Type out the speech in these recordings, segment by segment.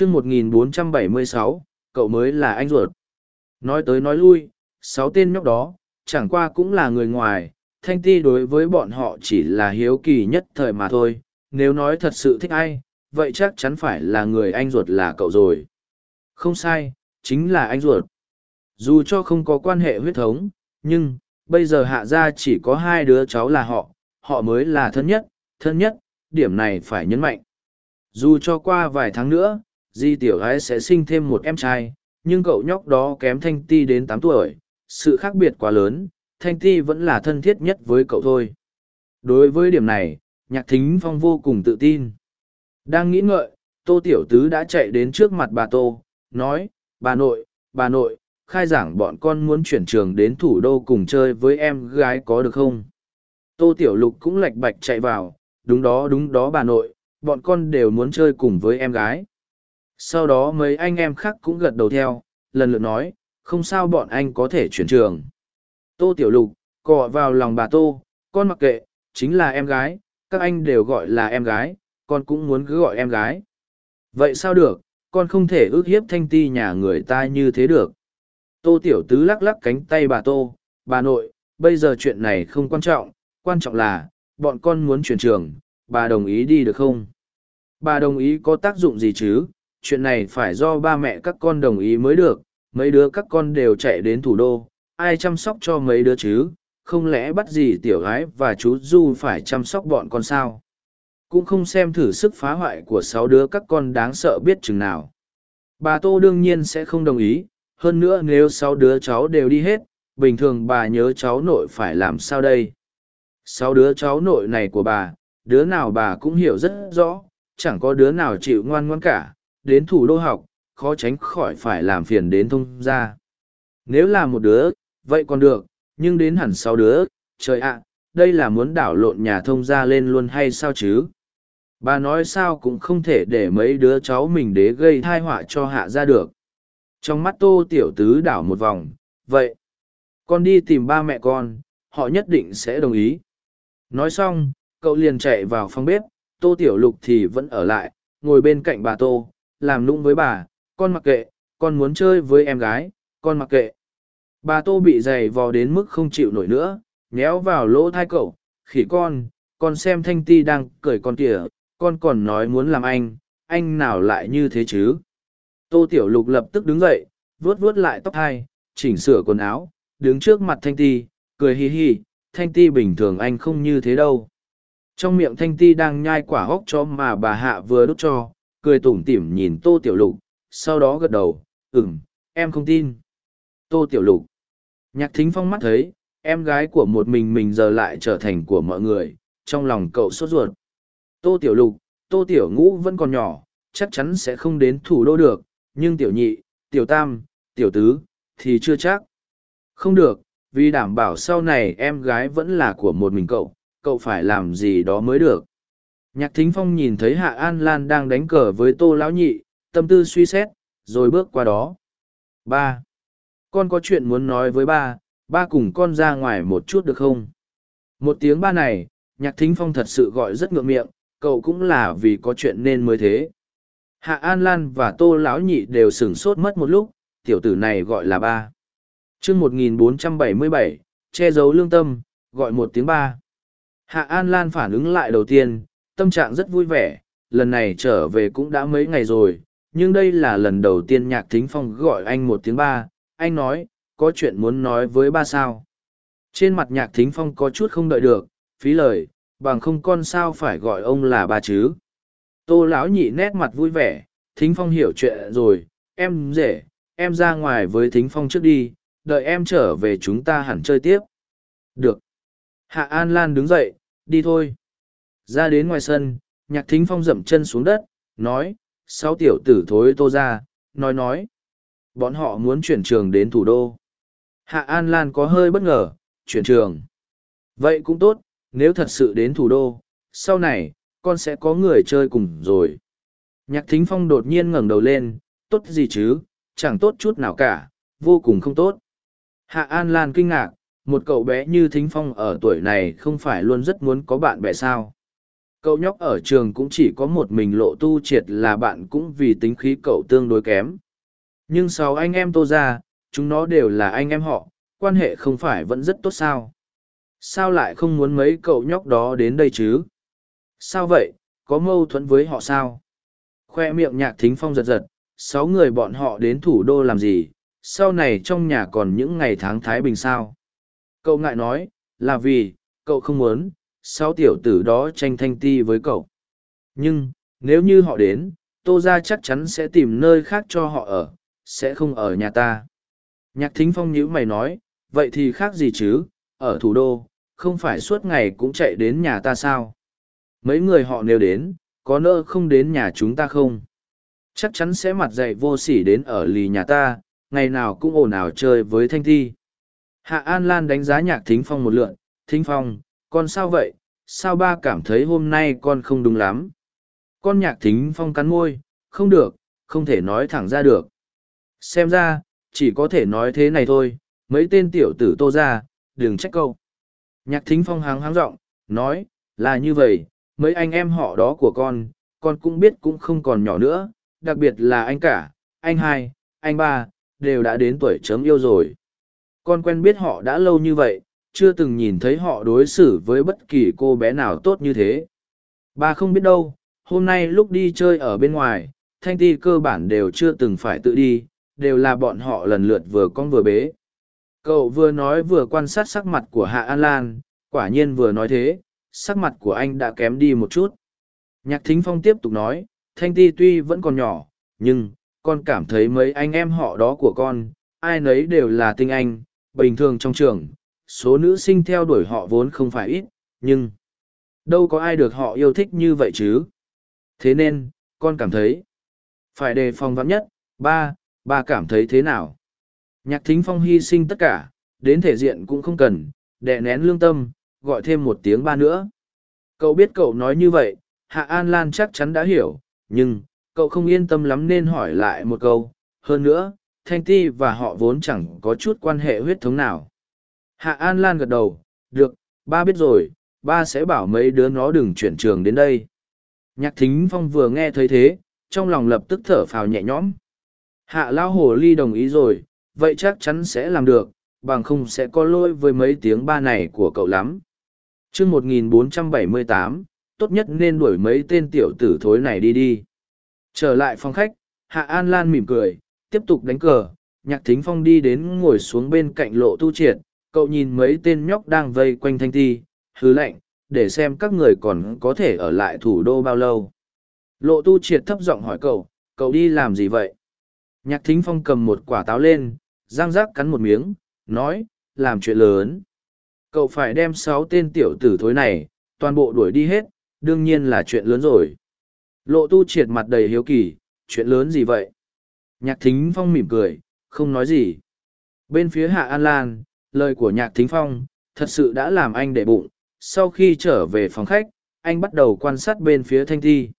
chương 1476, cậu mới là anh ruột. Nói tới nói lui, sáu tên nhóc đó, chẳng qua cũng là người ngoài, thanh ti đối với bọn họ chỉ là hiếu kỳ nhất thời mà thôi. Nếu nói thật sự thích ai, vậy chắc chắn phải là người anh ruột là cậu rồi. Không sai, chính là anh ruột. Dù cho không có quan hệ huyết thống, nhưng, bây giờ hạ gia chỉ có hai đứa cháu là họ, họ mới là thân nhất, thân nhất, điểm này phải nhấn mạnh. Dù cho qua vài tháng nữa, Di Tiểu Gái sẽ sinh thêm một em trai, nhưng cậu nhóc đó kém Thanh Ti đến tám tuổi, sự khác biệt quá lớn, Thanh Ti vẫn là thân thiết nhất với cậu thôi. Đối với điểm này, Nhạc Thính Phong vô cùng tự tin. Đang nghĩ ngợi, Tô Tiểu Tứ đã chạy đến trước mặt bà Tô, nói, bà nội, bà nội, khai giảng bọn con muốn chuyển trường đến thủ đô cùng chơi với em gái có được không? Tô Tiểu Lục cũng lạch bạch chạy vào, đúng đó đúng đó bà nội, bọn con đều muốn chơi cùng với em gái. Sau đó mấy anh em khác cũng gật đầu theo, lần lượt nói, không sao bọn anh có thể chuyển trường. Tô Tiểu Lục, cọ vào lòng bà Tô, con mặc kệ, chính là em gái, các anh đều gọi là em gái, con cũng muốn cứ gọi em gái. Vậy sao được, con không thể ước hiếp thanh ti nhà người ta như thế được. Tô Tiểu Tứ lắc lắc cánh tay bà Tô, bà nội, bây giờ chuyện này không quan trọng, quan trọng là, bọn con muốn chuyển trường, bà đồng ý đi được không? Bà đồng ý có tác dụng gì chứ? Chuyện này phải do ba mẹ các con đồng ý mới được, mấy đứa các con đều chạy đến thủ đô, ai chăm sóc cho mấy đứa chứ? Không lẽ bắt gì tiểu gái và chú Du phải chăm sóc bọn con sao? Cũng không xem thử sức phá hoại của sáu đứa các con đáng sợ biết chừng nào. Bà Tô đương nhiên sẽ không đồng ý, hơn nữa nếu sáu đứa cháu đều đi hết, bình thường bà nhớ cháu nội phải làm sao đây? Sáu đứa cháu nội này của bà, đứa nào bà cũng hiểu rất rõ, chẳng có đứa nào chịu ngoan ngoãn cả, đến thủ đô học, khó tránh khỏi phải làm phiền đến thông gia. Nếu là một đứa, vậy còn được, nhưng đến hẳn sáu đứa, trời ạ, đây là muốn đảo lộn nhà thông gia lên luôn hay sao chứ? Bà nói sao cũng không thể để mấy đứa cháu mình đế gây thai họa cho hạ ra được. Trong mắt tô tiểu tứ đảo một vòng, vậy, con đi tìm ba mẹ con, họ nhất định sẽ đồng ý. Nói xong, cậu liền chạy vào phòng bếp, tô tiểu lục thì vẫn ở lại, ngồi bên cạnh bà tô, làm nũng với bà, con mặc kệ, con muốn chơi với em gái, con mặc kệ. Bà tô bị dày vò đến mức không chịu nổi nữa, nhéo vào lỗ thai cậu, khỉ con, con xem thanh ti đang cười con kìa, con còn nói muốn làm anh, anh nào lại như thế chứ? Tô Tiểu Lục lập tức đứng dậy, vuốt vuốt lại tóc hai, chỉnh sửa quần áo, đứng trước mặt Thanh Ti, cười hi hi, Thanh Ti bình thường anh không như thế đâu. Trong miệng Thanh Ti đang nhai quả hốc cho mà bà Hạ vừa đút cho, cười tủm tỉm nhìn Tô Tiểu Lục, sau đó gật đầu, ừm, em không tin. Tô Tiểu Lục. Nhạc thính phong mắt thấy, em gái của một mình mình giờ lại trở thành của mọi người, trong lòng cậu sốt ruột. Tô Tiểu Lục, Tô Tiểu Ngũ vẫn còn nhỏ, chắc chắn sẽ không đến thủ đô được, nhưng Tiểu Nhị, Tiểu Tam, Tiểu Tứ, thì chưa chắc. Không được, vì đảm bảo sau này em gái vẫn là của một mình cậu, cậu phải làm gì đó mới được. Nhạc Thính Phong nhìn thấy Hạ An Lan đang đánh cờ với Tô Lão Nhị, tâm tư suy xét, rồi bước qua đó. Ba. Con có chuyện muốn nói với ba, ba cùng con ra ngoài một chút được không? Một tiếng ba này, Nhạc Thính Phong thật sự gọi rất ngượng miệng, cậu cũng là vì có chuyện nên mới thế hạ an lan và tô lão nhị đều sửng sốt mất một lúc tiểu tử này gọi là ba chương một nghìn bốn trăm bảy mươi bảy che giấu lương tâm gọi một tiếng ba hạ an lan phản ứng lại đầu tiên tâm trạng rất vui vẻ, lần này trở về cũng đã mấy ngày rồi, nhưng đây là lần đầu tiên nhạc thính phong gọi anh một tiếng ba, anh nói, có chuyện muốn nói với ba sao? Trên mặt nhạc thính phong có chút không đợi được, phí lời, bằng không con sao phải gọi ông là ba chứ? Tô lão nhị nét mặt vui vẻ, thính phong hiểu chuyện rồi, em rể em ra ngoài với thính phong trước đi, đợi em trở về chúng ta hẳn chơi tiếp. Được. Hạ an lan đứng dậy, đi thôi ra đến ngoài sân nhạc thính phong dậm chân xuống đất nói sáu tiểu tử thối tô ra nói nói bọn họ muốn chuyển trường đến thủ đô hạ an lan có hơi bất ngờ chuyển trường vậy cũng tốt nếu thật sự đến thủ đô, sau này, con sẽ có người chơi cùng rồi. Nhạc thính phong đột nhiên ngẩng đầu lên, tốt gì chứ, chẳng tốt chút nào cả, vô cùng không tốt. Hạ An Lan kinh ngạc, một cậu bé như thính phong ở tuổi này không phải luôn rất muốn có bạn bè sao. Cậu nhóc ở trường cũng chỉ có một mình lộ tu triệt là bạn cũng vì tính khí cậu tương đối kém. Nhưng sáu anh em tô ra, chúng nó đều là anh em họ, quan hệ không phải vẫn rất tốt sao. Sao lại không muốn mấy cậu nhóc đó đến đây chứ? Sao vậy, có mâu thuẫn với họ sao? Khoe miệng nhạc thính phong giật giật, sáu người bọn họ đến thủ đô làm gì, sau này trong nhà còn những ngày tháng Thái Bình sao? Cậu ngại nói, là vì, cậu không muốn, sáu tiểu tử đó tranh thanh ti với cậu. Nhưng, nếu như họ đến, tô gia chắc chắn sẽ tìm nơi khác cho họ ở, sẽ không ở nhà ta. Nhạc thính phong nhữ mày nói, vậy thì khác gì chứ, ở thủ đô, không phải suốt ngày cũng chạy đến nhà ta sao? Mấy người họ nếu đến, có nỡ không đến nhà chúng ta không? Chắc chắn sẽ mặt dạy vô sỉ đến ở lì nhà ta, ngày nào cũng ồn ào chơi với thanh thi. Hạ An Lan đánh giá nhạc thính phong một lượn, thính phong, con sao vậy, sao ba cảm thấy hôm nay con không đúng lắm? Con nhạc thính phong cắn môi, không được, không thể nói thẳng ra được. Xem ra, chỉ có thể nói thế này thôi, mấy tên tiểu tử tô ra, đừng trách câu. Nhạc thính phong háng háng giọng nói, là như vậy, mấy anh em họ đó của con, con cũng biết cũng không còn nhỏ nữa, đặc biệt là anh cả, anh hai, anh ba, đều đã đến tuổi chớm yêu rồi. Con quen biết họ đã lâu như vậy, chưa từng nhìn thấy họ đối xử với bất kỳ cô bé nào tốt như thế. bà không biết đâu, hôm nay lúc đi chơi ở bên ngoài, thanh ti cơ bản đều chưa từng phải tự đi, đều là bọn họ lần lượt vừa con vừa bế. Cậu vừa nói vừa quan sát sắc mặt của Hạ An Lan, quả nhiên vừa nói thế, sắc mặt của anh đã kém đi một chút. Nhạc Thính Phong tiếp tục nói, Thanh Ti tuy vẫn còn nhỏ, nhưng, con cảm thấy mấy anh em họ đó của con, ai nấy đều là tinh anh, bình thường trong trường, số nữ sinh theo đuổi họ vốn không phải ít, nhưng, đâu có ai được họ yêu thích như vậy chứ. Thế nên, con cảm thấy, phải đề phòng vắng nhất, ba, ba cảm thấy thế nào? Nhạc thính phong hy sinh tất cả, đến thể diện cũng không cần, đè nén lương tâm, gọi thêm một tiếng ba nữa. Cậu biết cậu nói như vậy, Hạ An Lan chắc chắn đã hiểu, nhưng, cậu không yên tâm lắm nên hỏi lại một câu. Hơn nữa, Thanh Ti và họ vốn chẳng có chút quan hệ huyết thống nào. Hạ An Lan gật đầu, được, ba biết rồi, ba sẽ bảo mấy đứa nó đừng chuyển trường đến đây. Nhạc thính phong vừa nghe thấy thế, trong lòng lập tức thở phào nhẹ nhõm. Hạ Lao Hồ Ly đồng ý rồi, vậy chắc chắn sẽ làm được, bằng không sẽ có lỗi với mấy tiếng ba này của cậu lắm. chương 1478, tốt nhất nên đuổi mấy tên tiểu tử thối này đi đi. Trở lại phòng khách, Hạ An Lan mỉm cười, tiếp tục đánh cờ, nhạc thính phong đi đến ngồi xuống bên cạnh lộ tu triệt, cậu nhìn mấy tên nhóc đang vây quanh thanh thi, hứ lạnh, để xem các người còn có thể ở lại thủ đô bao lâu. Lộ tu triệt thấp giọng hỏi cậu, cậu đi làm gì vậy? Nhạc thính phong cầm một quả táo lên, giang giác cắn một miếng, nói, làm chuyện lớn. Cậu phải đem sáu tên tiểu tử thối này, toàn bộ đuổi đi hết, đương nhiên là chuyện lớn rồi. Lộ tu triệt mặt đầy hiếu kỳ, chuyện lớn gì vậy? Nhạc thính phong mỉm cười, không nói gì. Bên phía hạ an lan, lời của nhạc thính phong, thật sự đã làm anh để bụng. Sau khi trở về phòng khách, anh bắt đầu quan sát bên phía thanh thi.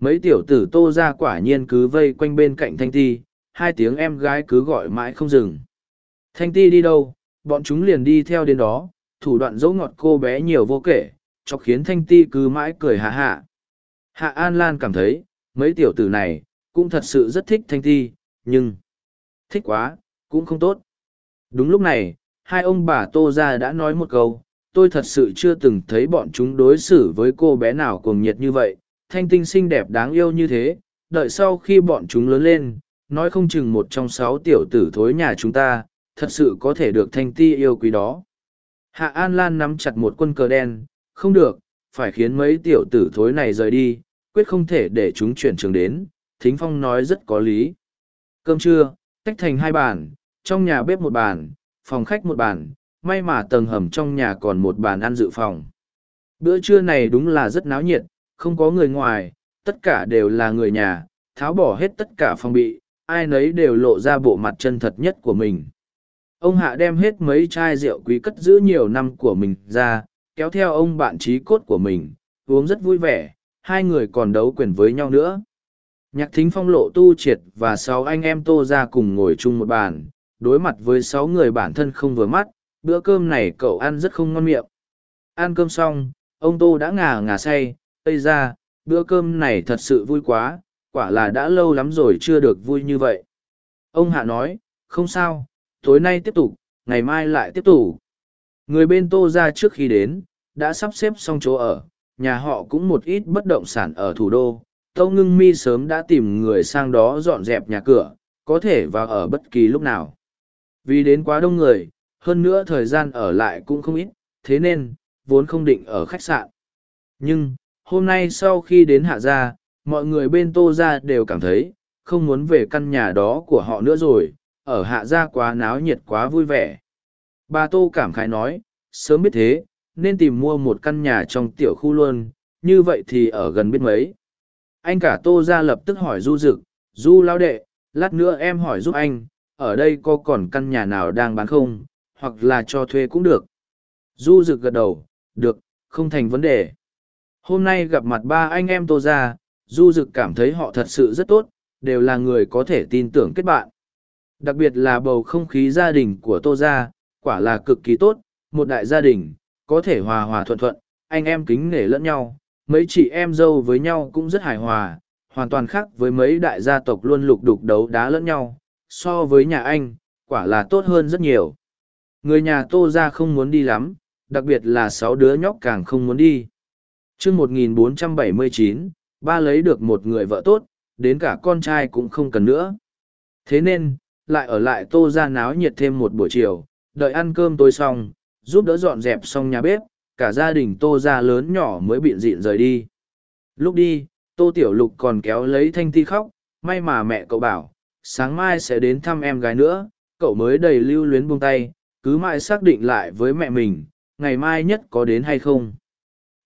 Mấy tiểu tử tô ra quả nhiên cứ vây quanh bên cạnh thanh thi, hai tiếng em gái cứ gọi mãi không dừng. Thanh ti đi đâu, bọn chúng liền đi theo đến đó, thủ đoạn dỗ ngọt cô bé nhiều vô kể, cho khiến thanh ti cứ mãi cười hạ hạ. Hạ An Lan cảm thấy, mấy tiểu tử này, cũng thật sự rất thích thanh ti, nhưng, thích quá, cũng không tốt. Đúng lúc này, hai ông bà Tô Gia đã nói một câu, tôi thật sự chưa từng thấy bọn chúng đối xử với cô bé nào cuồng nhiệt như vậy, thanh tinh xinh đẹp đáng yêu như thế, đợi sau khi bọn chúng lớn lên, nói không chừng một trong sáu tiểu tử thối nhà chúng ta, thật sự có thể được thanh ti yêu quý đó. Hạ An Lan nắm chặt một quân cờ đen, không được, phải khiến mấy tiểu tử thối này rời đi, quyết không thể để chúng chuyển trường đến, Thính Phong nói rất có lý. Cơm trưa, tách thành hai bàn, trong nhà bếp một bàn, phòng khách một bàn, may mà tầng hầm trong nhà còn một bàn ăn dự phòng. Bữa trưa này đúng là rất náo nhiệt, không có người ngoài, tất cả đều là người nhà, tháo bỏ hết tất cả phòng bị, ai nấy đều lộ ra bộ mặt chân thật nhất của mình. Ông Hạ đem hết mấy chai rượu quý cất giữ nhiều năm của mình ra, kéo theo ông bạn trí cốt của mình, uống rất vui vẻ, hai người còn đấu quyền với nhau nữa. Nhạc thính phong lộ tu triệt và sáu anh em tô ra cùng ngồi chung một bàn, đối mặt với sáu người bản thân không vừa mắt, bữa cơm này cậu ăn rất không ngon miệng. Ăn cơm xong, ông tô đã ngà ngà say, ây ra bữa cơm này thật sự vui quá quả là đã lâu lắm rồi chưa được vui như vậy. Ông hạ nói không sao tối nay tiếp tục ngày mai lại tiếp tục. Người bên tô ra trước khi đến đã sắp xếp xong chỗ ở nhà họ cũng một ít bất động sản ở thủ đô. Tâu ngưng mi sớm đã tìm người sang đó dọn dẹp nhà cửa có thể vào ở bất kỳ lúc nào vì đến quá đông người, hơn nữa thời gian ở lại cũng không ít, thế nên, vốn không định ở khách sạn. Nhưng, hôm nay sau khi đến hạ gia, mọi người bên tô gia đều cảm thấy, không muốn về căn nhà đó của họ nữa rồi, ở hạ gia quá náo nhiệt quá vui vẻ. Bà tô cảm khái nói, sớm biết thế, nên tìm mua một căn nhà trong tiểu khu luôn, như vậy thì ở gần biết mấy. Anh cả tô gia lập tức hỏi du rực du lao đệ, lát nữa em hỏi giúp anh ở đây có còn căn nhà nào đang bán không, hoặc là cho thuê cũng được. Du rực gật đầu, được, không thành vấn đề. Hôm nay gặp mặt ba anh em tô ra du rực cảm thấy họ thật sự rất tốt, đều là người có thể tin tưởng kết bạn. Đặc biệt là bầu không khí gia đình của tô ra quả là cực kỳ tốt, một đại gia đình, có thể hòa hòa thuận thuận, anh em kính nể lẫn nhau, mấy chị em dâu với nhau cũng rất hài hòa, hoàn toàn khác với mấy đại gia tộc luôn lục đục đấu đá lẫn nhau so với nhà anh, quả là tốt hơn rất nhiều. Người nhà tô ra không muốn đi lắm, đặc biệt là sáu đứa nhóc càng không muốn đi. Chương một nghìn bốn trăm bảy mươi chín, ba lấy được một người vợ tốt, đến cả con trai cũng không cần nữa. Thế nên, lại ở lại tô ra náo nhiệt thêm một buổi chiều, đợi ăn cơm tối xong, giúp đỡ dọn dẹp xong nhà bếp, cả gia đình tô ra lớn nhỏ mới biện dịn rời đi. Lúc đi, tô tiểu lục còn kéo lấy thanh ti khóc, may mà mẹ cậu bảo sáng mai sẽ đến thăm em gái nữa, cậu mới đầy lưu luyến buông tay, cứ mãi xác định lại với mẹ mình, ngày mai nhất có đến hay không.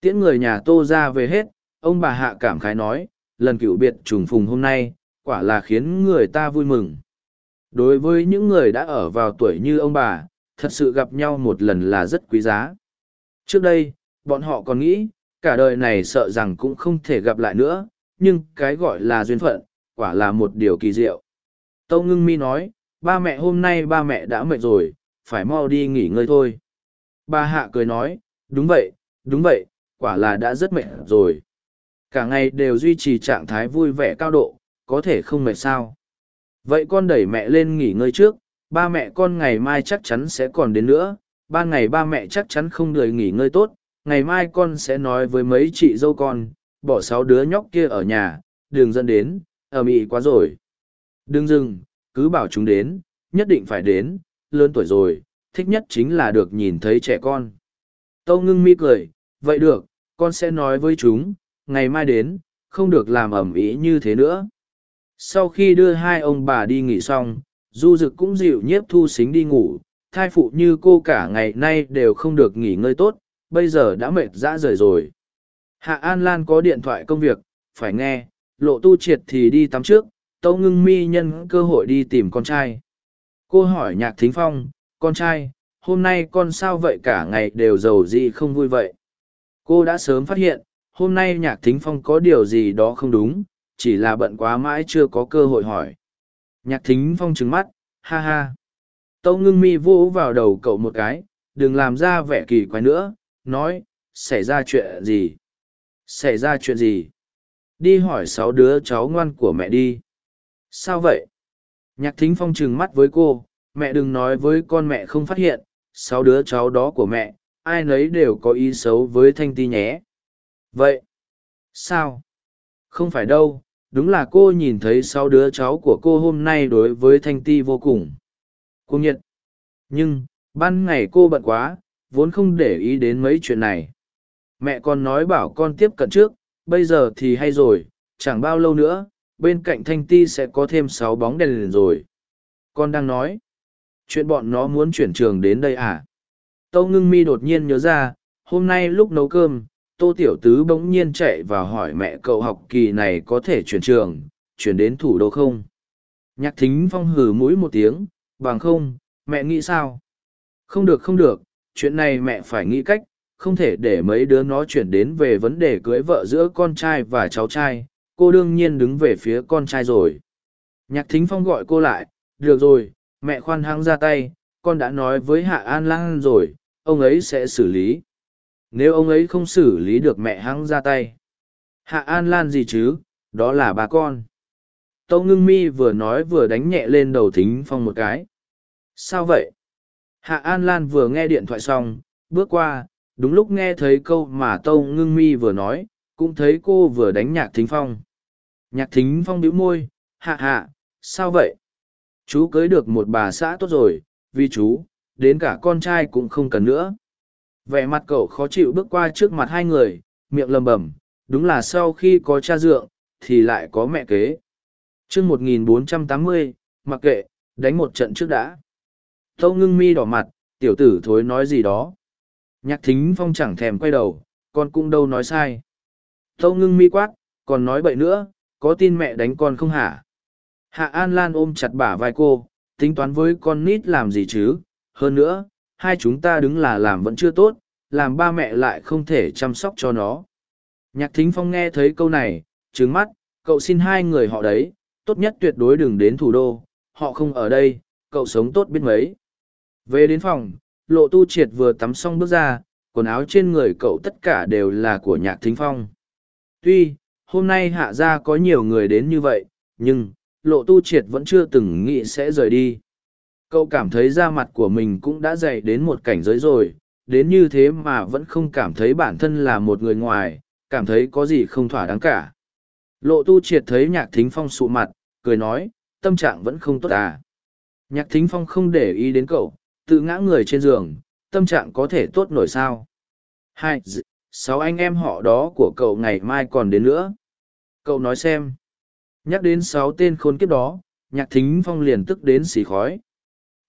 Tiễn người nhà tô ra về hết, ông bà hạ cảm khái nói, lần cựu biệt trùng phùng hôm nay, quả là khiến người ta vui mừng. Đối với những người đã ở vào tuổi như ông bà, thật sự gặp nhau một lần là rất quý giá. Trước đây, bọn họ còn nghĩ, cả đời này sợ rằng cũng không thể gặp lại nữa, nhưng cái gọi là duyên phận, quả là một điều kỳ diệu tâu ngưng mi nói, ba mẹ hôm nay ba mẹ đã mệt rồi, phải mau đi nghỉ ngơi thôi. Bà hạ cười nói, đúng vậy đúng vậy, quả là đã rất mệt rồi. Cả ngày đều duy trì trạng thái vui vẻ cao độ, có thể không mệt sao? Vậy con đẩy mẹ lên nghỉ ngơi trước, ba mẹ con ngày mai chắc chắn sẽ còn đến nữa, ba ngày ba mẹ chắc chắn không lười nghỉ ngơi tốt, ngày mai con sẽ nói với mấy chị dâu con, bỏ sáu đứa nhóc kia ở nhà, đường dẫn đến, ở ĩ quá rồi đừng dừng, cứ bảo chúng đến, nhất định phải đến, lớn tuổi rồi, thích nhất chính là được nhìn thấy trẻ con. Tâu ngưng mi cười, vậy được, con sẽ nói với chúng, ngày mai đến, không được làm ẩm ý như thế nữa. Sau khi đưa hai ông bà đi nghỉ xong, du dực cũng dịu nhiếp thu xính đi ngủ, thai phụ như cô cả ngày nay đều không được nghỉ ngơi tốt, bây giờ đã mệt dã rời rồi. Hạ an lan có điện thoại công việc, phải nghe, lộ tu triệt thì đi tắm trước tâu ngưng mi nhân cơ hội đi tìm con trai. Cô hỏi nhạc thính phong, con trai, hôm nay con sao vậy cả ngày đều giàu gì không vui vậy? Cô đã sớm phát hiện, hôm nay nhạc thính phong có điều gì đó không đúng, chỉ là bận quá mãi chưa có cơ hội hỏi. Nhạc thính phong trừng mắt, ha ha. Tâu ngưng mi vỗ vào đầu cậu một cái, đừng làm ra vẻ kỳ quái nữa, nói, xảy ra chuyện gì? Xảy ra chuyện gì? Đi hỏi sáu đứa cháu ngoan của mẹ đi sao vậy? Nhạc thính phong trừng mắt với cô, mẹ đừng nói với con mẹ không phát hiện, sáu đứa cháu đó của mẹ, ai nấy đều có ý xấu với thanh ti nhé. Vậy, sao? Không phải đâu, đúng là cô nhìn thấy sáu đứa cháu của cô hôm nay đối với thanh ti vô cùng. Cô nhiệt nhưng, ban ngày cô bận quá, vốn không để ý đến mấy chuyện này. Mẹ còn nói bảo con tiếp cận trước, bây giờ thì hay rồi, chẳng bao lâu nữa bên cạnh thanh ti sẽ có thêm sáu bóng đèn liền rồi. Con đang nói, chuyện bọn nó muốn chuyển trường đến đây à? Tâu ngưng mi đột nhiên nhớ ra, hôm nay lúc nấu cơm, tô tiểu tứ bỗng nhiên chạy và hỏi mẹ cậu học kỳ này có thể chuyển trường, chuyển đến thủ đô không? Nhạc thính phong hừ mũi một tiếng, bằng không, mẹ nghĩ sao? Không được không được, chuyện này mẹ phải nghĩ cách, không thể để mấy đứa nó chuyển đến về vấn đề cưới vợ giữa con trai và cháu trai cô đương nhiên đứng về phía con trai rồi nhạc thính phong gọi cô lại được rồi mẹ khoan hăng ra tay con đã nói với hạ an lan rồi ông ấy sẽ xử lý nếu ông ấy không xử lý được mẹ hăng ra tay Hạ An Lan gì chứ, đó là bà con. Tâu ngưng mi vừa nói vừa đánh nhẹ lên đầu thính phong một cái. Sao vậy? Hạ An Lan vừa nghe điện thoại xong, bước qua, đúng lúc nghe thấy câu mà Tâu ngưng mi vừa nói, cũng thấy cô vừa đánh nhạc thính phong. Nhạc thính phong bĩu môi, hạ hạ, sao vậy? Chú cưới được một bà xã tốt rồi, vì chú, đến cả con trai cũng không cần nữa. Vẻ mặt cậu khó chịu bước qua trước mặt hai người, miệng lầm bẩm, đúng là sau khi có cha dượng, thì lại có mẹ kế. chương 1480, mặc kệ, đánh một trận trước đã. Tâu ngưng mi đỏ mặt, tiểu tử thối nói gì đó. Nhạc thính phong chẳng thèm quay đầu, con cũng đâu nói sai. Tâu ngưng mi quát, còn nói bậy nữa, có tin mẹ đánh con không hả? Hạ An Lan ôm chặt bả vai cô, tính toán với con nít làm gì chứ? Hơn nữa, hai chúng ta đứng là làm vẫn chưa tốt, làm ba mẹ lại không thể chăm sóc cho nó. Nhạc thính phong nghe thấy câu này, trứng mắt, cậu xin hai người họ đấy, tốt nhất tuyệt đối đừng đến thủ đô, họ không ở đây, cậu sống tốt biết mấy. Về đến phòng, lộ tu triệt vừa tắm xong bước ra, quần áo trên người cậu tất cả đều là của nhạc thính phong. Tuy, hôm nay hạ gia có nhiều người đến như vậy, nhưng, lộ tu triệt vẫn chưa từng nghĩ sẽ rời đi. Cậu cảm thấy da mặt của mình cũng đã dày đến một cảnh giới rồi, đến như thế mà vẫn không cảm thấy bản thân là một người ngoài, cảm thấy có gì không thỏa đáng cả. Lộ tu triệt thấy nhạc thính phong sụ mặt, cười nói, tâm trạng vẫn không tốt à. Nhạc thính phong không để ý đến cậu, tự ngã người trên giường, tâm trạng có thể tốt nổi sao. Hai, sáu anh em họ đó của cậu ngày mai còn đến nữa. Cậu nói xem. Nhắc đến sáu tên khốn kiếp đó, nhạc thính phong liền tức đến xì khói.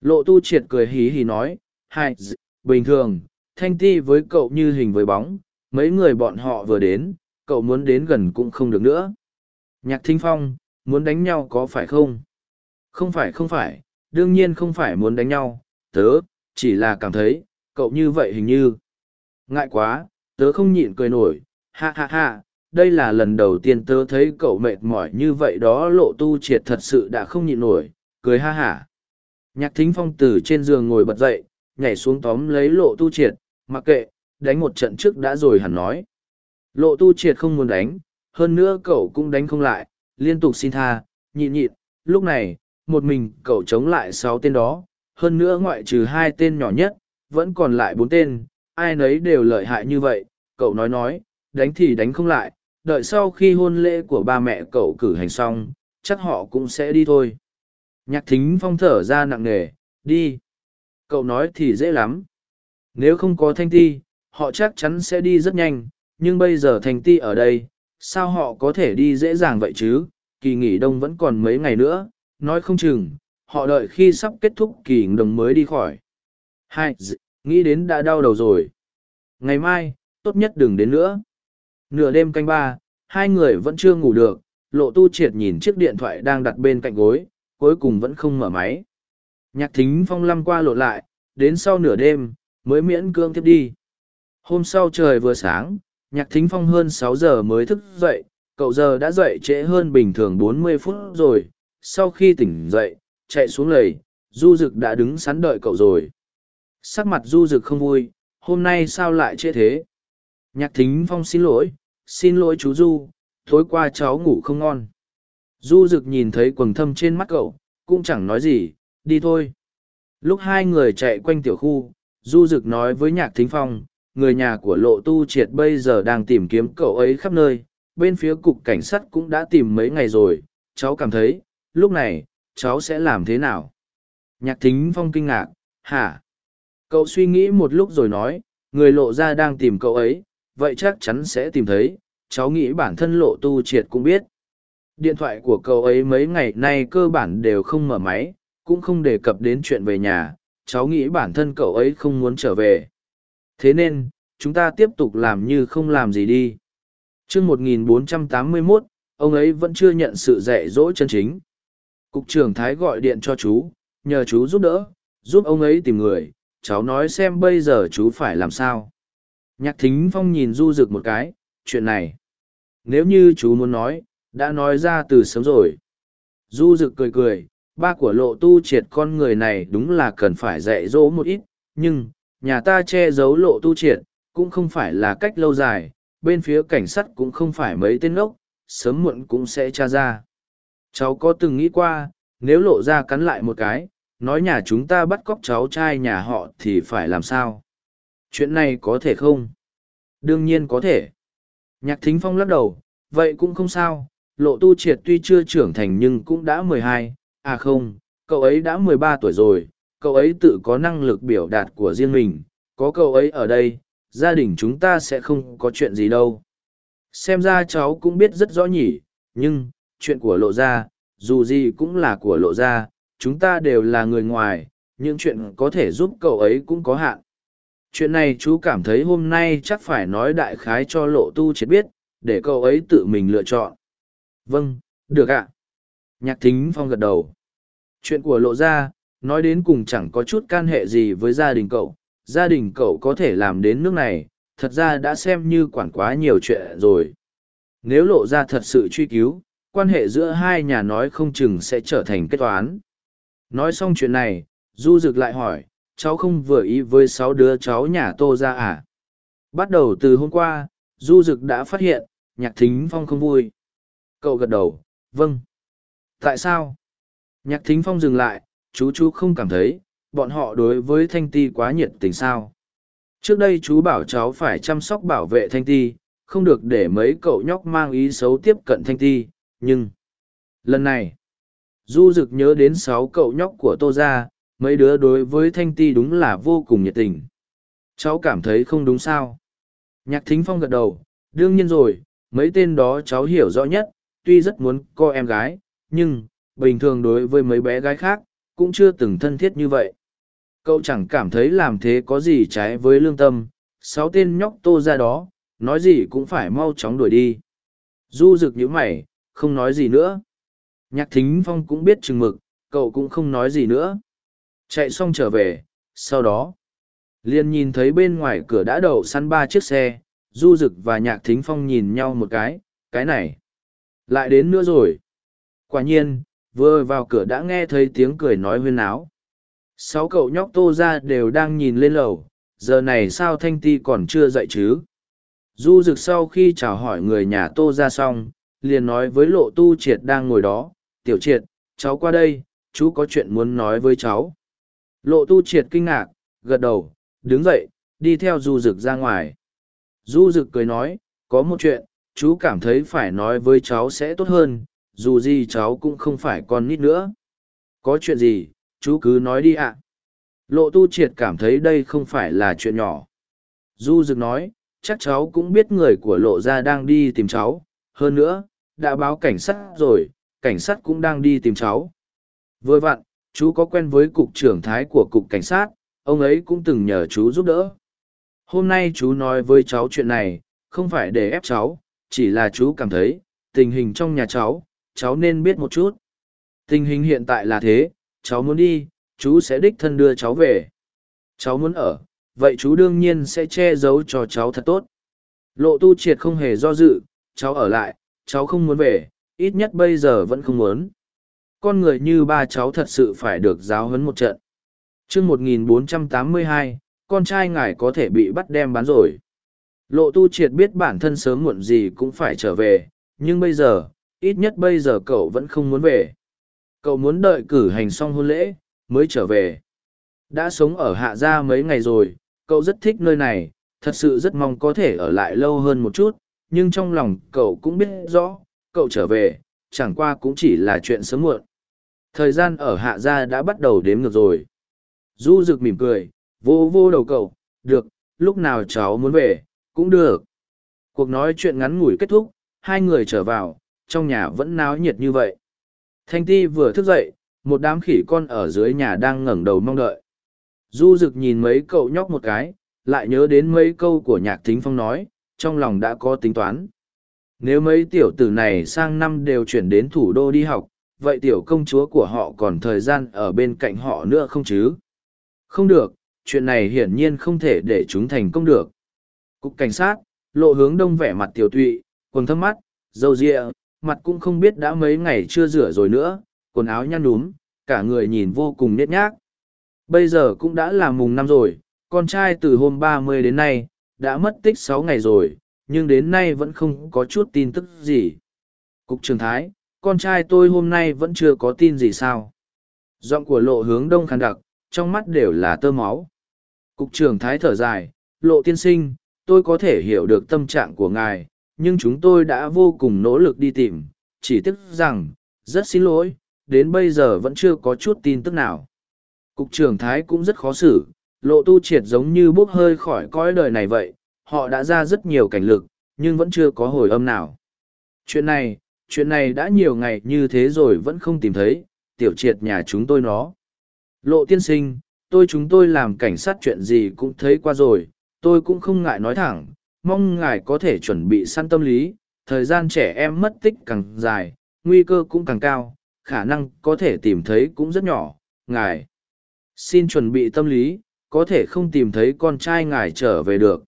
Lộ tu triệt cười hí hí nói, hai, bình thường, thanh ti với cậu như hình với bóng, mấy người bọn họ vừa đến, cậu muốn đến gần cũng không được nữa. Nhạc thính phong, muốn đánh nhau có phải không? Không phải không phải, đương nhiên không phải muốn đánh nhau, tớ, chỉ là cảm thấy, cậu như vậy hình như. Ngại quá, tớ không nhịn cười nổi, ha ha ha, đây là lần đầu tiên tớ thấy cậu mệt mỏi như vậy đó lộ tu triệt thật sự đã không nhịn nổi, cười ha hả. Nhạc thính phong từ trên giường ngồi bật dậy, nhảy xuống tóm lấy lộ tu triệt, mặc kệ, đánh một trận trước đã rồi hẳn nói. Lộ tu triệt không muốn đánh, hơn nữa cậu cũng đánh không lại, liên tục xin tha, nhịn nhịn, lúc này, một mình cậu chống lại sáu tên đó, hơn nữa ngoại trừ hai tên nhỏ nhất, vẫn còn lại bốn tên, ai nấy đều lợi hại như vậy, cậu nói nói, đánh thì đánh không lại, đợi sau khi hôn lễ của ba mẹ cậu cử hành xong, chắc họ cũng sẽ đi thôi. Nhạc thính phong thở ra nặng nề, đi. Cậu nói thì dễ lắm. Nếu không có thanh ti, họ chắc chắn sẽ đi rất nhanh, nhưng bây giờ thanh ti ở đây, sao họ có thể đi dễ dàng vậy chứ? Kỳ nghỉ đông vẫn còn mấy ngày nữa, nói không chừng, họ đợi khi sắp kết thúc kỳ đồng mới đi khỏi. Hai, nghĩ đến đã đau đầu rồi. Ngày mai, tốt nhất đừng đến nữa. Nửa đêm canh ba, hai người vẫn chưa ngủ được, lộ tu triệt nhìn chiếc điện thoại đang đặt bên cạnh gối, cuối cùng vẫn không mở máy. Nhạc thính phong lăm qua lộn lại, đến sau nửa đêm, mới miễn cương tiếp đi. Hôm sau trời vừa sáng, nhạc thính phong hơn sáu giờ mới thức dậy, cậu giờ đã dậy trễ hơn bình thường bốn mươi phút rồi. Sau khi tỉnh dậy, chạy xuống lầy, du dực đã đứng sắn đợi cậu rồi. Sắc mặt du dực không vui, hôm nay sao lại trễ thế? Nhạc thính phong xin lỗi, xin lỗi chú Du, tối qua cháu ngủ không ngon. Du rực nhìn thấy quần thâm trên mắt cậu, cũng chẳng nói gì, đi thôi. Lúc hai người chạy quanh tiểu khu, Du rực nói với nhạc thính phong, người nhà của lộ tu triệt bây giờ đang tìm kiếm cậu ấy khắp nơi, bên phía cục cảnh sát cũng đã tìm mấy ngày rồi, cháu cảm thấy, lúc này, cháu sẽ làm thế nào? Nhạc thính phong kinh ngạc, hả? Cậu suy nghĩ một lúc rồi nói, người lộ ra đang tìm cậu ấy, vậy chắc chắn sẽ tìm thấy, cháu nghĩ bản thân lộ tu triệt cũng biết. Điện thoại của cậu ấy mấy ngày nay cơ bản đều không mở máy, cũng không đề cập đến chuyện về nhà, cháu nghĩ bản thân cậu ấy không muốn trở về. Thế nên, chúng ta tiếp tục làm như không làm gì đi. chương 1481, ông ấy vẫn chưa nhận sự dạy dỗ chân chính. Cục trưởng Thái gọi điện cho chú, nhờ chú giúp đỡ, giúp ông ấy tìm người, cháu nói xem bây giờ chú phải làm sao. Nhạc thính phong nhìn du rực một cái, chuyện này. Nếu như chú muốn nói, đã nói ra từ sớm rồi. Du rực cười cười, ba của lộ tu triệt con người này đúng là cần phải dạy dỗ một ít, nhưng, nhà ta che giấu lộ tu triệt, cũng không phải là cách lâu dài, bên phía cảnh sát cũng không phải mấy tên ngốc, sớm muộn cũng sẽ tra ra. Cháu có từng nghĩ qua, nếu lộ ra cắn lại một cái, nói nhà chúng ta bắt cóc cháu trai nhà họ thì phải làm sao? Chuyện này có thể không? Đương nhiên có thể. Nhạc thính phong lắc đầu, vậy cũng không sao, lộ tu triệt tuy chưa trưởng thành nhưng cũng đã mười hai, à không, cậu ấy đã mười ba tuổi rồi, cậu ấy tự có năng lực biểu đạt của riêng mình, có cậu ấy ở đây, gia đình chúng ta sẽ không có chuyện gì đâu. Xem ra cháu cũng biết rất rõ nhỉ, nhưng, chuyện của lộ gia, dù gì cũng là của lộ gia, chúng ta đều là người ngoài, những chuyện có thể giúp cậu ấy cũng có hạn. Chuyện này chú cảm thấy hôm nay chắc phải nói đại khái cho lộ tu triệt biết, để cậu ấy tự mình lựa chọn. Vâng, được ạ. Nhạc thính phong gật đầu. Chuyện của lộ gia, nói đến cùng chẳng có chút can hệ gì với gia đình cậu. Gia đình cậu có thể làm đến nước này, thật ra đã xem như quản quá nhiều chuyện rồi. Nếu lộ ra thật sự truy cứu, quan hệ giữa hai nhà nói không chừng sẽ trở thành kết toán. Nói xong chuyện này, Du Dực lại hỏi, cháu không vừa ý với sáu đứa cháu nhà Tô ra à? Bắt đầu từ hôm qua, Du Dực đã phát hiện, Nhạc Thính Phong không vui. Cậu gật đầu, vâng. Tại sao? Nhạc Thính Phong dừng lại, chú chú không cảm thấy, bọn họ đối với Thanh Ti quá nhiệt tình sao. Trước đây chú bảo cháu phải chăm sóc bảo vệ Thanh Ti, không được để mấy cậu nhóc mang ý xấu tiếp cận Thanh Ti, nhưng... Lần này, Du Dực nhớ đến sáu cậu nhóc của Tô ra mấy đứa đối với Thanh Ti đúng là vô cùng nhiệt tình. Cháu cảm thấy không đúng sao? Nhạc Thính Phong gật đầu, đương nhiên rồi, mấy tên đó cháu hiểu rõ nhất, tuy rất muốn co em gái, nhưng, bình thường đối với mấy bé gái khác, cũng chưa từng thân thiết như vậy. Cậu chẳng cảm thấy làm thế có gì trái với lương tâm, sáu tên nhóc tô ra đó, nói gì cũng phải mau chóng đuổi đi. Du rực nhữ mày, không nói gì nữa. Nhạc thính phong cũng biết chừng mực, cậu cũng không nói gì nữa. Chạy xong trở về, sau đó, liền nhìn thấy bên ngoài cửa đã đậu săn ba chiếc xe, du Dực và nhạc thính phong nhìn nhau một cái, cái này. Lại đến nữa rồi. Quả nhiên, vừa vào cửa đã nghe thấy tiếng cười nói huyên áo. Sáu cậu nhóc tô ra đều đang nhìn lên lầu, giờ này sao thanh ti còn chưa dậy chứ? Du Dực sau khi chào hỏi người nhà tô ra xong, liền nói với lộ tu triệt đang ngồi đó, tiểu triệt, cháu qua đây, chú có chuyện muốn nói với cháu. Lộ tu triệt kinh ngạc, gật đầu, đứng dậy, đi theo du rực ra ngoài. Du rực cười nói, có một chuyện, chú cảm thấy phải nói với cháu sẽ tốt hơn, dù gì cháu cũng không phải con nít nữa. Có chuyện gì, chú cứ nói đi ạ. Lộ tu triệt cảm thấy đây không phải là chuyện nhỏ. Du rực nói, chắc cháu cũng biết người của lộ gia đang đi tìm cháu, hơn nữa, đã báo cảnh sát rồi, cảnh sát cũng đang đi tìm cháu. Vừa vặn, chú có quen với cục trưởng thái của cục cảnh sát, ông ấy cũng từng nhờ chú giúp đỡ. Hôm nay chú nói với cháu chuyện này, không phải để ép cháu, chỉ là chú cảm thấy, tình hình trong nhà cháu, cháu nên biết một chút. Tình hình hiện tại là thế, cháu muốn đi, chú sẽ đích thân đưa cháu về. Cháu muốn ở, vậy chú đương nhiên sẽ che giấu cho cháu thật tốt. Lộ tu triệt không hề do dự, cháu ở lại, cháu không muốn về, ít nhất bây giờ vẫn không muốn. Con người như ba cháu thật sự phải được giáo huấn một trận. chương 1482, con trai ngài có thể bị bắt đem bán rồi. Lộ tu triệt biết bản thân sớm muộn gì cũng phải trở về, nhưng bây giờ, ít nhất bây giờ cậu vẫn không muốn về. Cậu muốn đợi cử hành xong hôn lễ, mới trở về. Đã sống ở hạ gia mấy ngày rồi, cậu rất thích nơi này, thật sự rất mong có thể ở lại lâu hơn một chút, nhưng trong lòng cậu cũng biết rõ, cậu trở về, chẳng qua cũng chỉ là chuyện sớm muộn. Thời gian ở hạ gia đã bắt đầu đếm ngược rồi. Du rực mỉm cười, vô vô đầu cậu, được, lúc nào cháu muốn về, cũng được. Cuộc nói chuyện ngắn ngủi kết thúc, hai người trở vào, trong nhà vẫn náo nhiệt như vậy. Thanh ti vừa thức dậy, một đám khỉ con ở dưới nhà đang ngẩng đầu mong đợi. Du rực nhìn mấy cậu nhóc một cái, lại nhớ đến mấy câu của nhạc thính phong nói, trong lòng đã có tính toán. Nếu mấy tiểu tử này sang năm đều chuyển đến thủ đô đi học, vậy tiểu công chúa của họ còn thời gian ở bên cạnh họ nữa không chứ? Không được, chuyện này hiển nhiên không thể để chúng thành công được. Cục cảnh sát, lộ hướng đông vẻ mặt tiểu tụy, quần thâm mắt, dâu ria, mặt cũng không biết đã mấy ngày chưa rửa rồi nữa, quần áo nhăn núm, cả người nhìn vô cùng nết nhác. Bây giờ cũng đã là mùng năm rồi, con trai từ hôm ba mươi đến nay, đã mất tích sáu ngày rồi, nhưng đến nay vẫn không có chút tin tức gì. Cục trường thái, con trai tôi hôm nay vẫn chưa có tin gì sao. Giọng của lộ hướng đông khăn đặc, trong mắt đều là tơ máu. Cục trưởng thái thở dài, lộ tiên sinh, tôi có thể hiểu được tâm trạng của ngài, nhưng chúng tôi đã vô cùng nỗ lực đi tìm, chỉ tiếc rằng, rất xin lỗi, đến bây giờ vẫn chưa có chút tin tức nào. Cục trưởng thái cũng rất khó xử, lộ tu triệt giống như bốc hơi khỏi cõi đời này vậy, họ đã ra rất nhiều cảnh lực, nhưng vẫn chưa có hồi âm nào. Chuyện này, chuyện này đã nhiều ngày như thế rồi vẫn không tìm thấy, tiểu triệt nhà chúng tôi nó. Lộ tiên sinh, tôi chúng tôi làm cảnh sát chuyện gì cũng thấy qua rồi, tôi cũng không ngại nói thẳng, mong ngài có thể chuẩn bị săn tâm lý, thời gian trẻ em mất tích càng dài, nguy cơ cũng càng cao, khả năng có thể tìm thấy cũng rất nhỏ, ngài. Xin chuẩn bị tâm lý, có thể không tìm thấy con trai ngài trở về được.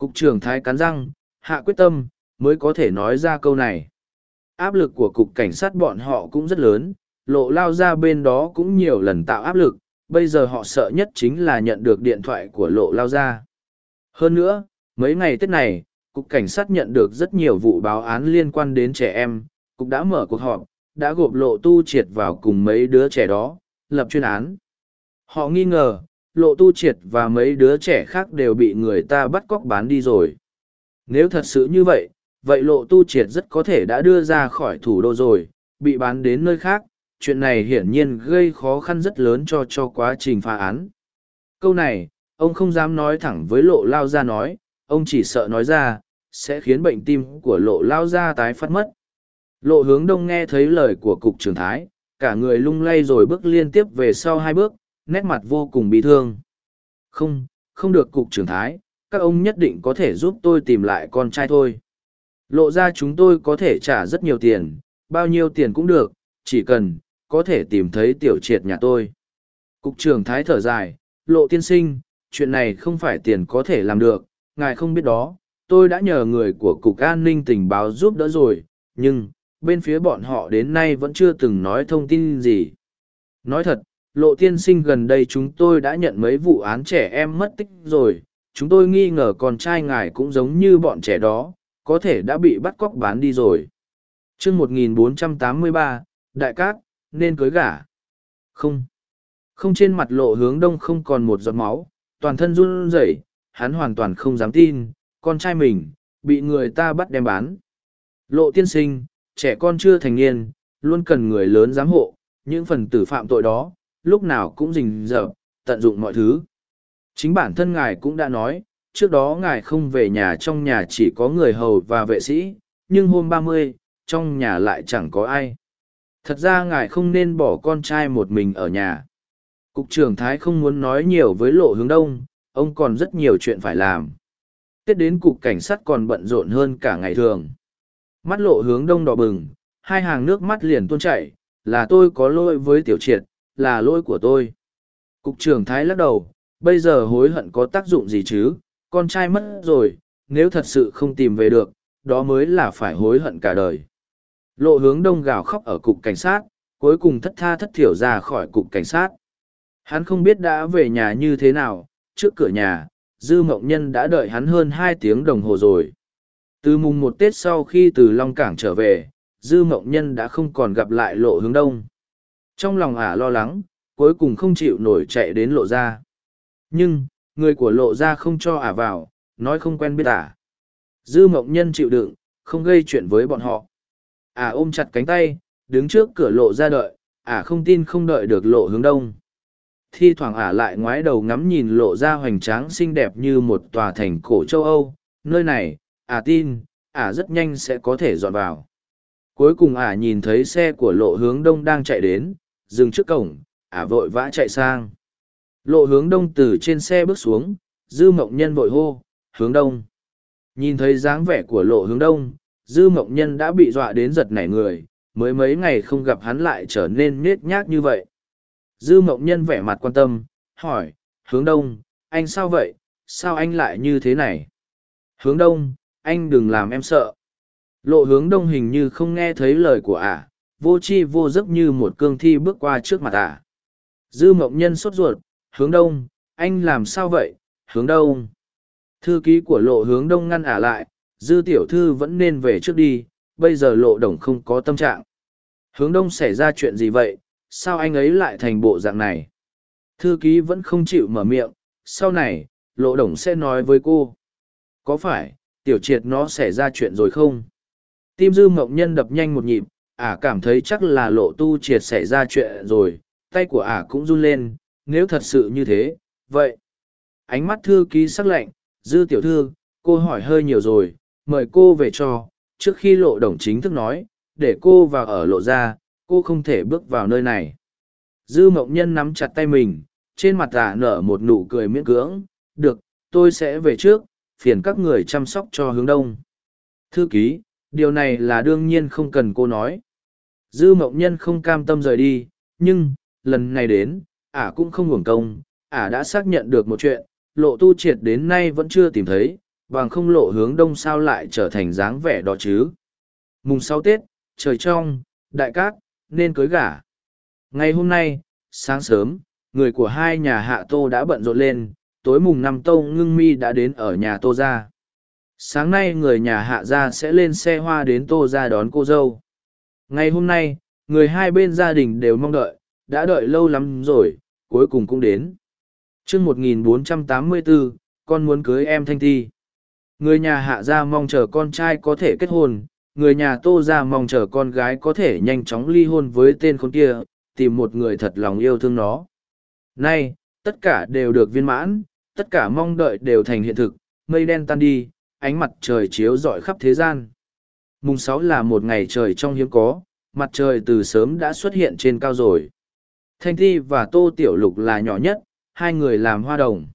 Cục trưởng Thái cắn răng, hạ quyết tâm, mới có thể nói ra câu này. Áp lực của cục cảnh sát bọn họ cũng rất lớn, lộ lao ra bên đó cũng nhiều lần tạo áp lực, bây giờ họ sợ nhất chính là nhận được điện thoại của lộ lao ra. Hơn nữa, mấy ngày Tết này, Cục Cảnh sát nhận được rất nhiều vụ báo án liên quan đến trẻ em, Cục đã mở cuộc họp, đã gộp lộ tu triệt vào cùng mấy đứa trẻ đó, lập chuyên án. Họ nghi ngờ, lộ tu triệt và mấy đứa trẻ khác đều bị người ta bắt cóc bán đi rồi. Nếu thật sự như vậy, vậy lộ tu triệt rất có thể đã đưa ra khỏi thủ đô rồi, bị bán đến nơi khác, chuyện này hiển nhiên gây khó khăn rất lớn cho cho quá trình phá án. Câu này, ông không dám nói thẳng với lộ lao ra nói, ông chỉ sợ nói ra, sẽ khiến bệnh tim của lộ lao ra tái phát mất. Lộ hướng đông nghe thấy lời của cục trưởng thái, cả người lung lay rồi bước liên tiếp về sau hai bước, nét mặt vô cùng bị thương. Không, không được cục trưởng thái, các ông nhất định có thể giúp tôi tìm lại con trai thôi. Lộ ra chúng tôi có thể trả rất nhiều tiền, bao nhiêu tiền cũng được, chỉ cần, có thể tìm thấy tiểu triệt nhà tôi. Cục trưởng thái thở dài, lộ tiên sinh, chuyện này không phải tiền có thể làm được, ngài không biết đó, tôi đã nhờ người của Cục An ninh tình báo giúp đỡ rồi, nhưng, bên phía bọn họ đến nay vẫn chưa từng nói thông tin gì. Nói thật, lộ tiên sinh gần đây chúng tôi đã nhận mấy vụ án trẻ em mất tích rồi, chúng tôi nghi ngờ con trai ngài cũng giống như bọn trẻ đó, có thể đã bị bắt cóc bán đi rồi. chương 1483, Đại Cát, nên cưới gả. Không. Không trên mặt lộ hướng đông không còn một giọt máu, toàn thân run rẩy, hắn hoàn toàn không dám tin, con trai mình, bị người ta bắt đem bán. Lộ tiên sinh, trẻ con chưa thành niên, luôn cần người lớn giám hộ, những phần tử phạm tội đó, lúc nào cũng rình rợp, tận dụng mọi thứ. Chính bản thân ngài cũng đã nói, trước đó ngài không về nhà trong nhà chỉ có người hầu và vệ sĩ, nhưng hôm ba mươi, trong nhà lại chẳng có ai. Thật ra ngài không nên bỏ con trai một mình ở nhà. Cục trưởng Thái không muốn nói nhiều với lộ hướng đông, ông còn rất nhiều chuyện phải làm. Tết đến cục cảnh sát còn bận rộn hơn cả ngày thường. Mắt lộ hướng đông đỏ bừng, hai hàng nước mắt liền tuôn chảy, là tôi có lỗi với tiểu triệt, là lỗi của tôi. Cục trưởng Thái lắc đầu, bây giờ hối hận có tác dụng gì chứ, con trai mất rồi, nếu thật sự không tìm về được, đó mới là phải hối hận cả đời. Lộ hướng đông gào khóc ở cục cảnh sát, cuối cùng thất tha thất thiểu ra khỏi cục cảnh sát. Hắn không biết đã về nhà như thế nào, trước cửa nhà, Dư Mộng Nhân đã đợi hắn hơn hai tiếng đồng hồ rồi. Từ mùng một Tết sau khi từ Long Cảng trở về, Dư Mộng Nhân đã không còn gặp lại lộ hướng đông. Trong lòng ả lo lắng, cuối cùng không chịu nổi chạy đến lộ ra. Nhưng, người của lộ ra không cho ả vào, nói không quen biết ả. Dư Mộng Nhân chịu đựng, không gây chuyện với bọn họ. Ả ôm chặt cánh tay, đứng trước cửa lộ ra đợi, ả không tin không đợi được lộ hướng đông thi thoảng ả lại ngoái đầu ngắm nhìn lộ ra hoành tráng xinh đẹp như một tòa thành cổ châu âu nơi này ả tin ả rất nhanh sẽ có thể dọn vào cuối cùng ả nhìn thấy xe của lộ hướng đông đang chạy đến dừng trước cổng ả vội vã chạy sang. Lộ hướng đông từ trên xe bước xuống dư mộng nhân vội hô hướng đông. Nhìn thấy dáng vẻ của lộ hướng đông dư mộng nhân đã bị dọa đến giật nảy người mới mấy ngày không gặp hắn lại trở nên nết nhác như vậy. Dư mộng nhân vẻ mặt quan tâm, hỏi, hướng đông, anh sao vậy, sao anh lại như thế này? Hướng đông, anh đừng làm em sợ. Lộ hướng đông hình như không nghe thấy lời của ả, vô chi vô giấc như một cương thi bước qua trước mặt ả. Dư mộng nhân sốt ruột, hướng đông, anh làm sao vậy, hướng đông. Thư ký của lộ hướng đông ngăn ả lại, dư tiểu thư vẫn nên về trước đi, bây giờ lộ đồng không có tâm trạng. Hướng đông xảy ra chuyện gì vậy, sao anh ấy lại thành bộ dạng này? Thư ký vẫn không chịu mở miệng, sau này, lộ đồng sẽ nói với cô. Có phải, tiểu triệt nó xảy ra chuyện rồi không? Tim dư mộng nhân đập nhanh một nhịp, ả cảm thấy chắc là lộ tu triệt xảy ra chuyện rồi, tay của ả cũng run lên, nếu thật sự như thế, vậy. Ánh mắt thư ký sắc lạnh, dư tiểu thư, cô hỏi hơi nhiều rồi, mời cô về cho, trước khi lộ đồng chính thức nói, để cô vào ở lộ ra, cô không thể bước vào nơi này. Dư mộng nhân nắm chặt tay mình, trên mặt ả nở một nụ cười miễn cưỡng, được, tôi sẽ về trước, phiền các người chăm sóc cho hướng đông. Thư ký, điều này là đương nhiên không cần cô nói. Dư mộng nhân không cam tâm rời đi, nhưng, lần này đến, ả cũng không hưởng công, ả đã xác nhận được một chuyện, lộ tu triệt đến nay vẫn chưa tìm thấy, bằng không lộ hướng đông sao lại trở thành dáng vẻ đó chứ. Mùng sáu Tết, trời trong, đại cát, nên cưới gả. Ngày hôm nay, sáng sớm, người của hai nhà hạ tô đã bận rộn lên, tối mùng năm tô ngưng mi đã đến ở nhà tô ra. Sáng nay người nhà hạ gia sẽ lên xe hoa đến tô ra đón cô dâu. Ngày hôm nay, người hai bên gia đình đều mong đợi, đã đợi lâu lắm rồi, cuối cùng cũng đến. chương 1484, con muốn cưới em Thanh Thi. Người nhà hạ gia mong chờ con trai có thể kết hôn, người nhà tô gia mong chờ con gái có thể nhanh chóng ly hôn với tên con kia, tìm một người thật lòng yêu thương nó. Nay, tất cả đều được viên mãn, tất cả mong đợi đều thành hiện thực, mây đen tan đi, ánh mặt trời chiếu rọi khắp thế gian. Mùng sáu là một ngày trời trong hiếm có, mặt trời từ sớm đã xuất hiện trên cao rồi. Thanh Ti và Tô Tiểu Lục là nhỏ nhất, hai người làm hoa đồng.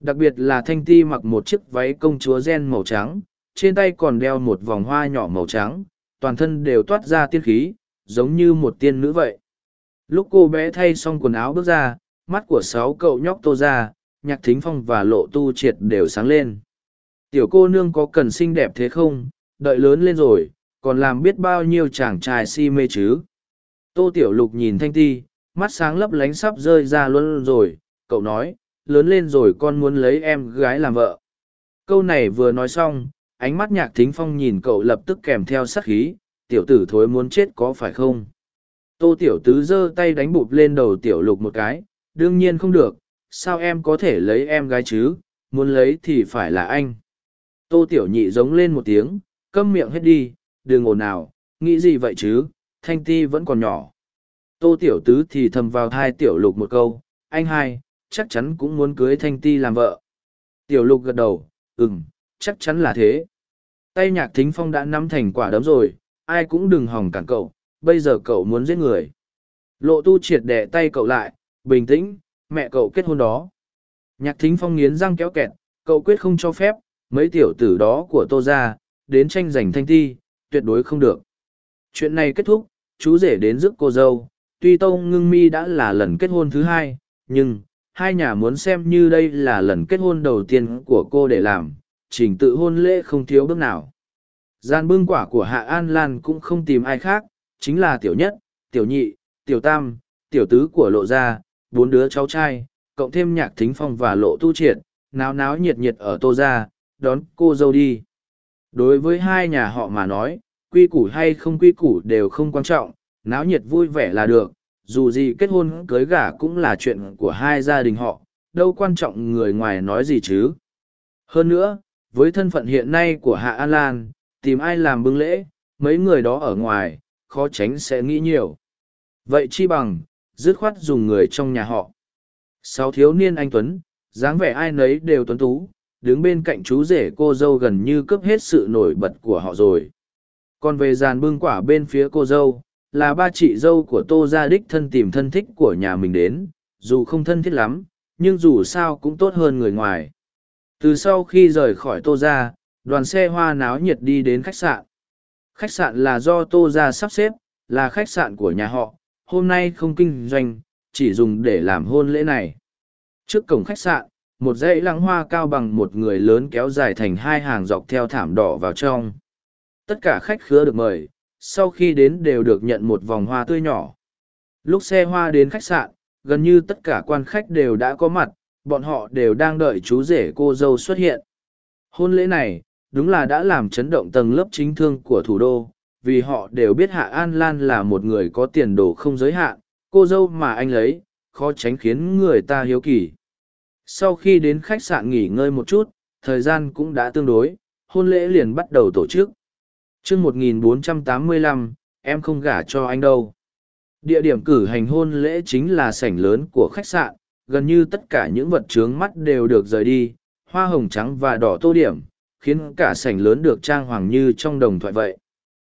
Đặc biệt là Thanh Ti mặc một chiếc váy công chúa gen màu trắng, trên tay còn đeo một vòng hoa nhỏ màu trắng, toàn thân đều toát ra tiên khí, giống như một tiên nữ vậy. Lúc cô bé thay xong quần áo bước ra, mắt của sáu cậu nhóc tô ra, nhạc thính phong và lộ tu triệt đều sáng lên. Tiểu cô nương có cần xinh đẹp thế không, đợi lớn lên rồi, còn làm biết bao nhiêu chàng trai si mê chứ. Tô Tiểu Lục nhìn Thanh Ti, mắt sáng lấp lánh sắp rơi ra luôn rồi, cậu nói, lớn lên rồi con muốn lấy em gái làm vợ. Câu này vừa nói xong, ánh mắt nhạc thính phong nhìn cậu lập tức kèm theo sắc khí, tiểu tử thối muốn chết có phải không? Tô Tiểu Tứ giơ tay đánh bụp lên đầu Tiểu Lục một cái, đương nhiên không được, sao em có thể lấy em gái chứ, muốn lấy thì phải là anh. Tô Tiểu Nhị giống lên một tiếng, câm miệng hết đi, đừng ồn nào, nghĩ gì vậy chứ, Thanh Ti vẫn còn nhỏ. Tô Tiểu Tứ thì thầm vào thai Tiểu Lục một câu, anh hai, chắc chắn cũng muốn cưới Thanh Ti làm vợ. Tiểu Lục gật đầu, ừm, chắc chắn là thế. Tay nhạc thính phong đã nắm thành quả đấm rồi, ai cũng đừng hòng cản cậu, bây giờ cậu muốn giết người. Lộ tu triệt đẻ tay cậu lại, bình tĩnh, mẹ cậu kết hôn đó. Nhạc thính phong nghiến răng kéo kẹt, cậu quyết không cho phép, mấy tiểu tử đó của tô ra, đến tranh giành thanh thi, tuyệt đối không được. Chuyện này kết thúc, chú rể đến giúp cô dâu, tuy tông ngưng mi đã là lần kết hôn thứ hai, nhưng, hai nhà muốn xem như đây là lần kết hôn đầu tiên của cô để làm, trình tự hôn lễ không thiếu bước nào. Gian bưng quả của Hạ An Lan cũng không tìm ai khác, chính là tiểu nhất, tiểu nhị, tiểu tam, tiểu tứ của lộ gia, bốn đứa cháu trai, cộng thêm nhạc thính phong và lộ tu triệt, náo náo nhiệt nhiệt ở tô gia, đón cô dâu đi. Đối với hai nhà họ mà nói, quy củ hay không quy củ đều không quan trọng, náo nhiệt vui vẻ là được, dù gì kết hôn cưới gả cũng là chuyện của hai gia đình họ, đâu quan trọng người ngoài nói gì chứ. Hơn nữa, với thân phận hiện nay của Hạ An Lan, tìm ai làm bưng lễ, mấy người đó ở ngoài, khó tránh sẽ nghĩ nhiều. Vậy chi bằng, dứt khoát dùng người trong nhà họ. Sáu thiếu niên anh Tuấn, dáng vẻ ai nấy đều tuấn tú, đứng bên cạnh chú rể cô dâu gần như cướp hết sự nổi bật của họ rồi. Còn về dàn bưng quả bên phía cô dâu, là ba chị dâu của tô gia đích thân tìm thân thích của nhà mình đến, dù không thân thiết lắm, nhưng dù sao cũng tốt hơn người ngoài. Từ sau khi rời khỏi tô gia, đoàn xe hoa náo nhiệt đi đến khách sạn. Khách sạn là do tô gia sắp xếp, là khách sạn của nhà họ, hôm nay không kinh doanh, chỉ dùng để làm hôn lễ này. Trước cổng khách sạn, một dãy lăng hoa cao bằng một người lớn kéo dài thành hai hàng dọc theo thảm đỏ vào trong. Tất cả khách khứa được mời, sau khi đến đều được nhận một vòng hoa tươi nhỏ. Lúc xe hoa đến khách sạn, gần như tất cả quan khách đều đã có mặt, bọn họ đều đang đợi chú rể cô dâu xuất hiện. Hôn lễ này, đúng là đã làm chấn động tầng lớp chính thương của thủ đô, vì họ đều biết Hạ An Lan là một người có tiền đồ không giới hạn, cô dâu mà anh lấy, khó tránh khiến người ta hiếu kỳ. Sau khi đến khách sạn nghỉ ngơi một chút, thời gian cũng đã tương đối, hôn lễ liền bắt đầu tổ chức. chương 1485, em không gả cho anh đâu. Địa điểm cử hành hôn lễ chính là sảnh lớn của khách sạn, gần như tất cả những vật trướng mắt đều được rời đi, hoa hồng trắng và đỏ tô điểm, khiến cả sảnh lớn được trang hoàng như trong đồng thoại vậy.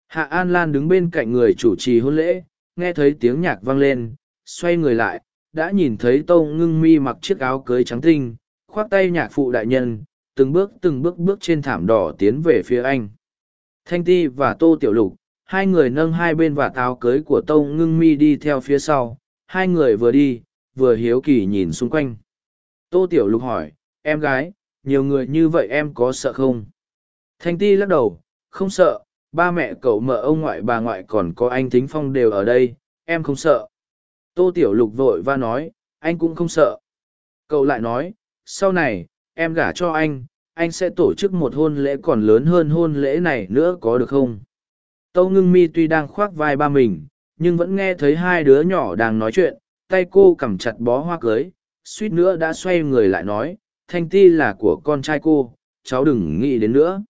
Hạ An Lan đứng bên cạnh người chủ trì hôn lễ, nghe thấy tiếng nhạc vang lên, xoay người lại, đã nhìn thấy Tâu Ngưng Mi mặc chiếc áo cưới trắng tinh, khoác tay nhạc phụ đại nhân, từng bước từng bước bước trên thảm đỏ tiến về phía anh. Thanh Ti và Tô Tiểu Lục, hai người nâng hai bên và áo cưới của Tâu Ngưng Mi đi theo phía sau, hai người vừa đi, vừa hiếu kỳ nhìn xung quanh. Tô Tiểu Lục hỏi, em gái, nhiều người như vậy em có sợ không? Thanh Ti lắc đầu, không sợ, ba mẹ cậu mợ ông ngoại bà ngoại còn có anh Thính Phong đều ở đây, em không sợ. Tô Tiểu Lục vội và nói, anh cũng không sợ. Cậu lại nói, sau này, em gả cho anh, anh sẽ tổ chức một hôn lễ còn lớn hơn hôn lễ này nữa có được không? Tâu ngưng mi tuy đang khoác vai ba mình, nhưng vẫn nghe thấy hai đứa nhỏ đang nói chuyện, tay cô cầm chặt bó hoa cưới, suýt nữa đã xoay người lại nói, thanh ti là của con trai cô, cháu đừng nghĩ đến nữa.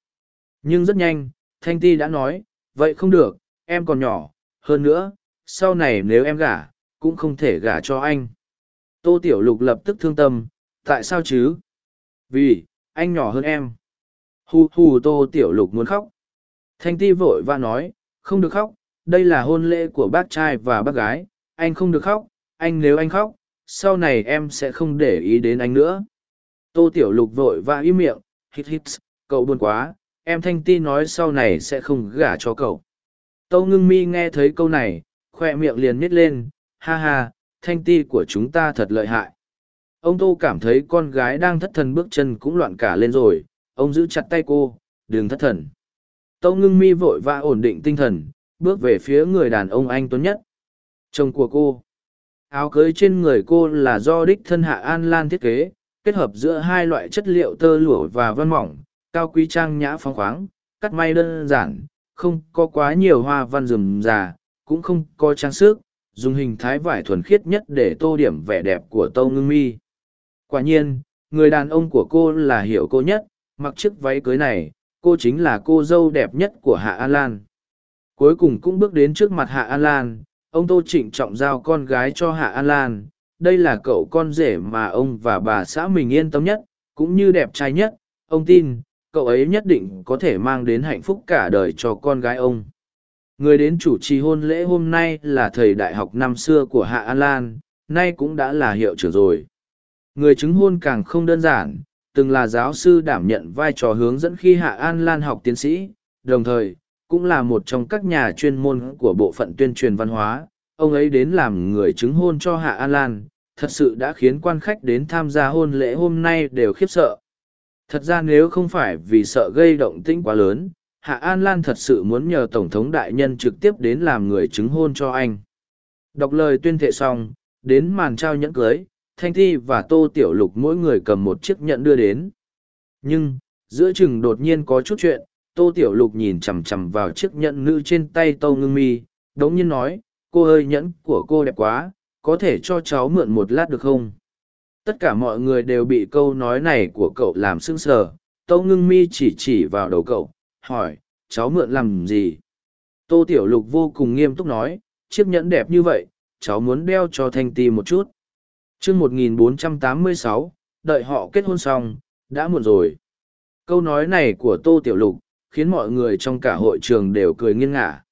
Nhưng rất nhanh, thanh ti đã nói, vậy không được, em còn nhỏ, hơn nữa, sau này nếu em gả, cũng không thể gả cho anh. Tô Tiểu Lục lập tức thương tâm, tại sao chứ? Vì, anh nhỏ hơn em. Hù hù Tô Tiểu Lục muốn khóc. Thanh ti vội và nói, không được khóc, đây là hôn lễ của bác trai và bác gái, anh không được khóc, anh nếu anh khóc, sau này em sẽ không để ý đến anh nữa. Tô Tiểu Lục vội và im miệng, hít hít, cậu buồn quá, em Thanh ti nói sau này sẽ không gả cho cậu. Tâu ngưng mi nghe thấy câu này, khoe miệng liền nhét lên, ha ha, thanh ti của chúng ta thật lợi hại. Ông Tô cảm thấy con gái đang thất thần bước chân cũng loạn cả lên rồi, ông giữ chặt tay cô, đừng thất thần. Tâu ngưng mi vội vã ổn định tinh thần, bước về phía người đàn ông anh tuấn nhất. Chồng của cô. Áo cưới trên người cô là do đích thân hạ An Lan thiết kế, kết hợp giữa hai loại chất liệu tơ lụa và vân mỏng, cao quý trang nhã phóng khoáng, cắt may đơn giản, không có quá nhiều hoa văn rườm rà, cũng không có trang sức, dùng hình thái vải thuần khiết nhất để tô điểm vẻ đẹp của tâu ngưng mi. Quả nhiên, người đàn ông của cô là hiểu cô nhất, mặc chiếc váy cưới này, cô chính là cô dâu đẹp nhất của hạ an lan. Cuối cùng cũng bước đến trước mặt hạ an lan, ông tô trịnh trọng giao con gái cho hạ an lan. Đây là cậu con rể mà ông và bà xã mình yên tâm nhất, cũng như đẹp trai nhất. Ông tin, cậu ấy nhất định có thể mang đến hạnh phúc cả đời cho con gái ông. Người đến chủ trì hôn lễ hôm nay là thầy đại học năm xưa của Hạ An Lan, nay cũng đã là hiệu trưởng rồi. Người chứng hôn càng không đơn giản, từng là giáo sư đảm nhận vai trò hướng dẫn khi Hạ An Lan học tiến sĩ, đồng thời, cũng là một trong các nhà chuyên môn của bộ phận tuyên truyền văn hóa. Ông ấy đến làm người chứng hôn cho Hạ An Lan, thật sự đã khiến quan khách đến tham gia hôn lễ hôm nay đều khiếp sợ. Thật ra nếu không phải vì sợ gây động tĩnh quá lớn, Hạ An Lan thật sự muốn nhờ Tổng thống đại nhân trực tiếp đến làm người chứng hôn cho anh. Đọc lời tuyên thệ xong, đến màn trao nhẫn cưới, Thanh Thi và Tô Tiểu Lục mỗi người cầm một chiếc nhẫn đưa đến. Nhưng, giữa chừng đột nhiên có chút chuyện, Tô Tiểu Lục nhìn chằm chằm vào chiếc nhẫn nữ trên tay Tô Ngưng Mi, đống nhiên nói, cô ơi nhẫn của cô đẹp quá, có thể cho cháu mượn một lát được không? Tất cả mọi người đều bị câu nói này của cậu làm sững sờ, Tô Ngưng Mi chỉ chỉ vào đầu cậu, hỏi, cháu mượn làm gì? Tô Tiểu Lục vô cùng nghiêm túc nói, chiếc nhẫn đẹp như vậy, cháu muốn đeo cho Thanh Ti một chút. chương 1486, đợi họ kết hôn xong, đã muộn rồi. Câu nói này của Tô Tiểu Lục, khiến mọi người trong cả hội trường đều cười nghiêng ngả.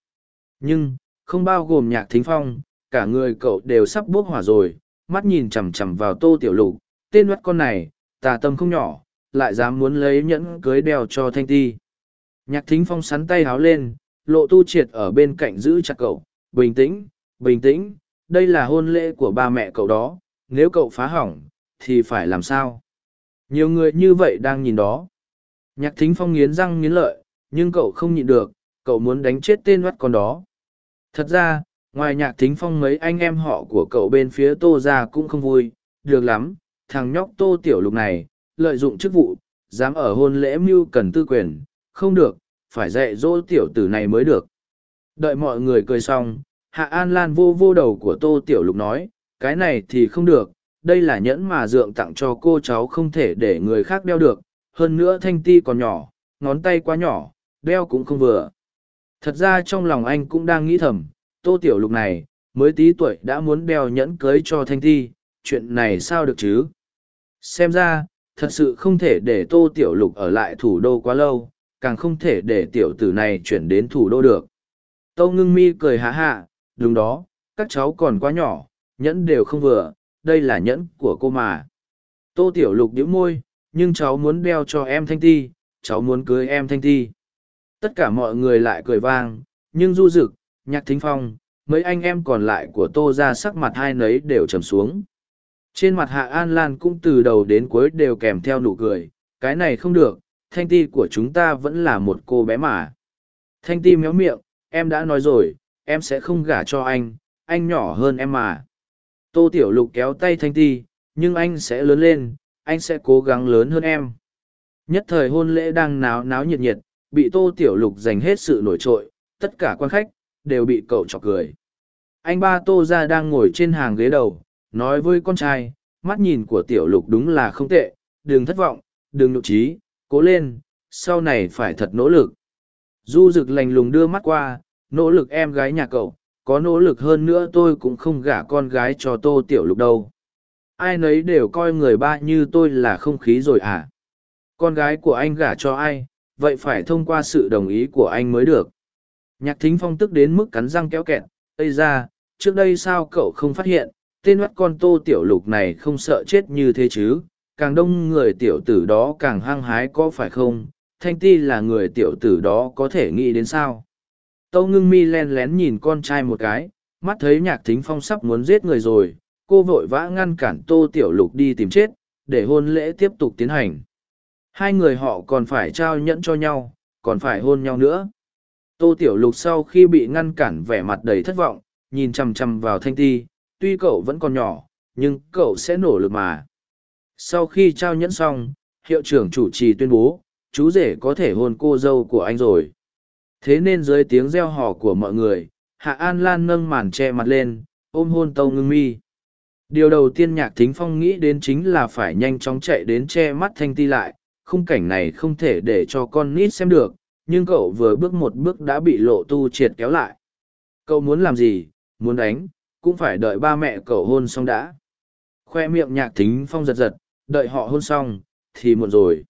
Nhưng, không bao gồm nhạc thính phong, cả người cậu đều sắp bốc hỏa rồi, mắt nhìn chằm chằm vào Tô Tiểu Lục, tên mắt con này, tà tâm không nhỏ, lại dám muốn lấy nhẫn cưới đeo cho Thanh Ti. Nhạc thính phong sắn tay háo lên, lộ tu triệt ở bên cạnh giữ chặt cậu, bình tĩnh, bình tĩnh, đây là hôn lễ của ba mẹ cậu đó, nếu cậu phá hỏng, thì phải làm sao? Nhiều người như vậy đang nhìn đó. Nhạc thính phong nghiến răng nghiến lợi, nhưng cậu không nhịn được, cậu muốn đánh chết tên mắt con đó. Thật ra, ngoài nhạc thính phong mấy anh em họ của cậu bên phía tô ra cũng không vui, được lắm, thằng nhóc tô tiểu lục này, lợi dụng chức vụ, dám ở hôn lễ mưu cần tư quyền, không được, phải dạy dỗ tiểu tử này mới được. Đợi mọi người cười xong, Hạ An Lan vô vô đầu của Tô Tiểu Lục nói, cái này thì không được, đây là nhẫn mà dượng tặng cho cô cháu không thể để người khác đeo được, hơn nữa thanh ti còn nhỏ, ngón tay quá nhỏ, đeo cũng không vừa. Thật ra trong lòng anh cũng đang nghĩ thầm, Tô Tiểu Lục này, mới tí tuổi đã muốn đeo nhẫn cưới cho thanh ti, chuyện này sao được chứ? Xem ra, thật sự không thể để Tô Tiểu Lục ở lại thủ đô quá lâu, càng không thể để tiểu tử này chuyển đến thủ đô được. Tâu ngưng mi cười hạ hạ, đúng đó, các cháu còn quá nhỏ, nhẫn đều không vừa, đây là nhẫn của cô mà. Tô Tiểu Lục điếu môi, nhưng cháu muốn đeo cho em Thanh Ti, cháu muốn cưới em Thanh Ti. Tất cả mọi người lại cười vang, nhưng du dực, nhạc thính phong, mấy anh em còn lại của Tô ra sắc mặt hai nấy đều trầm xuống. Trên mặt Hạ An Lan cũng từ đầu đến cuối đều kèm theo nụ cười, cái này không được, Thanh Ti của chúng ta vẫn là một cô bé mà. Thanh Ti méo miệng, em đã nói rồi, em sẽ không gả cho anh, anh nhỏ hơn em mà. Tô Tiểu Lục kéo tay Thanh Ti, nhưng anh sẽ lớn lên, anh sẽ cố gắng lớn hơn em. Nhất thời hôn lễ đang náo náo nhiệt nhiệt, bị Tô Tiểu Lục dành hết sự nổi trội, tất cả quan khách, đều bị cậu chọc cười. Anh ba Tô ra đang ngồi trên hàng ghế đầu, nói với con trai, mắt nhìn của Tiểu Lục đúng là không tệ, đừng thất vọng, đừng nhục trí, cố lên, sau này phải thật nỗ lực. Du rực lành lùng đưa mắt qua, nỗ lực em gái nhà cậu, có nỗ lực hơn nữa tôi cũng không gả con gái cho tô tiểu lục đâu. Ai nấy đều coi người ba như tôi là không khí rồi à? Con gái của anh gả cho ai vậy phải thông qua sự đồng ý của anh mới được. Nhạc thính phong tức đến mức cắn răng kéo kẹt ây ra trước đây sao cậu không phát hiện tên mắt con tô tiểu lục này không sợ chết như thế chứ? Càng đông người tiểu tử đó càng hăng hái có phải không thanh ti là người tiểu tử đó có thể nghĩ đến sao Tâu ngưng mi len lén nhìn con trai một cái, mắt thấy nhạc thính phong sắp muốn giết người rồi, cô vội vã ngăn cản tô tiểu lục đi tìm chết, để hôn lễ tiếp tục tiến hành. Hai người họ còn phải trao nhẫn cho nhau, còn phải hôn nhau nữa. Tô tiểu lục sau khi bị ngăn cản vẻ mặt đầy thất vọng, nhìn chằm chằm vào thanh ti, tuy cậu vẫn còn nhỏ, nhưng cậu sẽ nổ lực mà. Sau khi trao nhẫn xong, hiệu trưởng chủ trì tuyên bố, chú rể có thể hôn cô dâu của anh rồi. Thế nên dưới tiếng reo hò của mọi người, Hạ An Lan nâng màn che mặt lên, ôm hôn Tâu Ngưng Mi. Điều đầu tiên Nhạc Thính Phong nghĩ đến chính là phải nhanh chóng chạy đến che mắt Thanh Ti lại, khung cảnh này không thể để cho con nít xem được, nhưng cậu vừa bước một bước đã bị lộ tu triệt kéo lại. Cậu muốn làm gì, muốn đánh, cũng phải đợi ba mẹ cậu hôn xong đã. Khoe miệng Nhạc Thính Phong giật giật, đợi họ hôn xong, thì muộn rồi.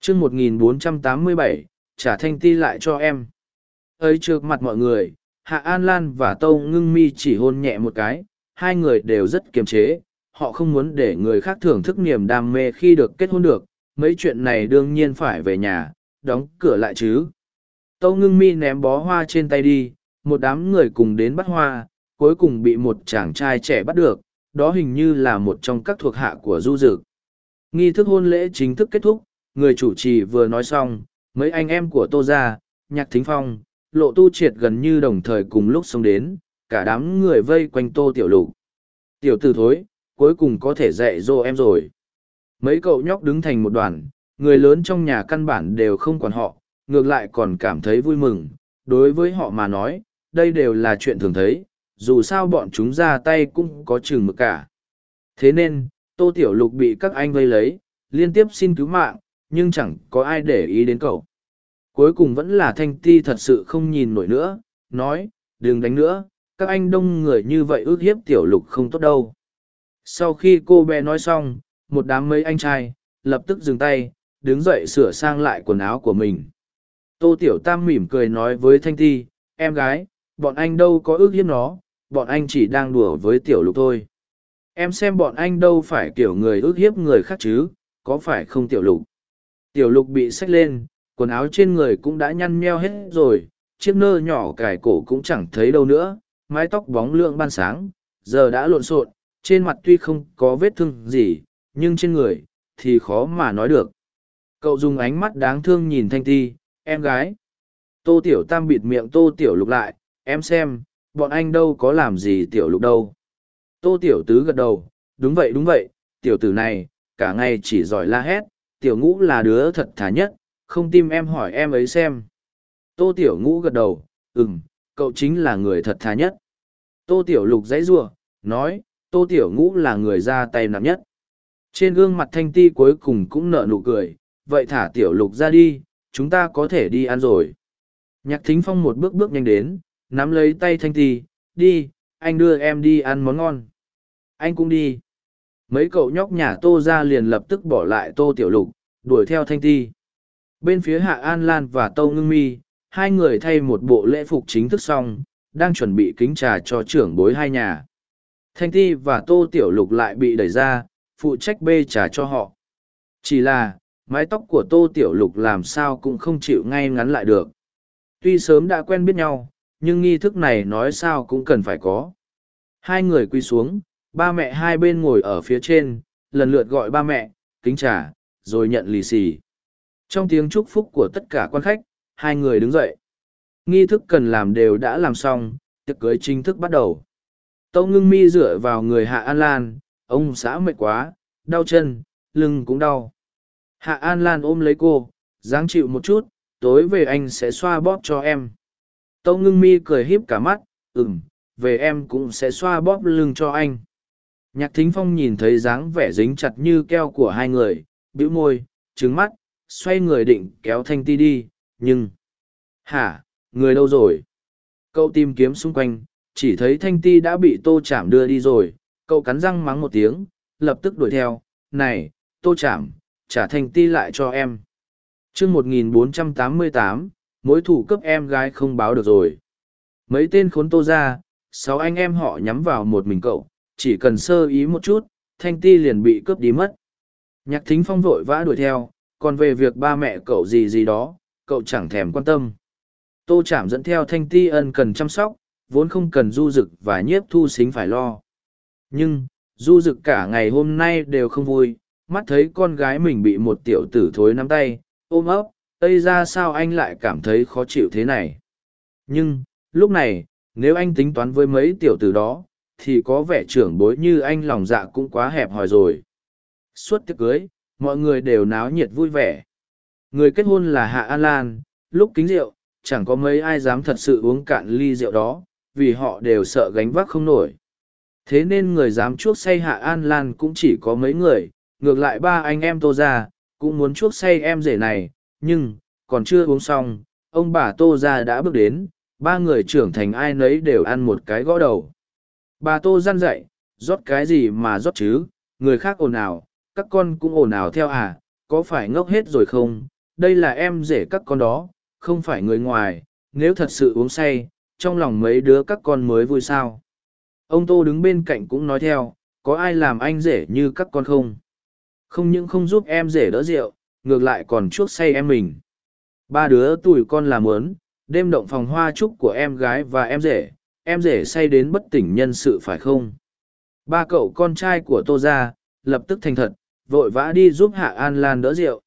chương 1487, trả Thanh Ti lại cho em. Ấy trước mặt mọi người hạ an lan và tâu ngưng mi chỉ hôn nhẹ một cái hai người đều rất kiềm chế họ không muốn để người khác thưởng thức niềm đam mê khi được kết hôn được mấy chuyện này đương nhiên phải về nhà đóng cửa lại chứ. Tâu ngưng mi ném bó hoa trên tay đi một đám người cùng đến bắt hoa cuối cùng bị một chàng trai trẻ bắt được đó hình như là một trong các thuộc hạ của du dực nghi thức hôn lễ chính thức kết thúc người chủ trì vừa nói xong mấy anh em của tô gia nhạc thính phong lộ tu triệt gần như đồng thời cùng lúc xông đến, cả đám người vây quanh tô tiểu lục. Tiểu tử thối, cuối cùng có thể dạy dỗ em rồi. Mấy cậu nhóc đứng thành một đoàn, người lớn trong nhà căn bản đều không còn họ, ngược lại còn cảm thấy vui mừng. Đối với họ mà nói, đây đều là chuyện thường thấy, dù sao bọn chúng ra tay cũng có chừng mực cả. Thế nên, tô tiểu lục bị các anh vây lấy, liên tiếp xin cứu mạng, nhưng chẳng có ai để ý đến cậu. Cuối cùng vẫn là thanh ti thật sự không nhìn nổi nữa nói đừng đánh nữa các anh đông người như vậy ước hiếp tiểu lục không tốt đâu. Sau khi cô bé nói xong một đám mấy anh trai lập tức dừng tay đứng dậy sửa sang lại quần áo của mình. Tô tiểu tam mỉm cười nói với thanh ti em gái bọn anh đâu có ước hiếp nó bọn anh chỉ đang đùa với tiểu lục thôi em xem bọn anh đâu phải kiểu người ước hiếp người khác chứ có phải không tiểu lục tiểu lục bị xách lên quần áo trên người cũng đã nhăn nheo hết rồi, chiếc nơ nhỏ cài cổ cũng chẳng thấy đâu nữa, mái tóc bóng lượng ban sáng, giờ đã lộn xộn, trên mặt tuy không có vết thương gì, nhưng trên người, thì khó mà nói được. Cậu dùng ánh mắt đáng thương nhìn Thanh Ti, em gái. Tô Tiểu Tam bịt miệng Tô Tiểu Lục lại, em xem, bọn anh đâu có làm gì Tiểu Lục đâu. Tô Tiểu Tứ gật đầu, đúng vậy đúng vậy, Tiểu Tử này, cả ngày chỉ giỏi la hét, Tiểu Ngũ là đứa thật thà nhất, không tim em hỏi em ấy xem. Tô Tiểu Ngũ gật đầu, ừm, cậu chính là người thật thà nhất. Tô Tiểu Lục dãy rủa nói, Tô Tiểu Ngũ là người ra tay nặng nhất. Trên gương mặt thanh ti cuối cùng cũng nở nụ cười, vậy thả Tiểu Lục ra đi, chúng ta có thể đi ăn rồi. Nhạc thính phong một bước bước nhanh đến, nắm lấy tay thanh ti, đi, anh đưa em đi ăn món ngon. Anh cũng đi. Mấy cậu nhóc nhà tô ra liền lập tức bỏ lại tô tiểu lục, đuổi theo thanh ti. Bên phía Hạ An Lan và Tâu Ngưng Mi, hai người thay một bộ lễ phục chính thức xong, đang chuẩn bị kính trà cho trưởng bối hai nhà. Thanh Ti và Tô Tiểu Lục lại bị đẩy ra, phụ trách bê trà cho họ. Chỉ là, mái tóc của Tô Tiểu Lục làm sao cũng không chịu ngay ngắn lại được. Tuy sớm đã quen biết nhau, nhưng nghi thức này nói sao cũng cần phải có. Hai người quy xuống, ba mẹ hai bên ngồi ở phía trên, lần lượt gọi ba mẹ, kính trà, rồi nhận lì xì. Trong tiếng chúc phúc của tất cả quan khách, hai người đứng dậy. Nghi thức cần làm đều đã làm xong, tiệc cưới chính thức bắt đầu. Tâu ngưng mi dựa vào người Hạ An Lan, ông xã mệt quá, đau chân, lưng cũng đau. Hạ An Lan ôm lấy cô, dáng chịu một chút, tối về anh sẽ xoa bóp cho em. Tâu ngưng mi cười híp cả mắt, ừm, về em cũng sẽ xoa bóp lưng cho anh. Nhạc thính phong nhìn thấy dáng vẻ dính chặt như keo của hai người, bĩu môi, trứng mắt, xoay người định kéo thanh ti đi, nhưng... Hả, người đâu rồi? Cậu tìm kiếm xung quanh, chỉ thấy thanh ti đã bị tô chạm đưa đi rồi, cậu cắn răng mắng một tiếng, lập tức đuổi theo, này, tô chạm, trả thanh ti lại cho em. chương 1488, mối thủ cấp em gái không báo được rồi. Mấy tên khốn tô ra, sáu anh em họ nhắm vào một mình cậu, chỉ cần sơ ý một chút, thanh ti liền bị cướp đi mất. Nhạc thính phong vội vã đuổi theo, còn về việc ba mẹ cậu gì gì đó, cậu chẳng thèm quan tâm. Tô chảm dẫn theo thanh ti ân cần chăm sóc, vốn không cần du dực và nhiếp thu xính phải lo. Nhưng, du dực cả ngày hôm nay đều không vui, mắt thấy con gái mình bị một tiểu tử thối nắm tay, ôm ấp, ây ra sao anh lại cảm thấy khó chịu thế này. Nhưng, lúc này, nếu anh tính toán với mấy tiểu tử đó, thì có vẻ trưởng bối như anh lòng dạ cũng quá hẹp hòi rồi. Suốt tiệc cưới, mọi người đều náo nhiệt vui vẻ. Người kết hôn là Hạ An Lan, lúc kính rượu, chẳng có mấy ai dám thật sự uống cạn ly rượu đó, vì họ đều sợ gánh vác không nổi. Thế nên người dám chuốc say Hạ An Lan cũng chỉ có mấy người, ngược lại ba anh em tô ra, cũng muốn chuốc say em rể này, nhưng, còn chưa uống xong, ông bà tô ra đã bước đến, ba người trưởng thành ai nấy đều ăn một cái gõ đầu. Bà tô răn dậy, rót cái gì mà rót chứ, người khác ồn ào, các con cũng ồn ào theo à, có phải ngốc hết rồi không, đây là em rể các con đó, không phải người ngoài, nếu thật sự uống say, trong lòng mấy đứa các con mới vui sao. Ông Tô đứng bên cạnh cũng nói theo, có ai làm anh rể như các con không? Không những không giúp em rể đỡ rượu, ngược lại còn chuốc say em mình. Ba đứa tuổi con làm ớn, đêm động phòng hoa chúc của em gái và em rể, em rể say đến bất tỉnh nhân sự phải không? Ba cậu con trai của Tô Gia, lập tức thành thật, vội vã đi giúp Hạ An Lan đỡ rượu.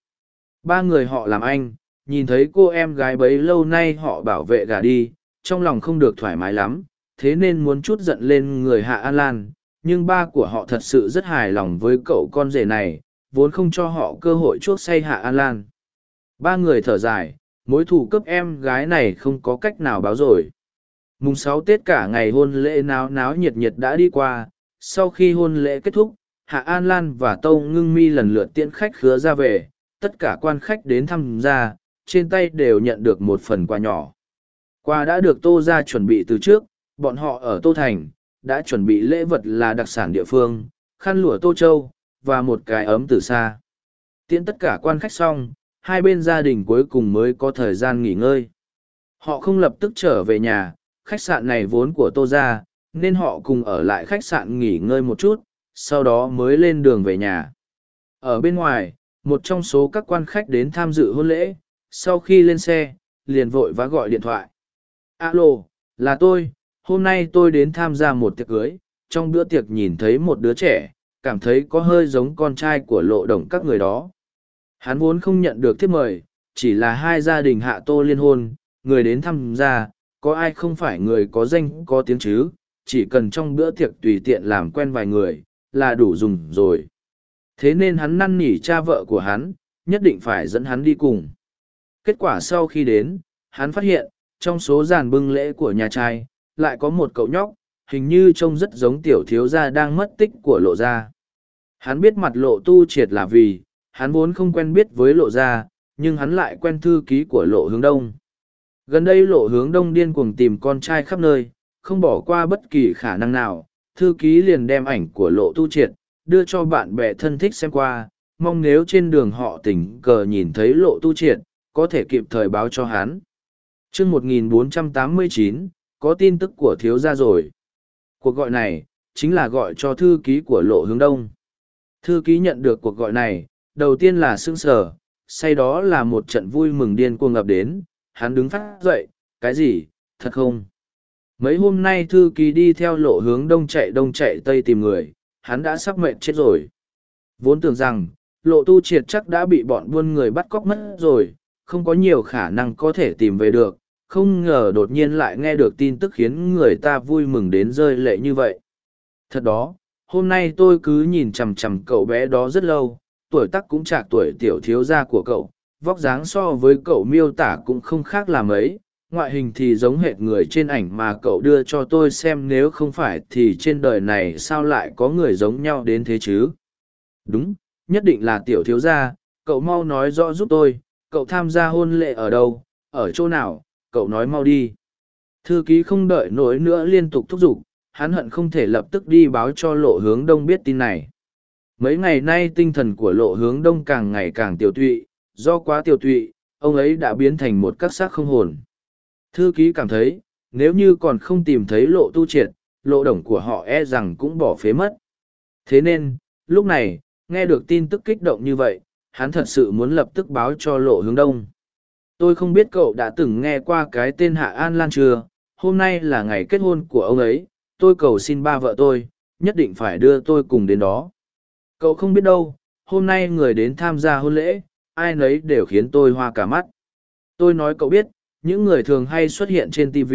Ba người họ làm anh, nhìn thấy cô em gái bấy lâu nay họ bảo vệ gà đi, trong lòng không được thoải mái lắm, thế nên muốn chút giận lên người Hạ An Lan, nhưng ba của họ thật sự rất hài lòng với cậu con rể này, vốn không cho họ cơ hội chuốc say Hạ An Lan. Ba người thở dài, mối thù cấp em gái này không có cách nào báo rồi. Mùng sáu Tết cả ngày hôn lễ náo náo nhiệt nhiệt đã đi qua, sau khi hôn lễ kết thúc, Hạ An Lan và Tâu Ngưng Mi lần lượt tiễn khách khứa ra về, tất cả quan khách đến thăm gia, trên tay đều nhận được một phần quà nhỏ. Quà đã được Tô ra chuẩn bị từ trước, bọn họ ở Tô Thành, đã chuẩn bị lễ vật là đặc sản địa phương, khăn lụa Tô Châu, và một cái ấm từ xa. Tiễn tất cả quan khách xong, hai bên gia đình cuối cùng mới có thời gian nghỉ ngơi. Họ không lập tức trở về nhà, khách sạn này vốn của Tô ra, nên họ cùng ở lại khách sạn nghỉ ngơi một chút, sau đó mới lên đường về nhà. Ở bên ngoài, một trong số các quan khách đến tham dự hôn lễ, sau khi lên xe, liền vội vã gọi điện thoại. Alo, là tôi, hôm nay tôi đến tham gia một tiệc cưới, trong bữa tiệc nhìn thấy một đứa trẻ, cảm thấy có hơi giống con trai của lộ đồng các người đó. Hắn vốn không nhận được thiếp mời, chỉ là hai gia đình hạ tô liên hôn, người đến tham gia, có ai không phải người có danh có tiếng chứ, chỉ cần trong bữa tiệc tùy tiện làm quen vài người, là đủ dùng rồi. Thế nên hắn năn nỉ cha vợ của hắn, nhất định phải dẫn hắn đi cùng. Kết quả sau khi đến, hắn phát hiện, trong số giàn bưng lễ của nhà trai, lại có một cậu nhóc, hình như trông rất giống tiểu thiếu gia đang mất tích của lộ gia. Hắn biết mặt lộ tu triệt là vì, hắn vốn không quen biết với lộ gia, nhưng hắn lại quen thư ký của lộ hướng đông. Gần đây lộ hướng đông điên cuồng tìm con trai khắp nơi, không bỏ qua bất kỳ khả năng nào, thư ký liền đem ảnh của lộ tu triệt, đưa cho bạn bè thân thích xem qua, mong nếu trên đường họ tình cờ nhìn thấy lộ tu triệt, có thể kịp thời báo cho hắn. chương 1489, có tin tức của thiếu gia rồi. Cuộc gọi này, chính là gọi cho thư ký của lộ hướng đông. Thư ký nhận được cuộc gọi này, đầu tiên là sững sờ, sau đó là một trận vui mừng điên cuồng ngập đến, hắn đứng phát dậy, cái gì, thật không? Mấy hôm nay thư ký đi theo lộ hướng đông chạy đông chạy tây tìm người, hắn đã sắp mệt chết rồi. Vốn tưởng rằng, lộ tu triệt chắc đã bị bọn buôn người bắt cóc mất rồi, không có nhiều khả năng có thể tìm về được, không ngờ đột nhiên lại nghe được tin tức khiến người ta vui mừng đến rơi lệ như vậy. Thật đó, hôm nay tôi cứ nhìn chằm chằm cậu bé đó rất lâu, tuổi tác cũng chạc tuổi tiểu thiếu gia của cậu, vóc dáng so với cậu miêu tả cũng không khác là mấy, ngoại hình thì giống hệt người trên ảnh mà cậu đưa cho tôi xem nếu không phải thì trên đời này sao lại có người giống nhau đến thế chứ? Đúng nhất định là tiểu thiếu gia cậu mau nói rõ giúp tôi cậu tham gia hôn lễ ở đâu ở chỗ nào cậu nói mau đi. Thư ký không đợi nổi nữa liên tục thúc giục hắn hận không thể lập tức đi báo cho lộ hướng đông biết tin này. Mấy ngày nay tinh thần của lộ hướng đông càng ngày càng tiểu tụy do quá tiểu tụy ông ấy đã biến thành một các xác không hồn Thư ký cảm thấy, nếu như còn không tìm thấy lộ tu triệt, lộ đồng của họ e rằng cũng bỏ phế mất. Thế nên, lúc này, nghe được tin tức kích động như vậy, hắn thật sự muốn lập tức báo cho lộ hướng đông. Tôi không biết cậu đã từng nghe qua cái tên Hạ An Lan chưa, hôm nay là ngày kết hôn của ông ấy, tôi cầu xin ba vợ tôi, nhất định phải đưa tôi cùng đến đó. Cậu không biết đâu, hôm nay người đến tham gia hôn lễ, ai nấy đều khiến tôi hoa cả mắt. Tôi nói cậu biết, những người thường hay xuất hiện trên tv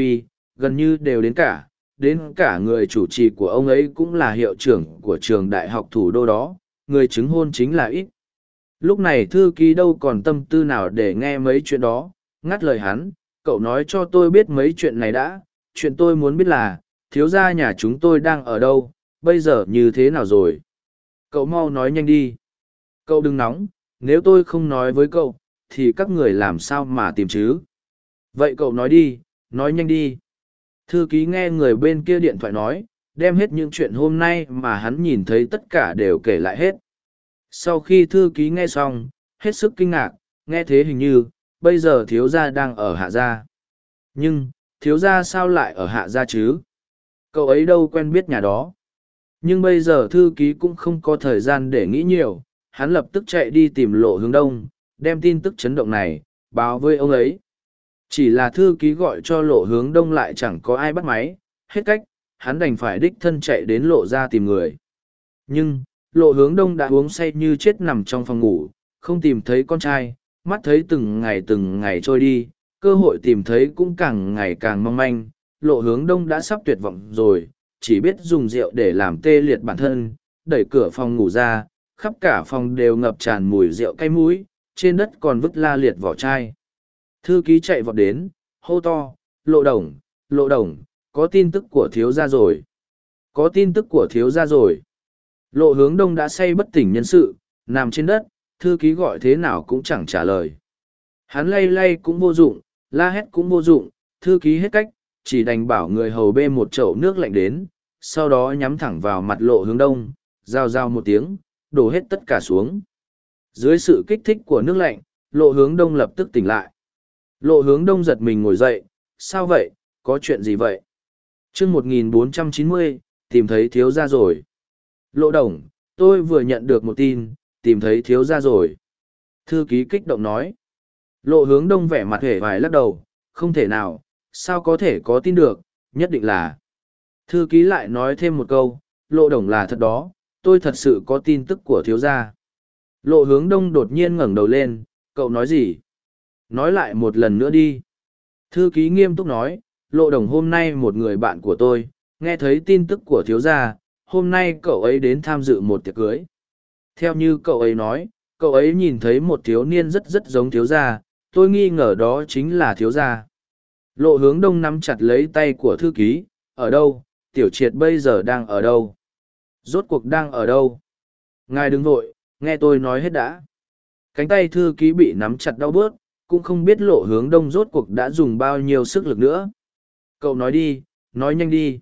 gần như đều đến cả đến cả người chủ trì của ông ấy cũng là hiệu trưởng của trường đại học thủ đô đó người chứng hôn chính là ít. Lúc này thư ký đâu còn tâm tư nào để nghe mấy chuyện đó ngắt lời hắn cậu nói cho tôi biết mấy chuyện này đã chuyện tôi muốn biết là thiếu gia nhà chúng tôi đang ở đâu bây giờ như thế nào rồi? Cậu mau nói nhanh đi. Cậu đừng nóng nếu tôi không nói với cậu thì các người làm sao mà tìm chứ Vậy cậu nói đi, nói nhanh đi. Thư ký nghe người bên kia điện thoại nói, đem hết những chuyện hôm nay mà hắn nhìn thấy tất cả đều kể lại hết. Sau khi thư ký nghe xong, hết sức kinh ngạc, nghe thế hình như, bây giờ thiếu gia đang ở hạ gia. Nhưng, thiếu gia sao lại ở hạ gia chứ? Cậu ấy đâu quen biết nhà đó. Nhưng bây giờ thư ký cũng không có thời gian để nghĩ nhiều, hắn lập tức chạy đi tìm lộ hướng đông, đem tin tức chấn động này, báo với ông ấy. Chỉ là thư ký gọi cho lộ hướng đông lại chẳng có ai bắt máy, hết cách, hắn đành phải đích thân chạy đến lộ ra tìm người. Nhưng, lộ hướng đông đã uống say như chết nằm trong phòng ngủ, không tìm thấy con trai, mắt thấy từng ngày từng ngày trôi đi, cơ hội tìm thấy cũng càng ngày càng mong manh, lộ hướng đông đã sắp tuyệt vọng rồi, chỉ biết dùng rượu để làm tê liệt bản thân, đẩy cửa phòng ngủ ra, khắp cả phòng đều ngập tràn mùi rượu cay mũi, trên đất còn vứt la liệt vỏ chai. Thư ký chạy vọt đến, hô to, lộ đồng, lộ đồng, có tin tức của thiếu gia rồi. Có tin tức của thiếu gia rồi. Lộ hướng đông đã say bất tỉnh nhân sự, nằm trên đất, thư ký gọi thế nào cũng chẳng trả lời. Hắn lay lay cũng vô dụng, la hét cũng vô dụng, thư ký hết cách, chỉ đành bảo người hầu bê một chậu nước lạnh đến, sau đó nhắm thẳng vào mặt lộ hướng đông, rào rào một tiếng, đổ hết tất cả xuống. Dưới sự kích thích của nước lạnh, lộ hướng đông lập tức tỉnh lại. Lộ hướng đông giật mình ngồi dậy, sao vậy, có chuyện gì vậy? chương 1490, tìm thấy thiếu gia rồi. Lộ đồng, tôi vừa nhận được một tin, tìm thấy thiếu gia rồi. Thư ký kích động nói. Lộ hướng đông vẻ mặt hề vài lắc đầu, không thể nào, sao có thể có tin được, nhất định là. Thư ký lại nói thêm một câu, lộ đồng là thật đó, tôi thật sự có tin tức của thiếu gia. Lộ hướng đông đột nhiên ngẩng đầu lên, cậu nói gì? nói lại một lần nữa đi thư ký nghiêm túc nói lộ đồng hôm nay một người bạn của tôi nghe thấy tin tức của thiếu gia hôm nay cậu ấy đến tham dự một tiệc cưới theo như cậu ấy nói cậu ấy nhìn thấy một thiếu niên rất rất giống thiếu gia tôi nghi ngờ đó chính là thiếu gia. Lộ hướng đông nắm chặt lấy tay của thư ký, ở đâu, tiểu triệt bây giờ đang ở đâu? Rốt cuộc đang ở đâu? Ngài đừng vội, nghe tôi nói hết đã. Cánh tay thư ký bị nắm chặt đau bớt, cũng không biết lộ hướng đông rốt cuộc đã dùng bao nhiêu sức lực nữa. Cậu nói đi, nói nhanh đi.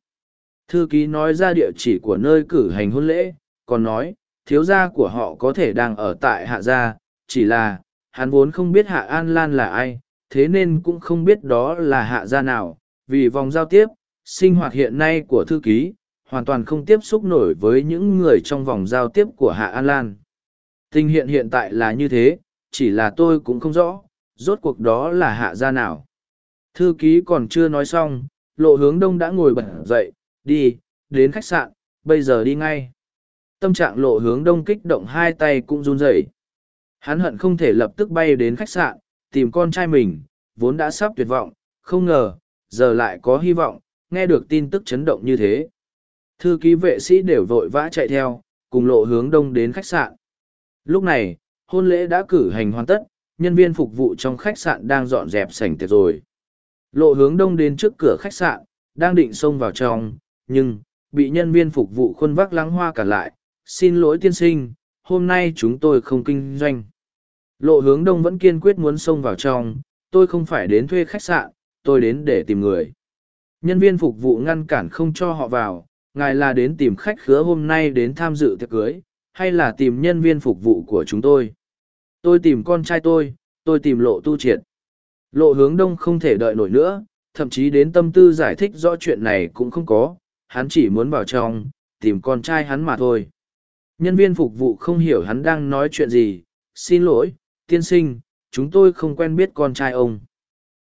Thư ký nói ra địa chỉ của nơi cử hành hôn lễ, còn nói, thiếu gia của họ có thể đang ở tại hạ gia, chỉ là, hắn vốn không biết hạ an lan là ai, thế nên cũng không biết đó là hạ gia nào, vì vòng giao tiếp, sinh hoạt hiện nay của thư ký, hoàn toàn không tiếp xúc nổi với những người trong vòng giao tiếp của hạ an lan. Tình hiện hiện tại là như thế, chỉ là tôi cũng không rõ, rốt cuộc đó là hạ gia nào. Thư ký còn chưa nói xong, lộ hướng đông đã ngồi bật dậy, đi, đến khách sạn, bây giờ đi ngay. Tâm trạng lộ hướng đông kích động hai tay cũng run rẩy. Hắn hận không thể lập tức bay đến khách sạn, tìm con trai mình, vốn đã sắp tuyệt vọng, không ngờ, giờ lại có hy vọng, nghe được tin tức chấn động như thế. Thư ký vệ sĩ đều vội vã chạy theo, cùng lộ hướng đông đến khách sạn. Lúc này, hôn lễ đã cử hành hoàn tất, nhân viên phục vụ trong khách sạn đang dọn dẹp sảnh tiệc rồi. Lộ hướng đông đến trước cửa khách sạn, đang định xông vào trong, nhưng, bị nhân viên phục vụ khuôn vác lắng hoa cả lại. Xin lỗi tiên sinh, hôm nay chúng tôi không kinh doanh. Lộ hướng đông vẫn kiên quyết muốn xông vào trong, tôi không phải đến thuê khách sạn, tôi đến để tìm người. Nhân viên phục vụ ngăn cản không cho họ vào, ngài là đến tìm khách khứa hôm nay đến tham dự tiệc cưới, hay là tìm nhân viên phục vụ của chúng tôi? Tôi tìm con trai tôi, tôi tìm lộ tu triệt. Lộ hướng đông không thể đợi nổi nữa, thậm chí đến tâm tư giải thích rõ chuyện này cũng không có, hắn chỉ muốn vào trong, tìm con trai hắn mà thôi. Nhân viên phục vụ không hiểu hắn đang nói chuyện gì, xin lỗi, tiên sinh, chúng tôi không quen biết con trai ông.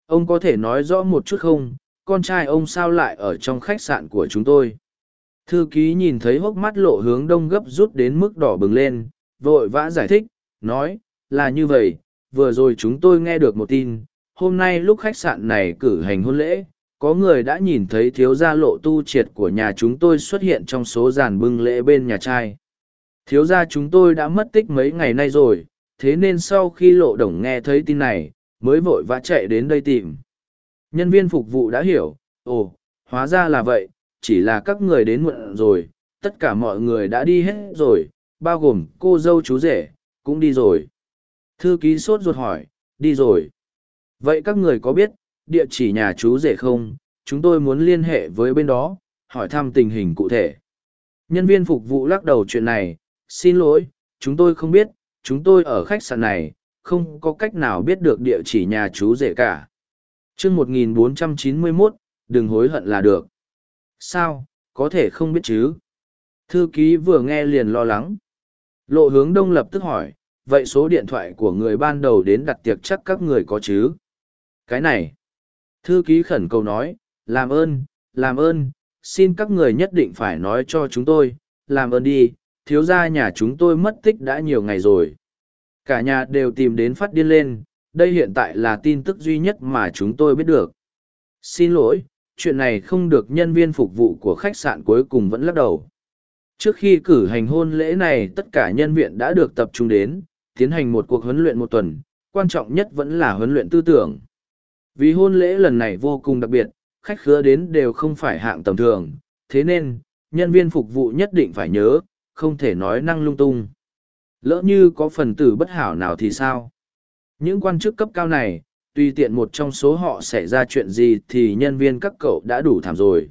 Ông có thể nói rõ một chút không, con trai ông sao lại ở trong khách sạn của chúng tôi? Thư ký nhìn thấy hốc mắt lộ hướng đông gấp rút đến mức đỏ bừng lên, vội vã giải thích, nói, là như vậy, vừa rồi chúng tôi nghe được một tin, hôm nay lúc khách sạn này cử hành hôn lễ, có người đã nhìn thấy thiếu gia lộ tu triệt của nhà chúng tôi xuất hiện trong số giàn bưng lễ bên nhà trai. Thiếu gia chúng tôi đã mất tích mấy ngày nay rồi, thế nên sau khi lộ đồng nghe thấy tin này, mới vội vã chạy đến đây tìm. Nhân viên phục vụ đã hiểu, ồ, hóa ra là vậy, chỉ là các người đến muộn rồi, tất cả mọi người đã đi hết rồi, bao gồm cô dâu chú rể, cũng đi rồi. Thư ký sốt ruột hỏi, đi rồi. Vậy các người có biết, địa chỉ nhà chú rể không? Chúng tôi muốn liên hệ với bên đó, hỏi thăm tình hình cụ thể. Nhân viên phục vụ lắc đầu chuyện này, xin lỗi, chúng tôi không biết, chúng tôi ở khách sạn này, không có cách nào biết được địa chỉ nhà chú rể cả. chương 1491, đừng hối hận là được. Sao, có thể không biết chứ? Thư ký vừa nghe liền lo lắng. Lộ hướng đông lập tức hỏi, vậy số điện thoại của người ban đầu đến đặt tiệc chắc các người có chứ? Cái này. Thư ký khẩn cầu nói, làm ơn, làm ơn, xin các người nhất định phải nói cho chúng tôi, làm ơn đi, thiếu gia nhà chúng tôi mất tích đã nhiều ngày rồi. Cả nhà đều tìm đến phát điên lên, đây hiện tại là tin tức duy nhất mà chúng tôi biết được. Xin lỗi, chuyện này không được nhân viên phục vụ của khách sạn cuối cùng vẫn lắc đầu. Trước khi cử hành hôn lễ này tất cả nhân viên đã được tập trung đến, tiến hành một cuộc huấn luyện một tuần, quan trọng nhất vẫn là huấn luyện tư tưởng. Vì hôn lễ lần này vô cùng đặc biệt, khách khứa đến đều không phải hạng tầm thường, thế nên, nhân viên phục vụ nhất định phải nhớ, không thể nói năng lung tung. Lỡ như có phần tử bất hảo nào thì sao? Những quan chức cấp cao này, Tuy tiện một trong số họ xảy ra chuyện gì thì nhân viên các cậu đã đủ thảm rồi.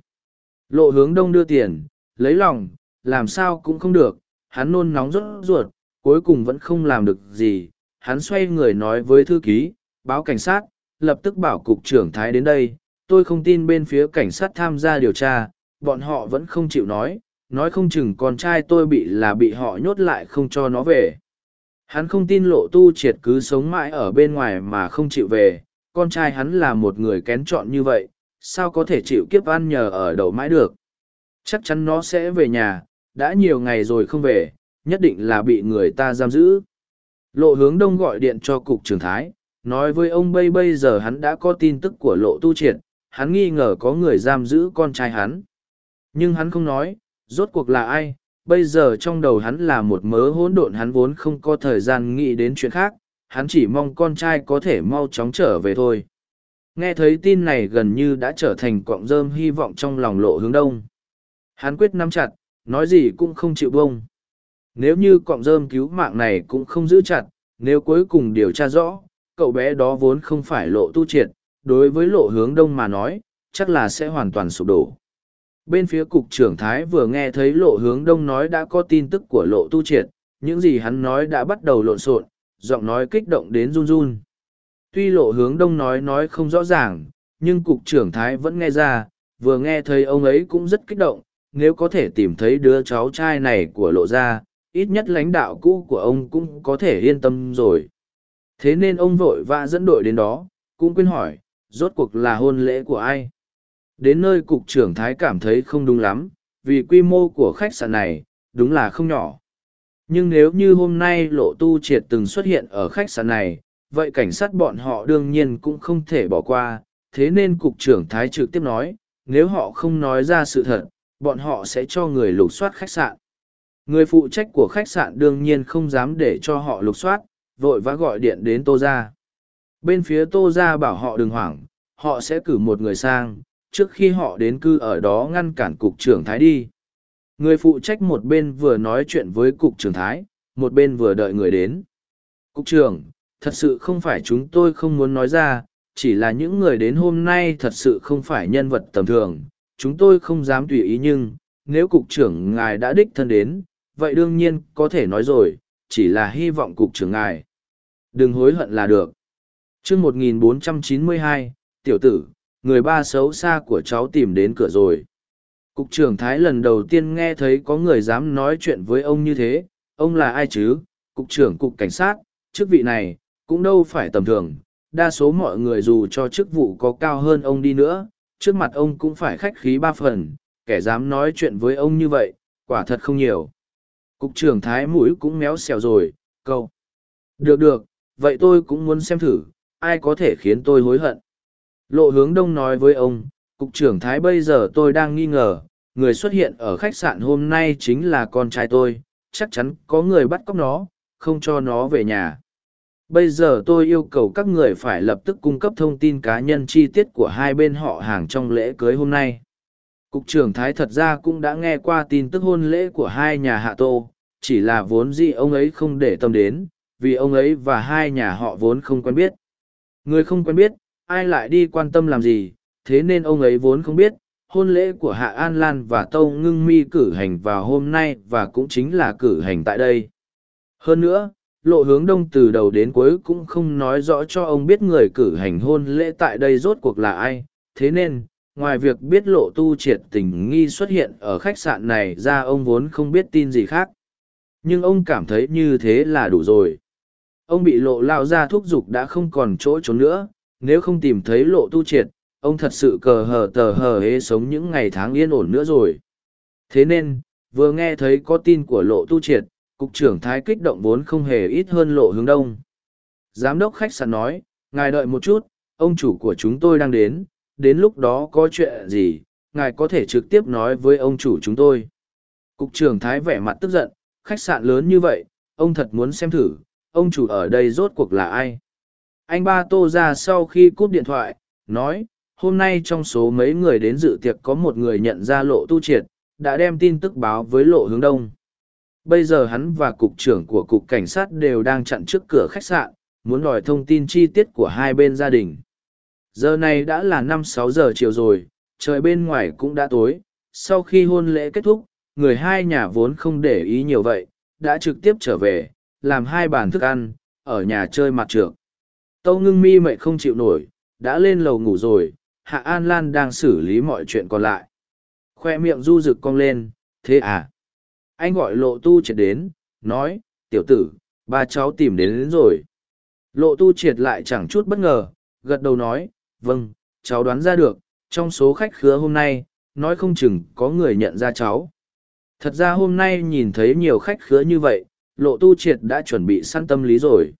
Lộ hướng đông đưa tiền, lấy lòng, làm sao cũng không được, hắn nôn nóng rốt ruột, cuối cùng vẫn không làm được gì. Hắn xoay người nói với thư ký, báo cảnh sát, lập tức bảo cục trưởng Thái đến đây. Tôi không tin bên phía cảnh sát tham gia điều tra, bọn họ vẫn không chịu nói, nói không chừng con trai tôi bị là bị họ nhốt lại không cho nó về. Hắn không tin lộ tu triệt cứ sống mãi ở bên ngoài mà không chịu về, con trai hắn là một người kén chọn như vậy, sao có thể chịu kiếp ăn nhờ ở đầu mãi được. Chắc chắn nó sẽ về nhà, đã nhiều ngày rồi không về, nhất định là bị người ta giam giữ. Lộ hướng đông gọi điện cho cục trưởng thái, nói với ông bây bây giờ hắn đã có tin tức của lộ tu triệt, hắn nghi ngờ có người giam giữ con trai hắn. Nhưng hắn không nói, rốt cuộc là ai, bây giờ trong đầu hắn là một mớ hỗn độn hắn vốn không có thời gian nghĩ đến chuyện khác, hắn chỉ mong con trai có thể mau chóng trở về thôi. Nghe thấy tin này gần như đã trở thành cọng rơm hy vọng trong lòng lộ hướng đông. Hắn quyết nắm chặt nói gì cũng không chịu bông nếu như cọng rơm cứu mạng này cũng không giữ chặt nếu cuối cùng điều tra rõ cậu bé đó vốn không phải lộ tu triệt đối với lộ hướng đông mà nói chắc là sẽ hoàn toàn sụp đổ bên phía cục trưởng thái vừa nghe thấy lộ hướng đông nói đã có tin tức của lộ tu triệt, những gì hắn nói đã bắt đầu lộn xộn, giọng nói kích động đến run run. Tuy lộ hướng đông nói nói không rõ ràng, nhưng cục trưởng thái vẫn nghe ra, vừa nghe thấy ông ấy cũng rất kích động, nếu có thể tìm thấy đứa cháu trai này của lộ gia, ít nhất lãnh đạo cũ của ông cũng có thể yên tâm rồi. Thế nên ông vội vã dẫn đội đến đó, cũng quên hỏi, rốt cuộc là hôn lễ của ai? Đến nơi cục trưởng thái cảm thấy không đúng lắm, vì quy mô của khách sạn này, đúng là không nhỏ. Nhưng nếu như hôm nay lộ tu triệt từng xuất hiện ở khách sạn này, vậy cảnh sát bọn họ đương nhiên cũng không thể bỏ qua. Thế nên cục trưởng thái trực tiếp nói, nếu họ không nói ra sự thật, bọn họ sẽ cho người lục soát khách sạn. Người phụ trách của khách sạn đương nhiên không dám để cho họ lục soát, vội vã gọi điện đến tô ra bên phía tô ra bảo họ đừng hoảng, họ sẽ cử một người sang trước khi họ đến cư ở đó ngăn cản cục trưởng thái đi. Người phụ trách một bên vừa nói chuyện với cục trưởng thái, một bên vừa đợi người đến. Cục trưởng, thật sự không phải chúng tôi không muốn nói ra, chỉ là những người đến hôm nay thật sự không phải nhân vật tầm thường. Chúng tôi không dám tùy ý nhưng, nếu cục trưởng ngài đã đích thân đến, vậy đương nhiên có thể nói rồi, chỉ là hy vọng cục trưởng ngài. Đừng hối hận là được. Chương một nghìn bốn trăm chín mươi hai, tiểu tử người ba xấu xa của cháu tìm đến cửa rồi. Cục trưởng thái lần đầu tiên nghe thấy có người dám nói chuyện với ông như thế, ông là ai chứ? Cục trưởng cục cảnh sát, chức vị này cũng đâu phải tầm thường. Đa số mọi người dù cho chức vụ có cao hơn ông đi nữa, trước mặt ông cũng phải khách khí ba phần, kẻ dám nói chuyện với ông như vậy, quả thật không nhiều. Cục trưởng thái mũi cũng méo xèo rồi câu được được, vậy tôi cũng muốn xem thử, ai có thể khiến tôi hối hận? Lộ hướng đông nói với ông, cục trưởng thái bây giờ tôi đang nghi ngờ, người xuất hiện ở khách sạn hôm nay chính là con trai tôi, chắc chắn có người bắt cóc nó, không cho nó về nhà. Bây giờ tôi yêu cầu các người phải lập tức cung cấp thông tin cá nhân chi tiết của hai bên họ hàng trong lễ cưới hôm nay. Cục trưởng thái thật ra cũng đã nghe qua tin tức hôn lễ của hai nhà hạ tô, chỉ là vốn dĩ ông ấy không để tâm đến, vì ông ấy và hai nhà họ vốn không quen biết. Người không quen biết ai lại đi quan tâm làm gì, thế nên ông ấy vốn không biết, hôn lễ của hạ an lan và tâu ngưng mi cử hành vào hôm nay và cũng chính là cử hành tại đây. Hơn nữa, lộ hướng đông từ đầu đến cuối cũng không nói rõ cho ông biết người cử hành hôn lễ tại đây rốt cuộc là ai, thế nên, ngoài việc biết lộ tu triệt tình nghi xuất hiện ở khách sạn này ra ông vốn không biết tin gì khác. Nhưng ông cảm thấy như thế là đủ rồi. Ông bị lộ lao ra thúc giục đã không còn chỗ trốn nữa nếu không tìm thấy lộ tu triệt, ông thật sự cờ hờ tờ hờ hế sống những ngày tháng yên ổn nữa rồi. Thế nên, vừa nghe thấy có tin của lộ tu triệt, cục trưởng thái kích động vốn không hề ít hơn lộ hướng đông. Giám đốc khách sạn nói, ngài đợi một chút, ông chủ của chúng tôi đang đến đến lúc đó có chuyện gì, ngài có thể trực tiếp nói với ông chủ chúng tôi. Cục trưởng thái vẻ mặt tức giận, khách sạn lớn như vậy, ông thật muốn xem thử, ông chủ ở đây rốt cuộc là ai? Anh ba tô ra sau khi cúp điện thoại, nói, hôm nay trong số mấy người đến dự tiệc có một người nhận ra lộ tu triệt, đã đem tin tức báo với lộ hướng đông. Bây giờ hắn và cục trưởng của cục cảnh sát đều đang chặn trước cửa khách sạn, muốn đòi thông tin chi tiết của hai bên gia đình. Giờ này đã là năm sáu giờ chiều rồi, trời bên ngoài cũng đã tối. Sau khi hôn lễ kết thúc, người hai nhà vốn không để ý nhiều vậy, đã trực tiếp trở về, làm hai bàn thức ăn, ở nhà chơi mặt trượt tâu ngưng mi mệt không chịu nổi đã lên lầu ngủ rồi hạ an lan đang xử lý mọi chuyện còn lại. Khoe miệng du rực cong lên thế à? Anh gọi lộ tu triệt đến nói tiểu tử ba cháu tìm đến, đến rồi. Lộ tu triệt lại chẳng chút bất ngờ gật đầu nói vâng cháu đoán ra được trong số khách khứa hôm nay nói không chừng có người nhận ra cháu. Thật ra hôm nay nhìn thấy nhiều khách khứa như vậy lộ tu triệt đã chuẩn bị săn tâm lý rồi.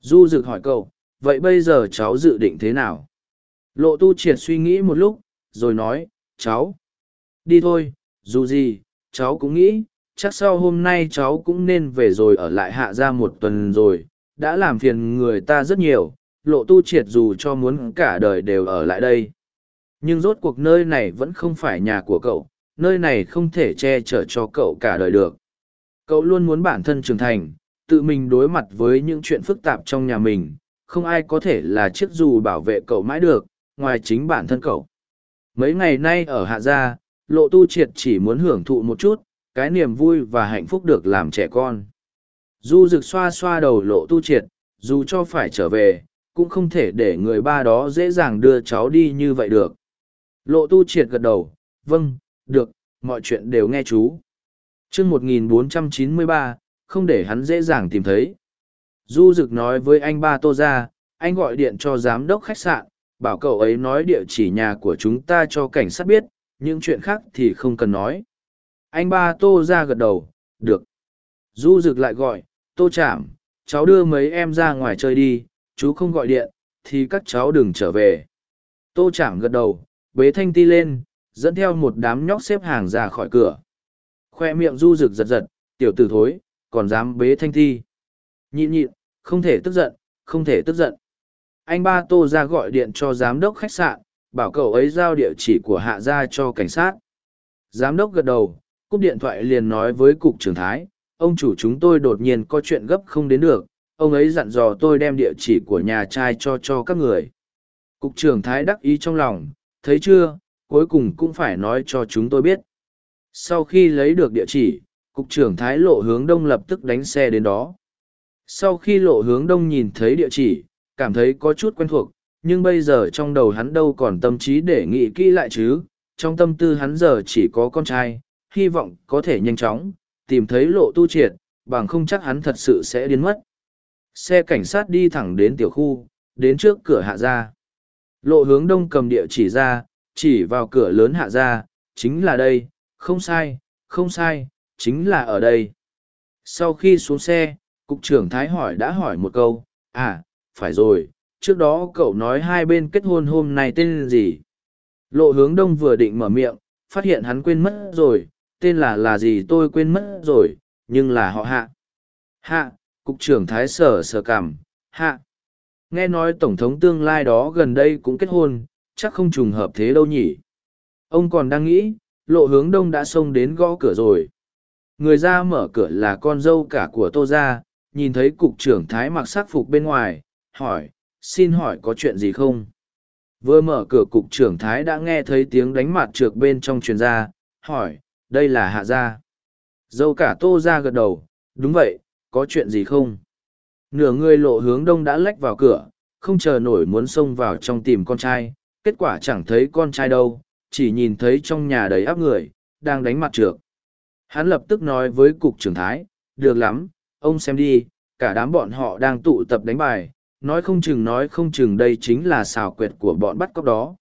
Du rực hỏi cậu vậy bây giờ cháu dự định thế nào lộ tu triệt suy nghĩ một lúc rồi nói cháu đi thôi dù gì cháu cũng nghĩ chắc sau hôm nay cháu cũng nên về rồi ở lại hạ ra một tuần rồi đã làm phiền người ta rất nhiều, lộ tu triệt dù cho muốn cả đời đều ở lại đây. Nhưng rốt cuộc nơi này vẫn không phải nhà của cậu, nơi này không thể che chở cho cậu cả đời được. Cậu luôn muốn bản thân trưởng thành, tự mình đối mặt với những chuyện phức tạp trong nhà mình, không ai có thể là chiếc dù bảo vệ cậu mãi được, ngoài chính bản thân cậu. Mấy ngày nay ở Hạ Gia, Lộ Tu Triệt chỉ muốn hưởng thụ một chút, cái niềm vui và hạnh phúc được làm trẻ con. Du rực xoa xoa đầu Lộ Tu Triệt, dù cho phải trở về, cũng không thể để người ba đó dễ dàng đưa cháu đi như vậy được. Lộ Tu Triệt gật đầu, vâng, được, mọi chuyện đều nghe chú. chương 1493, không để hắn dễ dàng tìm thấy. Du Dực nói với anh ba Tô ra, anh gọi điện cho giám đốc khách sạn, bảo cậu ấy nói địa chỉ nhà của chúng ta cho cảnh sát biết, những chuyện khác thì không cần nói. Anh ba Tô ra gật đầu, được. Du Dực lại gọi, Tô Trạm, cháu đưa mấy em ra ngoài chơi đi, chú không gọi điện, thì các cháu đừng trở về. Tô Trạm gật đầu, bế Thanh Ti lên, dẫn theo một đám nhóc xếp hàng ra khỏi cửa. Khoe miệng Du Dực giật giật, tiểu tử thối, còn dám bế Thanh Ti. Nhịn nhịn, không thể tức giận, không thể tức giận. Anh ba tô ra gọi điện cho giám đốc khách sạn, bảo cậu ấy giao địa chỉ của hạ gia cho cảnh sát. Giám đốc gật đầu, cúp điện thoại liền nói với cục trưởng thái, ông chủ chúng tôi đột nhiên có chuyện gấp không đến được, ông ấy dặn dò tôi đem địa chỉ của nhà trai cho cho các người. Cục trưởng thái đắc ý trong lòng, thấy chưa, cuối cùng cũng phải nói cho chúng tôi biết. Sau khi lấy được địa chỉ, cục trưởng thái lộ hướng đông lập tức đánh xe đến đó sau khi lộ hướng đông nhìn thấy địa chỉ, cảm thấy có chút quen thuộc, nhưng bây giờ trong đầu hắn đâu còn tâm trí để nghĩ kỹ lại chứ. Trong tâm tư hắn giờ chỉ có con trai, hy vọng có thể nhanh chóng, tìm thấy lộ tu triệt, bằng không chắc hắn thật sự sẽ điên mất. Xe cảnh sát đi thẳng đến tiểu khu, đến trước cửa hạ gia. Lộ hướng đông cầm địa chỉ ra, chỉ vào cửa lớn hạ gia, chính là đây, không sai không sai, chính là ở đây. Sau khi xuống xe Cục trưởng Thái hỏi đã hỏi một câu, à, phải rồi, trước đó cậu nói hai bên kết hôn hôm nay tên gì? Lộ hướng đông vừa định mở miệng, phát hiện hắn quên mất rồi, tên là là gì tôi quên mất rồi, nhưng là họ hạ. Hạ, cục trưởng Thái sở sở cảm, hạ. Nghe nói Tổng thống tương lai đó gần đây cũng kết hôn, chắc không trùng hợp thế đâu nhỉ. Ông còn đang nghĩ, lộ hướng đông đã xông đến gõ cửa rồi. Người ra mở cửa là con dâu cả của Tô Gia, nhìn thấy cục trưởng thái mặc sắc phục bên ngoài, hỏi, xin hỏi có chuyện gì không? Vừa mở cửa cục trưởng thái đã nghe thấy tiếng đánh mặt trượt bên trong truyền ra, hỏi, đây là hạ gia. Dâu cả tô ra gật đầu, đúng vậy, có chuyện gì không? Nửa người lộ hướng đông đã lách vào cửa, không chờ nổi muốn xông vào trong tìm con trai, kết quả chẳng thấy con trai đâu, chỉ nhìn thấy trong nhà đầy áp người, đang đánh mặt trượt. Hắn lập tức nói với cục trưởng thái, được lắm, ông xem đi, cả đám bọn họ đang tụ tập đánh bài, nói không chừng nói không chừng đây chính là xào quyệt của bọn bắt cóc đó.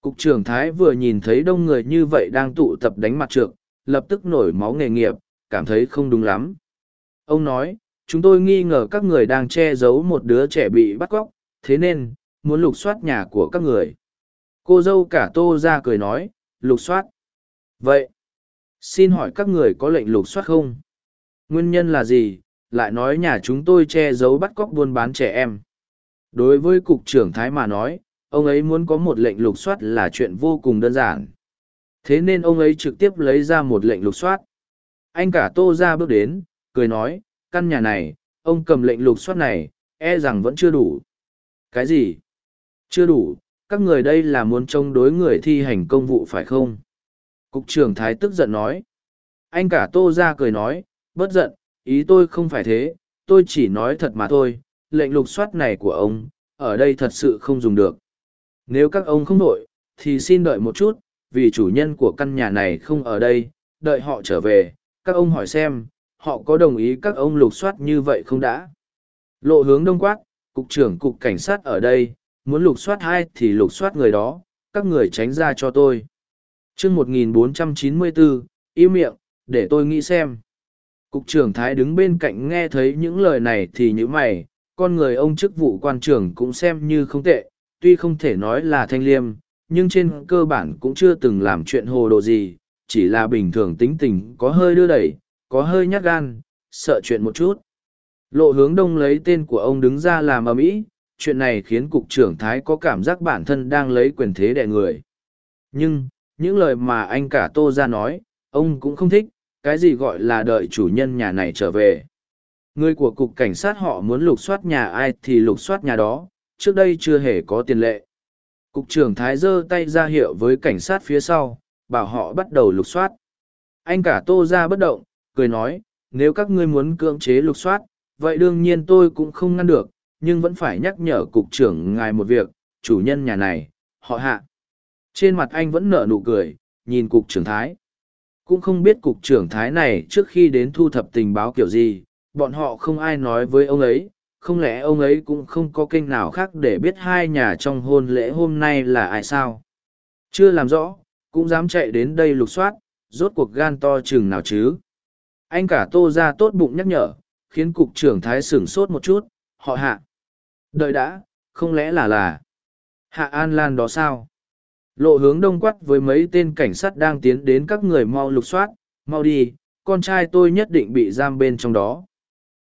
Cục trưởng Thái vừa nhìn thấy đông người như vậy đang tụ tập đánh mặt trượng, lập tức nổi máu nghề nghiệp, cảm thấy không đúng lắm. Ông nói, chúng tôi nghi ngờ các người đang che giấu một đứa trẻ bị bắt cóc, thế nên, muốn lục soát nhà của các người. Cô dâu cả tô ra cười nói, lục soát. Vậy, xin hỏi các người có lệnh lục soát không? Nguyên nhân là gì? Lại nói nhà chúng tôi che giấu bắt cóc buôn bán trẻ em. Đối với cục trưởng Thái mà nói, ông ấy muốn có một lệnh lục soát là chuyện vô cùng đơn giản. Thế nên ông ấy trực tiếp lấy ra một lệnh lục soát. Anh cả tô ra bước đến, cười nói, căn nhà này, ông cầm lệnh lục soát này, e rằng vẫn chưa đủ. Cái gì? Chưa đủ, các người đây là muốn chống đối người thi hành công vụ phải không? Cục trưởng Thái tức giận nói. Anh cả tô ra cười nói, bất giận, ý tôi không phải thế, tôi chỉ nói thật mà thôi, lệnh lục soát này của ông, ở đây thật sự không dùng được. Nếu các ông không đội thì xin đợi một chút, vì chủ nhân của căn nhà này không ở đây, đợi họ trở về, các ông hỏi xem, họ có đồng ý các ông lục soát như vậy không đã? Lộ hướng đông quát, cục trưởng cục cảnh sát ở đây, muốn lục soát ai thì lục soát người đó, các người tránh ra cho tôi. Chương một nghìn bốn trăm chín mươi bốn, im miệng, để tôi nghĩ xem. Cục trưởng Thái đứng bên cạnh nghe thấy những lời này thì như mày, con người ông chức vụ quan trưởng cũng xem như không tệ, tuy không thể nói là thanh liêm, nhưng trên cơ bản cũng chưa từng làm chuyện hồ đồ gì, chỉ là bình thường tính tình có hơi đưa đẩy, có hơi nhát gan, sợ chuyện một chút. Lộ hướng đông lấy tên của ông đứng ra làm ầm ĩ, chuyện này khiến cục trưởng Thái có cảm giác bản thân đang lấy quyền thế đè người. Nhưng, những lời mà anh cả Tô ra nói, ông cũng không thích, cái gì gọi là đợi chủ nhân nhà này trở về. Người của cục cảnh sát họ muốn lục soát nhà ai thì lục soát nhà đó, trước đây chưa hề có tiền lệ. Cục trưởng Thái giơ tay ra hiệu với cảnh sát phía sau, bảo họ bắt đầu lục soát. Anh cả Tô ra bất động, cười nói, nếu các ngươi muốn cưỡng chế lục soát, vậy đương nhiên tôi cũng không ngăn được, nhưng vẫn phải nhắc nhở cục trưởng ngài một việc, chủ nhân nhà này, họ hạ. Trên mặt anh vẫn nở nụ cười, nhìn cục trưởng Thái. Cũng không biết cục trưởng Thái này trước khi đến thu thập tình báo kiểu gì, bọn họ không ai nói với ông ấy, không lẽ ông ấy cũng không có kênh nào khác để biết hai nhà trong hôn lễ hôm nay là ai sao? Chưa làm rõ, cũng dám chạy đến đây lục soát, rốt cuộc gan to chừng nào chứ? Anh cả tô ra tốt bụng nhắc nhở, khiến cục trưởng Thái sửng sốt một chút, họ hạ. Đợi đã, không lẽ là là Hạ An Lan đó sao? Lộ hướng đông quát với mấy tên cảnh sát đang tiến đến các người mau lục soát, mau đi, con trai tôi nhất định bị giam bên trong đó.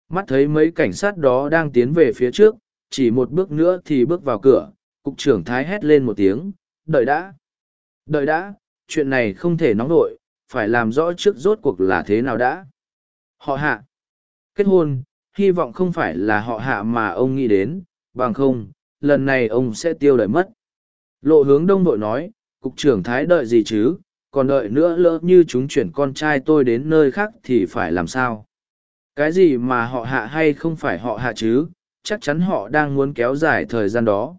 Mắt thấy mấy cảnh sát đó đang tiến về phía trước, chỉ một bước nữa thì bước vào cửa, cục trưởng Thái hét lên một tiếng, đợi đã. Đợi đã, chuyện này không thể nóng nổi, phải làm rõ trước rốt cuộc là thế nào đã. Họ hạ. Kết hôn, hy vọng không phải là họ hạ mà ông nghĩ đến, bằng không, lần này ông sẽ tiêu đời mất. Lộ hướng đông vội nói, cục trưởng thái đợi gì chứ, còn đợi nữa lỡ như chúng chuyển con trai tôi đến nơi khác thì phải làm sao? Cái gì mà họ hạ hay không phải họ hạ chứ, chắc chắn họ đang muốn kéo dài thời gian đó.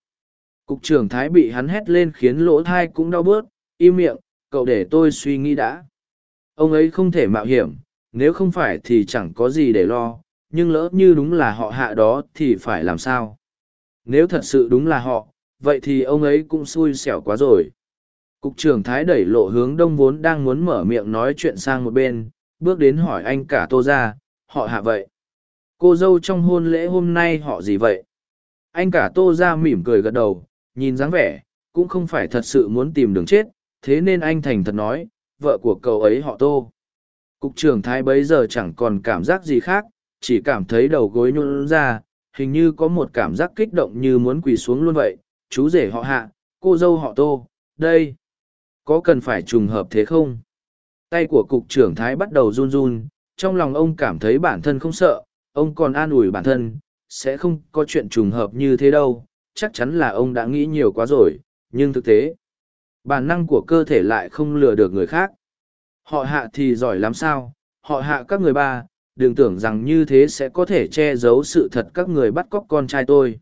Cục trưởng thái bị hắn hét lên khiến lỗ thai cũng đau bớt, im miệng, cậu để tôi suy nghĩ đã. Ông ấy không thể mạo hiểm, nếu không phải thì chẳng có gì để lo, nhưng lỡ như đúng là họ hạ đó thì phải làm sao? Nếu thật sự đúng là họ, vậy thì ông ấy cũng xui xẻo quá rồi. Cục trưởng Thái đẩy lộ hướng đông vốn đang muốn mở miệng nói chuyện sang một bên, bước đến hỏi anh cả tô ra, họ hạ vậy. Cô dâu trong hôn lễ hôm nay họ gì vậy? Anh cả tô ra mỉm cười gật đầu, nhìn dáng vẻ, cũng không phải thật sự muốn tìm đường chết, thế nên anh thành thật nói, vợ của cậu ấy họ tô. Cục trưởng Thái bấy giờ chẳng còn cảm giác gì khác, chỉ cảm thấy đầu gối nhún ra, hình như có một cảm giác kích động như muốn quỳ xuống luôn vậy. Chú rể họ hạ, cô dâu họ tô, đây. Có cần phải trùng hợp thế không? Tay của cục trưởng Thái bắt đầu run run, trong lòng ông cảm thấy bản thân không sợ, ông còn an ủi bản thân, sẽ không có chuyện trùng hợp như thế đâu, chắc chắn là ông đã nghĩ nhiều quá rồi, nhưng thực tế, bản năng của cơ thể lại không lừa được người khác. Họ hạ thì giỏi lắm sao, họ hạ các người ba, đừng tưởng rằng như thế sẽ có thể che giấu sự thật các người bắt cóc con trai tôi.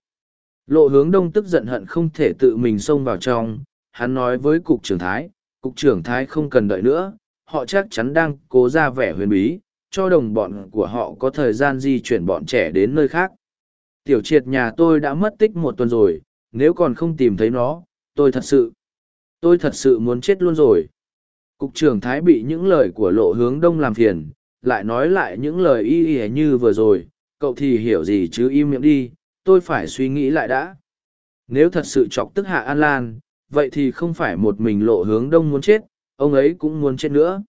Lộ hướng đông tức giận hận không thể tự mình xông vào trong, hắn nói với cục trưởng thái, cục trưởng thái không cần đợi nữa, họ chắc chắn đang cố ra vẻ huyền bí, cho đồng bọn của họ có thời gian di chuyển bọn trẻ đến nơi khác. Tiểu triệt nhà tôi đã mất tích một tuần rồi, nếu còn không tìm thấy nó, tôi thật sự, tôi thật sự muốn chết luôn rồi. Cục trưởng Thái bị những lời của lộ hướng đông làm phiền, lại nói lại những lời y y như vừa rồi, cậu thì hiểu gì chứ im miệng đi, tôi phải suy nghĩ lại đã. Nếu thật sự chọc tức Hạ An Lan, vậy thì không phải một mình lộ hướng đông muốn chết, ông ấy cũng muốn chết nữa.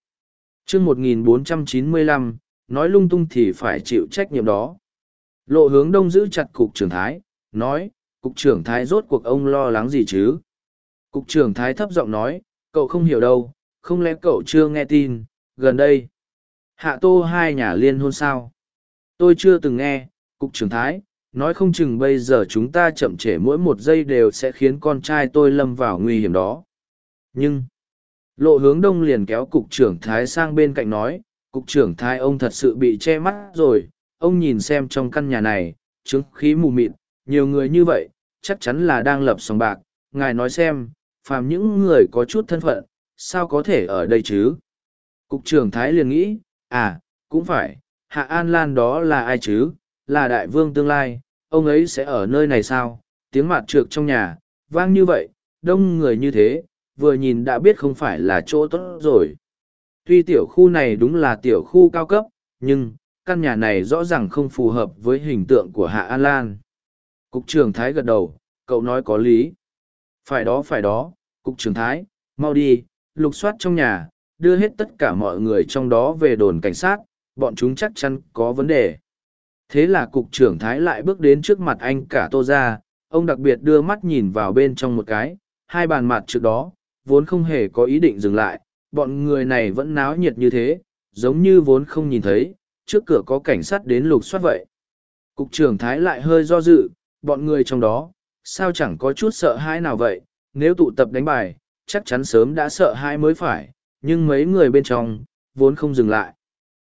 chương 1495, nói lung tung thì phải chịu trách nhiệm đó. Lộ hướng đông giữ chặt cục trưởng Thái, nói, cục trưởng Thái rốt cuộc ông lo lắng gì chứ? Cục trưởng Thái thấp giọng nói, cậu không hiểu đâu, không lẽ cậu chưa nghe tin, gần đây. Hạ tô hai nhà liên hôn sao? Tôi chưa từng nghe, cục trưởng thái, nói không chừng bây giờ chúng ta chậm trễ mỗi một giây đều sẽ khiến con trai tôi lâm vào nguy hiểm đó. Nhưng, lộ hướng đông liền kéo cục trưởng thái sang bên cạnh nói, cục trưởng thái ông thật sự bị che mắt rồi, ông nhìn xem trong căn nhà này, chứng khí mù mịt, nhiều người như vậy, chắc chắn là đang lập sòng bạc, ngài nói xem, phàm những người có chút thân phận, sao có thể ở đây chứ? Cục trưởng Thái liền nghĩ, à, cũng phải, Hạ An Lan đó là ai chứ, là đại vương tương lai, ông ấy sẽ ở nơi này sao? Tiếng mặt trược trong nhà, vang như vậy, đông người như thế, vừa nhìn đã biết không phải là chỗ tốt rồi. Tuy tiểu khu này đúng là tiểu khu cao cấp, nhưng, căn nhà này rõ ràng không phù hợp với hình tượng của Hạ An Lan. Cục trưởng Thái gật đầu, cậu nói có lý. Phải đó phải đó, Cục trưởng Thái, mau đi, lục soát trong nhà, đưa hết tất cả mọi người trong đó về đồn cảnh sát, bọn chúng chắc chắn có vấn đề. Thế là cục trưởng Thái lại bước đến trước mặt anh cả tô ra, ông đặc biệt đưa mắt nhìn vào bên trong một cái, hai bàn mặt trước đó, vốn không hề có ý định dừng lại, bọn người này vẫn náo nhiệt như thế, giống như vốn không nhìn thấy, trước cửa có cảnh sát đến lục soát vậy. Cục trưởng Thái lại hơi do dự, bọn người trong đó, sao chẳng có chút sợ hãi nào vậy, nếu tụ tập đánh bài, chắc chắn sớm đã sợ hãi mới phải, nhưng mấy người bên trong, vốn không dừng lại.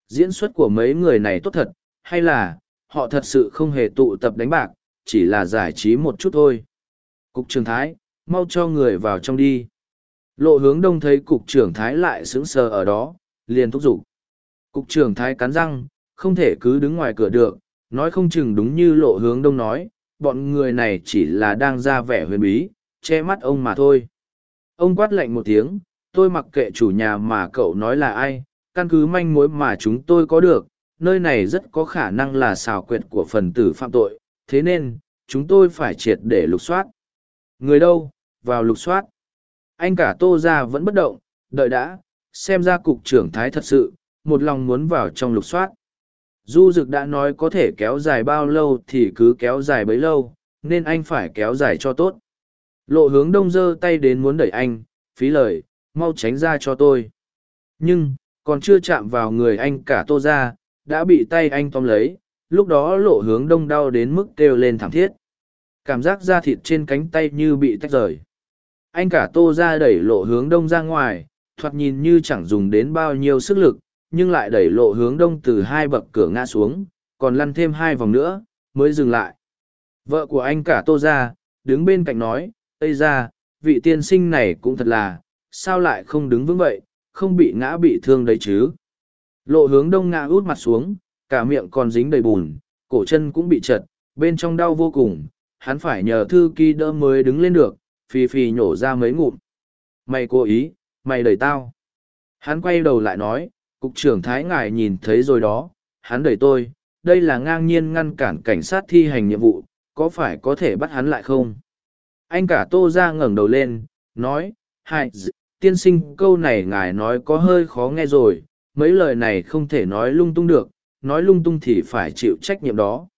Diễn xuất của mấy người này tốt thật, hay là, họ thật sự không hề tụ tập đánh bạc, chỉ là giải trí một chút thôi. Cục trưởng Thái, mau cho người vào trong đi. Lộ hướng đông thấy cục trưởng Thái lại sững sờ ở đó, liền thúc giục. Cục trưởng Thái cắn răng, không thể cứ đứng ngoài cửa được, nói không chừng đúng như lộ hướng đông nói, bọn người này chỉ là đang ra vẻ huyền bí, che mắt ông mà thôi. Ông quát lạnh một tiếng, tôi mặc kệ chủ nhà mà cậu nói là ai, căn cứ manh mối mà chúng tôi có được, nơi này rất có khả năng là xào quyệt của phần tử phạm tội, thế nên, chúng tôi phải triệt để lục soát. Người đâu, vào lục soát. Anh cả tô ra vẫn bất động, đợi đã, xem ra cục trưởng thái thật sự, một lòng muốn vào trong lục soát. Du Dực đã nói có thể kéo dài bao lâu thì cứ kéo dài bấy lâu, nên anh phải kéo dài cho tốt. Lộ hướng đông dơ tay đến muốn đẩy anh, phí lời, mau tránh ra cho tôi. Nhưng, còn chưa chạm vào người anh cả tô ra, đã bị tay anh tóm lấy, lúc đó lộ hướng đông đau đến mức kêu lên thảm thiết. Cảm giác da thịt trên cánh tay như bị tách rời. Anh cả tô ra đẩy lộ hướng đông ra ngoài, thoạt nhìn như chẳng dùng đến bao nhiêu sức lực, nhưng lại đẩy lộ hướng đông từ hai bậc cửa ngã xuống, còn lăn thêm hai vòng nữa, mới dừng lại. Vợ của anh cả tô ra, đứng bên cạnh nói, Ây ra, vị tiên sinh này cũng thật là, sao lại không đứng vững vậy, không bị ngã bị thương đấy chứ. Lộ hướng đông ngã út mặt xuống, cả miệng còn dính đầy bùn, cổ chân cũng bị chật, bên trong đau vô cùng, hắn phải nhờ thư ký đỡ mới đứng lên được, phì phì nhổ ra mấy ngụm. Mày cố ý, mày đẩy tao. Hắn quay đầu lại nói, cục trưởng Thái Ngài nhìn thấy rồi đó, hắn đẩy tôi, đây là ngang nhiên ngăn cản cảnh sát thi hành nhiệm vụ, có phải có thể bắt hắn lại không? Anh cả tô ra ngẩng đầu lên, nói, hai, tiên sinh câu này ngài nói có hơi khó nghe rồi, mấy lời này không thể nói lung tung được, nói lung tung thì phải chịu trách nhiệm đó.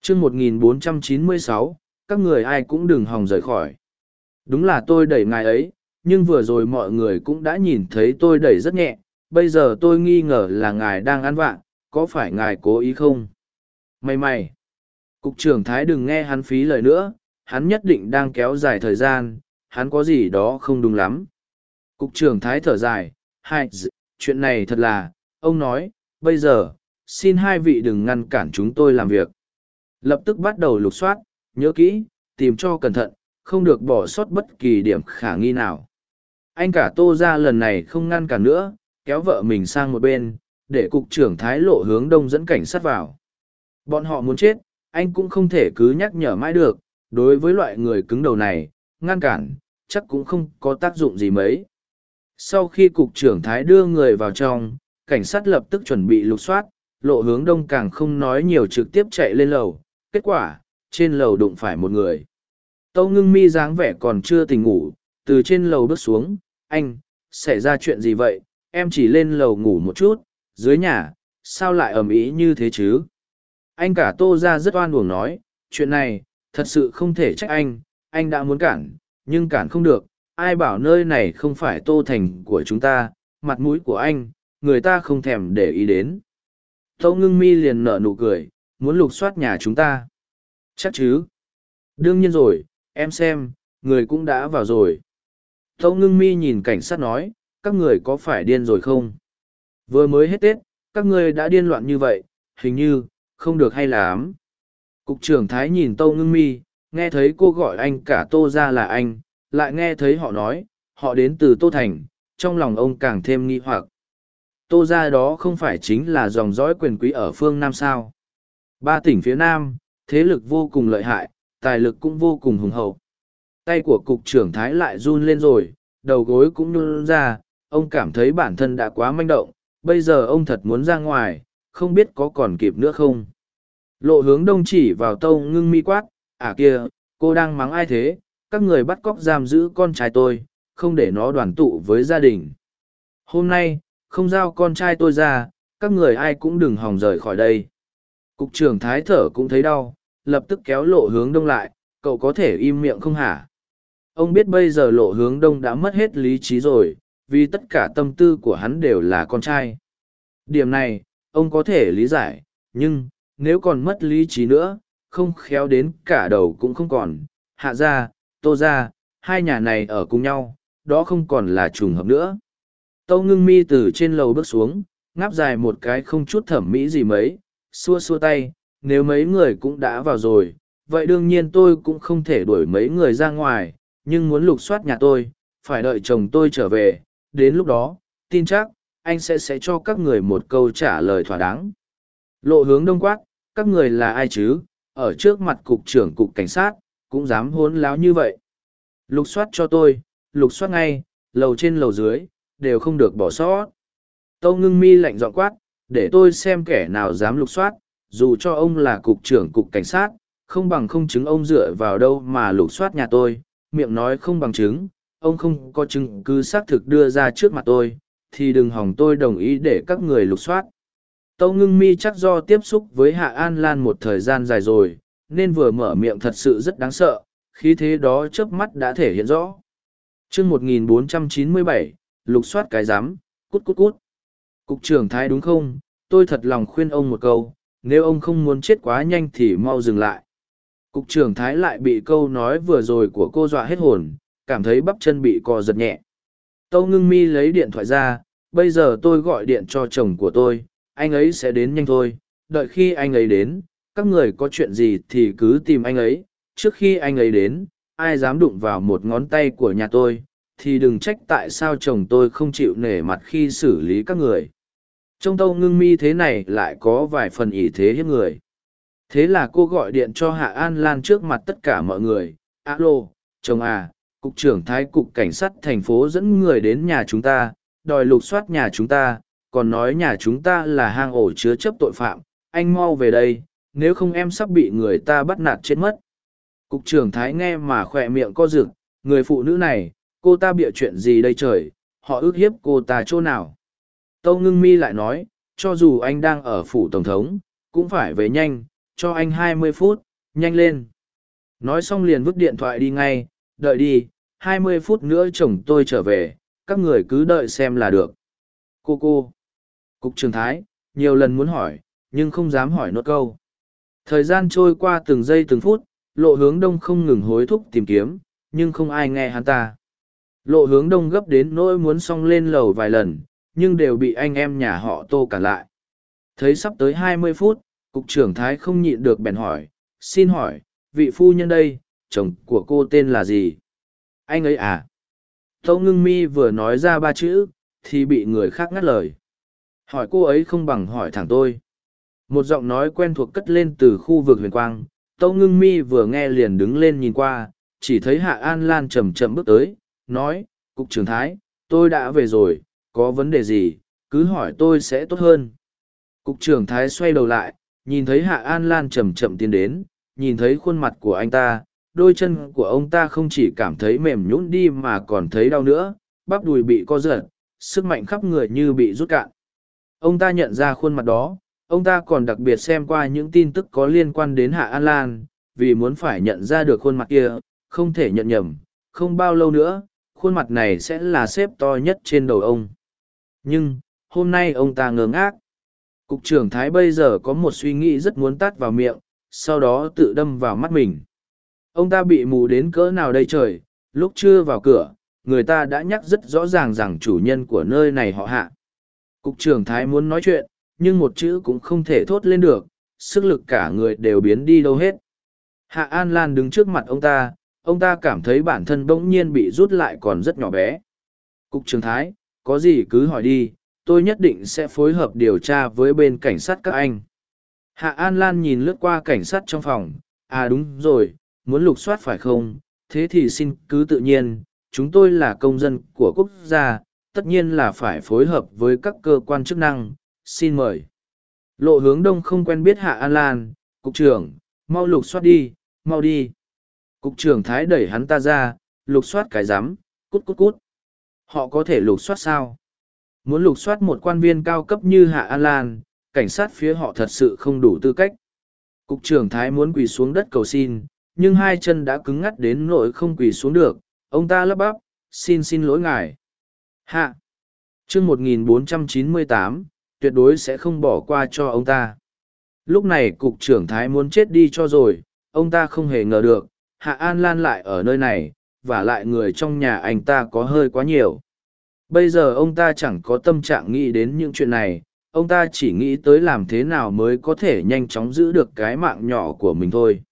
chương 1496, các người ai cũng đừng hòng rời khỏi. Đúng là tôi đẩy ngài ấy, nhưng vừa rồi mọi người cũng đã nhìn thấy tôi đẩy rất nhẹ, bây giờ tôi nghi ngờ là ngài đang ăn vạ, có phải ngài cố ý không? Mày mày! Cục trưởng Thái đừng nghe hắn phí lời nữa, hắn nhất định đang kéo dài thời gian, hắn có gì đó không đúng lắm. Cục trưởng Thái thở dài, hai, chuyện này thật là, ông nói, bây giờ, xin hai vị đừng ngăn cản chúng tôi làm việc. Lập tức bắt đầu lục soát, nhớ kỹ, tìm cho cẩn thận, không được bỏ sót bất kỳ điểm khả nghi nào. Anh cả tô ra lần này không ngăn cản nữa, kéo vợ mình sang một bên, để cục trưởng Thái lộ hướng đông dẫn cảnh sát vào. Bọn họ muốn chết, anh cũng không thể cứ nhắc nhở mãi được, đối với loại người cứng đầu này, ngăn cản, chắc cũng không có tác dụng gì mấy. Sau khi cục trưởng Thái đưa người vào trong, cảnh sát lập tức chuẩn bị lục soát, lộ hướng đông càng không nói nhiều trực tiếp chạy lên lầu. Kết quả, trên lầu đụng phải một người. Tâu ngưng mi dáng vẻ còn chưa tỉnh ngủ, từ trên lầu bước xuống, anh, xảy ra chuyện gì vậy, em chỉ lên lầu ngủ một chút, dưới nhà, sao lại ầm ĩ như thế chứ? Anh cả tô ra rất oan uổng nói, chuyện này, thật sự không thể trách anh, anh đã muốn cản, nhưng cản không được, ai bảo nơi này không phải tô thành của chúng ta, mặt mũi của anh, người ta không thèm để ý đến. Tâu ngưng mi liền nở nụ cười, muốn lục soát nhà chúng ta. Chắc chứ. Đương nhiên rồi, em xem, người cũng đã vào rồi. Tâu ngưng mi nhìn cảnh sát nói, các người có phải điên rồi không? Vừa mới hết Tết, các ngươi đã điên loạn như vậy, hình như, không được hay lắm. Cục trưởng Thái nhìn Tâu ngưng mi, nghe thấy cô gọi anh cả Tô ra là anh, lại nghe thấy họ nói, họ đến từ Tô Thành, trong lòng ông càng thêm nghi hoặc. Tô ra đó không phải chính là dòng dõi quyền quý ở phương Nam sao. Ba tỉnh phía Nam, thế lực vô cùng lợi hại, tài lực cũng vô cùng hùng hậu. Tay của cục trưởng Thái lại run lên rồi, đầu gối cũng nôn ra, ông cảm thấy bản thân đã quá manh động, bây giờ ông thật muốn ra ngoài, không biết có còn kịp nữa không. Lộ hướng đông chỉ vào tâu ngưng mi quát, à kia, cô đang mắng ai thế, các người bắt cóc giam giữ con trai tôi, không để nó đoàn tụ với gia đình. Hôm nay, không giao con trai tôi ra, các người ai cũng đừng hòng rời khỏi đây. Cục trưởng thái thở cũng thấy đau, lập tức kéo lộ hướng đông lại, cậu có thể im miệng không hả? Ông biết bây giờ lộ hướng đông đã mất hết lý trí rồi, vì tất cả tâm tư của hắn đều là con trai. Điểm này, ông có thể lý giải, nhưng, nếu còn mất lý trí nữa, không khéo đến cả đầu cũng không còn. Hạ ra, tô ra, hai nhà này ở cùng nhau, đó không còn là trùng hợp nữa. Tâu ngưng mi từ trên lầu bước xuống, ngáp dài một cái không chút thẩm mỹ gì mấy, xua xua tay, nếu mấy người cũng đã vào rồi, vậy đương nhiên tôi cũng không thể đuổi mấy người ra ngoài, nhưng muốn lục soát nhà tôi, phải đợi chồng tôi trở về, đến lúc đó, tin chắc, anh sẽ sẽ cho các người một câu trả lời thỏa đáng. Lộ hướng đông quát, các người là ai chứ, ở trước mặt cục trưởng cục cảnh sát, cũng dám hôn láo như vậy. Lục soát cho tôi, lục soát ngay, lầu trên lầu dưới, đều không được bỏ sót. Tâu ngưng mi lạnh giọng quát, để tôi xem kẻ nào dám lục soát, dù cho ông là cục trưởng cục cảnh sát, không bằng không chứng ông dựa vào đâu mà lục soát nhà tôi, miệng nói không bằng chứng, ông không có chứng cứ xác thực đưa ra trước mặt tôi, thì đừng hỏng tôi đồng ý để các người lục soát. Tâu ngưng mi chắc do tiếp xúc với Hạ An Lan một thời gian dài rồi, nên vừa mở miệng thật sự rất đáng sợ, khí thế đó chớp mắt đã thể hiện rõ. chương 1497, lục soát cái giám, cút cút cút. Cục trưởng thái đúng không? Tôi thật lòng khuyên ông một câu, nếu ông không muốn chết quá nhanh thì mau dừng lại. Cục trưởng thái lại bị câu nói vừa rồi của cô dọa hết hồn, cảm thấy bắp chân bị cò giật nhẹ. Tâu ngưng mi lấy điện thoại ra, bây giờ tôi gọi điện cho chồng của tôi, anh ấy sẽ đến nhanh thôi, đợi khi anh ấy đến, các người có chuyện gì thì cứ tìm anh ấy, trước khi anh ấy đến, ai dám đụng vào một ngón tay của nhà tôi, thì đừng trách tại sao chồng tôi không chịu nể mặt khi xử lý các người. Trông tâu ngưng mi thế này lại có vài phần ý thế hiếp người. Thế là cô gọi điện cho Hạ An Lan trước mặt tất cả mọi người. Alo, chồng à, cục trưởng thái cục cảnh sát thành phố dẫn người đến nhà chúng ta, đòi lục soát nhà chúng ta, còn nói nhà chúng ta là hang ổ chứa chấp tội phạm. Anh mau về đây, nếu không em sắp bị người ta bắt nạt chết mất. Cục trưởng thái nghe mà khỏe miệng co rực, người phụ nữ này, cô ta bịa chuyện gì đây trời, họ ước hiếp cô ta chỗ nào. Tâu ngưng mi lại nói, cho dù anh đang ở phủ tổng thống, cũng phải về nhanh, cho anh hai mươi phút, nhanh lên. Nói xong liền vứt điện thoại đi ngay, đợi đi, hai mươi phút nữa chồng tôi trở về, các người cứ đợi xem là được. Cô cô. Cục trường thái, nhiều lần muốn hỏi, nhưng không dám hỏi nốt câu. Thời gian trôi qua từng giây từng phút, lộ hướng đông không ngừng hối thúc tìm kiếm, nhưng không ai nghe hắn ta. Lộ hướng đông gấp đến nỗi muốn xong lên lầu vài lần, nhưng đều bị anh em nhà họ tô cản lại. Thấy sắp tới hai mươi phút, cục trưởng thái không nhịn được bèn hỏi, xin hỏi, vị phu nhân đây, chồng của cô tên là gì? Anh ấy à? Tâu ngưng mi vừa nói ra ba chữ, thì bị người khác ngắt lời. Hỏi cô ấy không bằng hỏi thẳng tôi. Một giọng nói quen thuộc cất lên từ khu vực huyền quang, Tâu ngưng mi vừa nghe liền đứng lên nhìn qua, chỉ thấy Hạ An Lan chậm chậm bước tới, nói, Cục trưởng Thái, tôi đã về rồi, có vấn đề gì, cứ hỏi tôi sẽ tốt hơn. Cục trưởng Thái xoay đầu lại, nhìn thấy Hạ An Lan chậm chậm tiến đến, nhìn thấy khuôn mặt của anh ta, đôi chân của ông ta không chỉ cảm thấy mềm nhũn đi mà còn thấy đau nữa, bắp đùi bị co giật, sức mạnh khắp người như bị rút cạn. Ông ta nhận ra khuôn mặt đó, ông ta còn đặc biệt xem qua những tin tức có liên quan đến Hạ An Lan, vì muốn phải nhận ra được khuôn mặt kia, không thể nhận nhầm, không bao lâu nữa, khuôn mặt này sẽ là xếp to nhất trên đầu ông. Nhưng, hôm nay ông ta ngơ ngác. Cục trưởng Thái bây giờ có một suy nghĩ rất muốn tắt vào miệng, sau đó tự đâm vào mắt mình. Ông ta bị mù đến cỡ nào đây trời, lúc chưa vào cửa, người ta đã nhắc rất rõ ràng rằng chủ nhân của nơi này họ hạ. Cục trưởng Thái muốn nói chuyện, nhưng một chữ cũng không thể thốt lên được, sức lực cả người đều biến đi đâu hết. Hạ An Lan đứng trước mặt ông ta, ông ta cảm thấy bản thân bỗng nhiên bị rút lại còn rất nhỏ bé. Cục trưởng Thái, có gì cứ hỏi đi, tôi nhất định sẽ phối hợp điều tra với bên cảnh sát các anh. Hạ An Lan nhìn lướt qua cảnh sát trong phòng, à đúng rồi, muốn lục soát phải không, thế thì xin cứ tự nhiên, chúng tôi là công dân của quốc gia, tất nhiên là phải phối hợp với các cơ quan chức năng, xin mời. Lộ hướng đông không quen biết Hạ An Lan, cục trưởng, mau lục soát đi, mau đi. Cục trưởng Thái đẩy hắn ta ra, lục soát cái rắm cút cút cút. Họ có thể lục soát sao? Muốn lục soát một quan viên cao cấp như Hạ An Lan, cảnh sát phía họ thật sự không đủ tư cách. Cục trưởng Thái muốn quỳ xuống đất cầu xin, nhưng hai chân đã cứng ngắt đến nỗi không quỳ xuống được. Ông ta lắp bắp, xin xin lỗi ngài. Hạ! chương 1498, tuyệt đối sẽ không bỏ qua cho ông ta. Lúc này cục trưởng Thái muốn chết đi cho rồi, ông ta không hề ngờ được, Hạ An Lan lại ở nơi này, và lại người trong nhà anh ta có hơi quá nhiều. Bây giờ ông ta chẳng có tâm trạng nghĩ đến những chuyện này, ông ta chỉ nghĩ tới làm thế nào mới có thể nhanh chóng giữ được cái mạng nhỏ của mình thôi.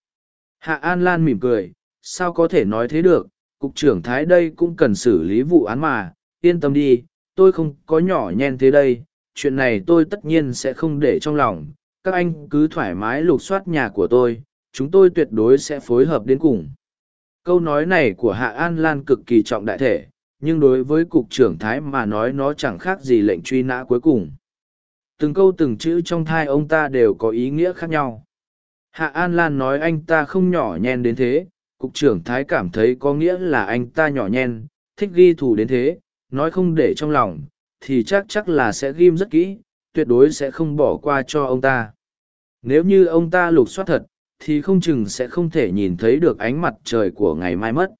Hạ An Lan mỉm cười, sao có thể nói thế được, cục trưởng Thái đây cũng cần xử lý vụ án mà, yên tâm đi, tôi không có nhỏ nhen thế đây, chuyện này tôi tất nhiên sẽ không để trong lòng, các anh cứ thoải mái lục soát nhà của tôi, chúng tôi tuyệt đối sẽ phối hợp đến cùng. Câu nói này của Hạ An Lan cực kỳ trọng đại thể, nhưng đối với cục trưởng Thái mà nói nó chẳng khác gì lệnh truy nã cuối cùng. Từng câu từng chữ trong thai ông ta đều có ý nghĩa khác nhau. Hạ An Lan nói anh ta không nhỏ nhen đến thế, cục trưởng Thái cảm thấy có nghĩa là anh ta nhỏ nhen, thích ghi thù đến thế, nói không để trong lòng, thì chắc chắc là sẽ ghim rất kỹ, tuyệt đối sẽ không bỏ qua cho ông ta. Nếu như ông ta lục soát thật, thì không chừng sẽ không thể nhìn thấy được ánh mặt trời của ngày mai mất.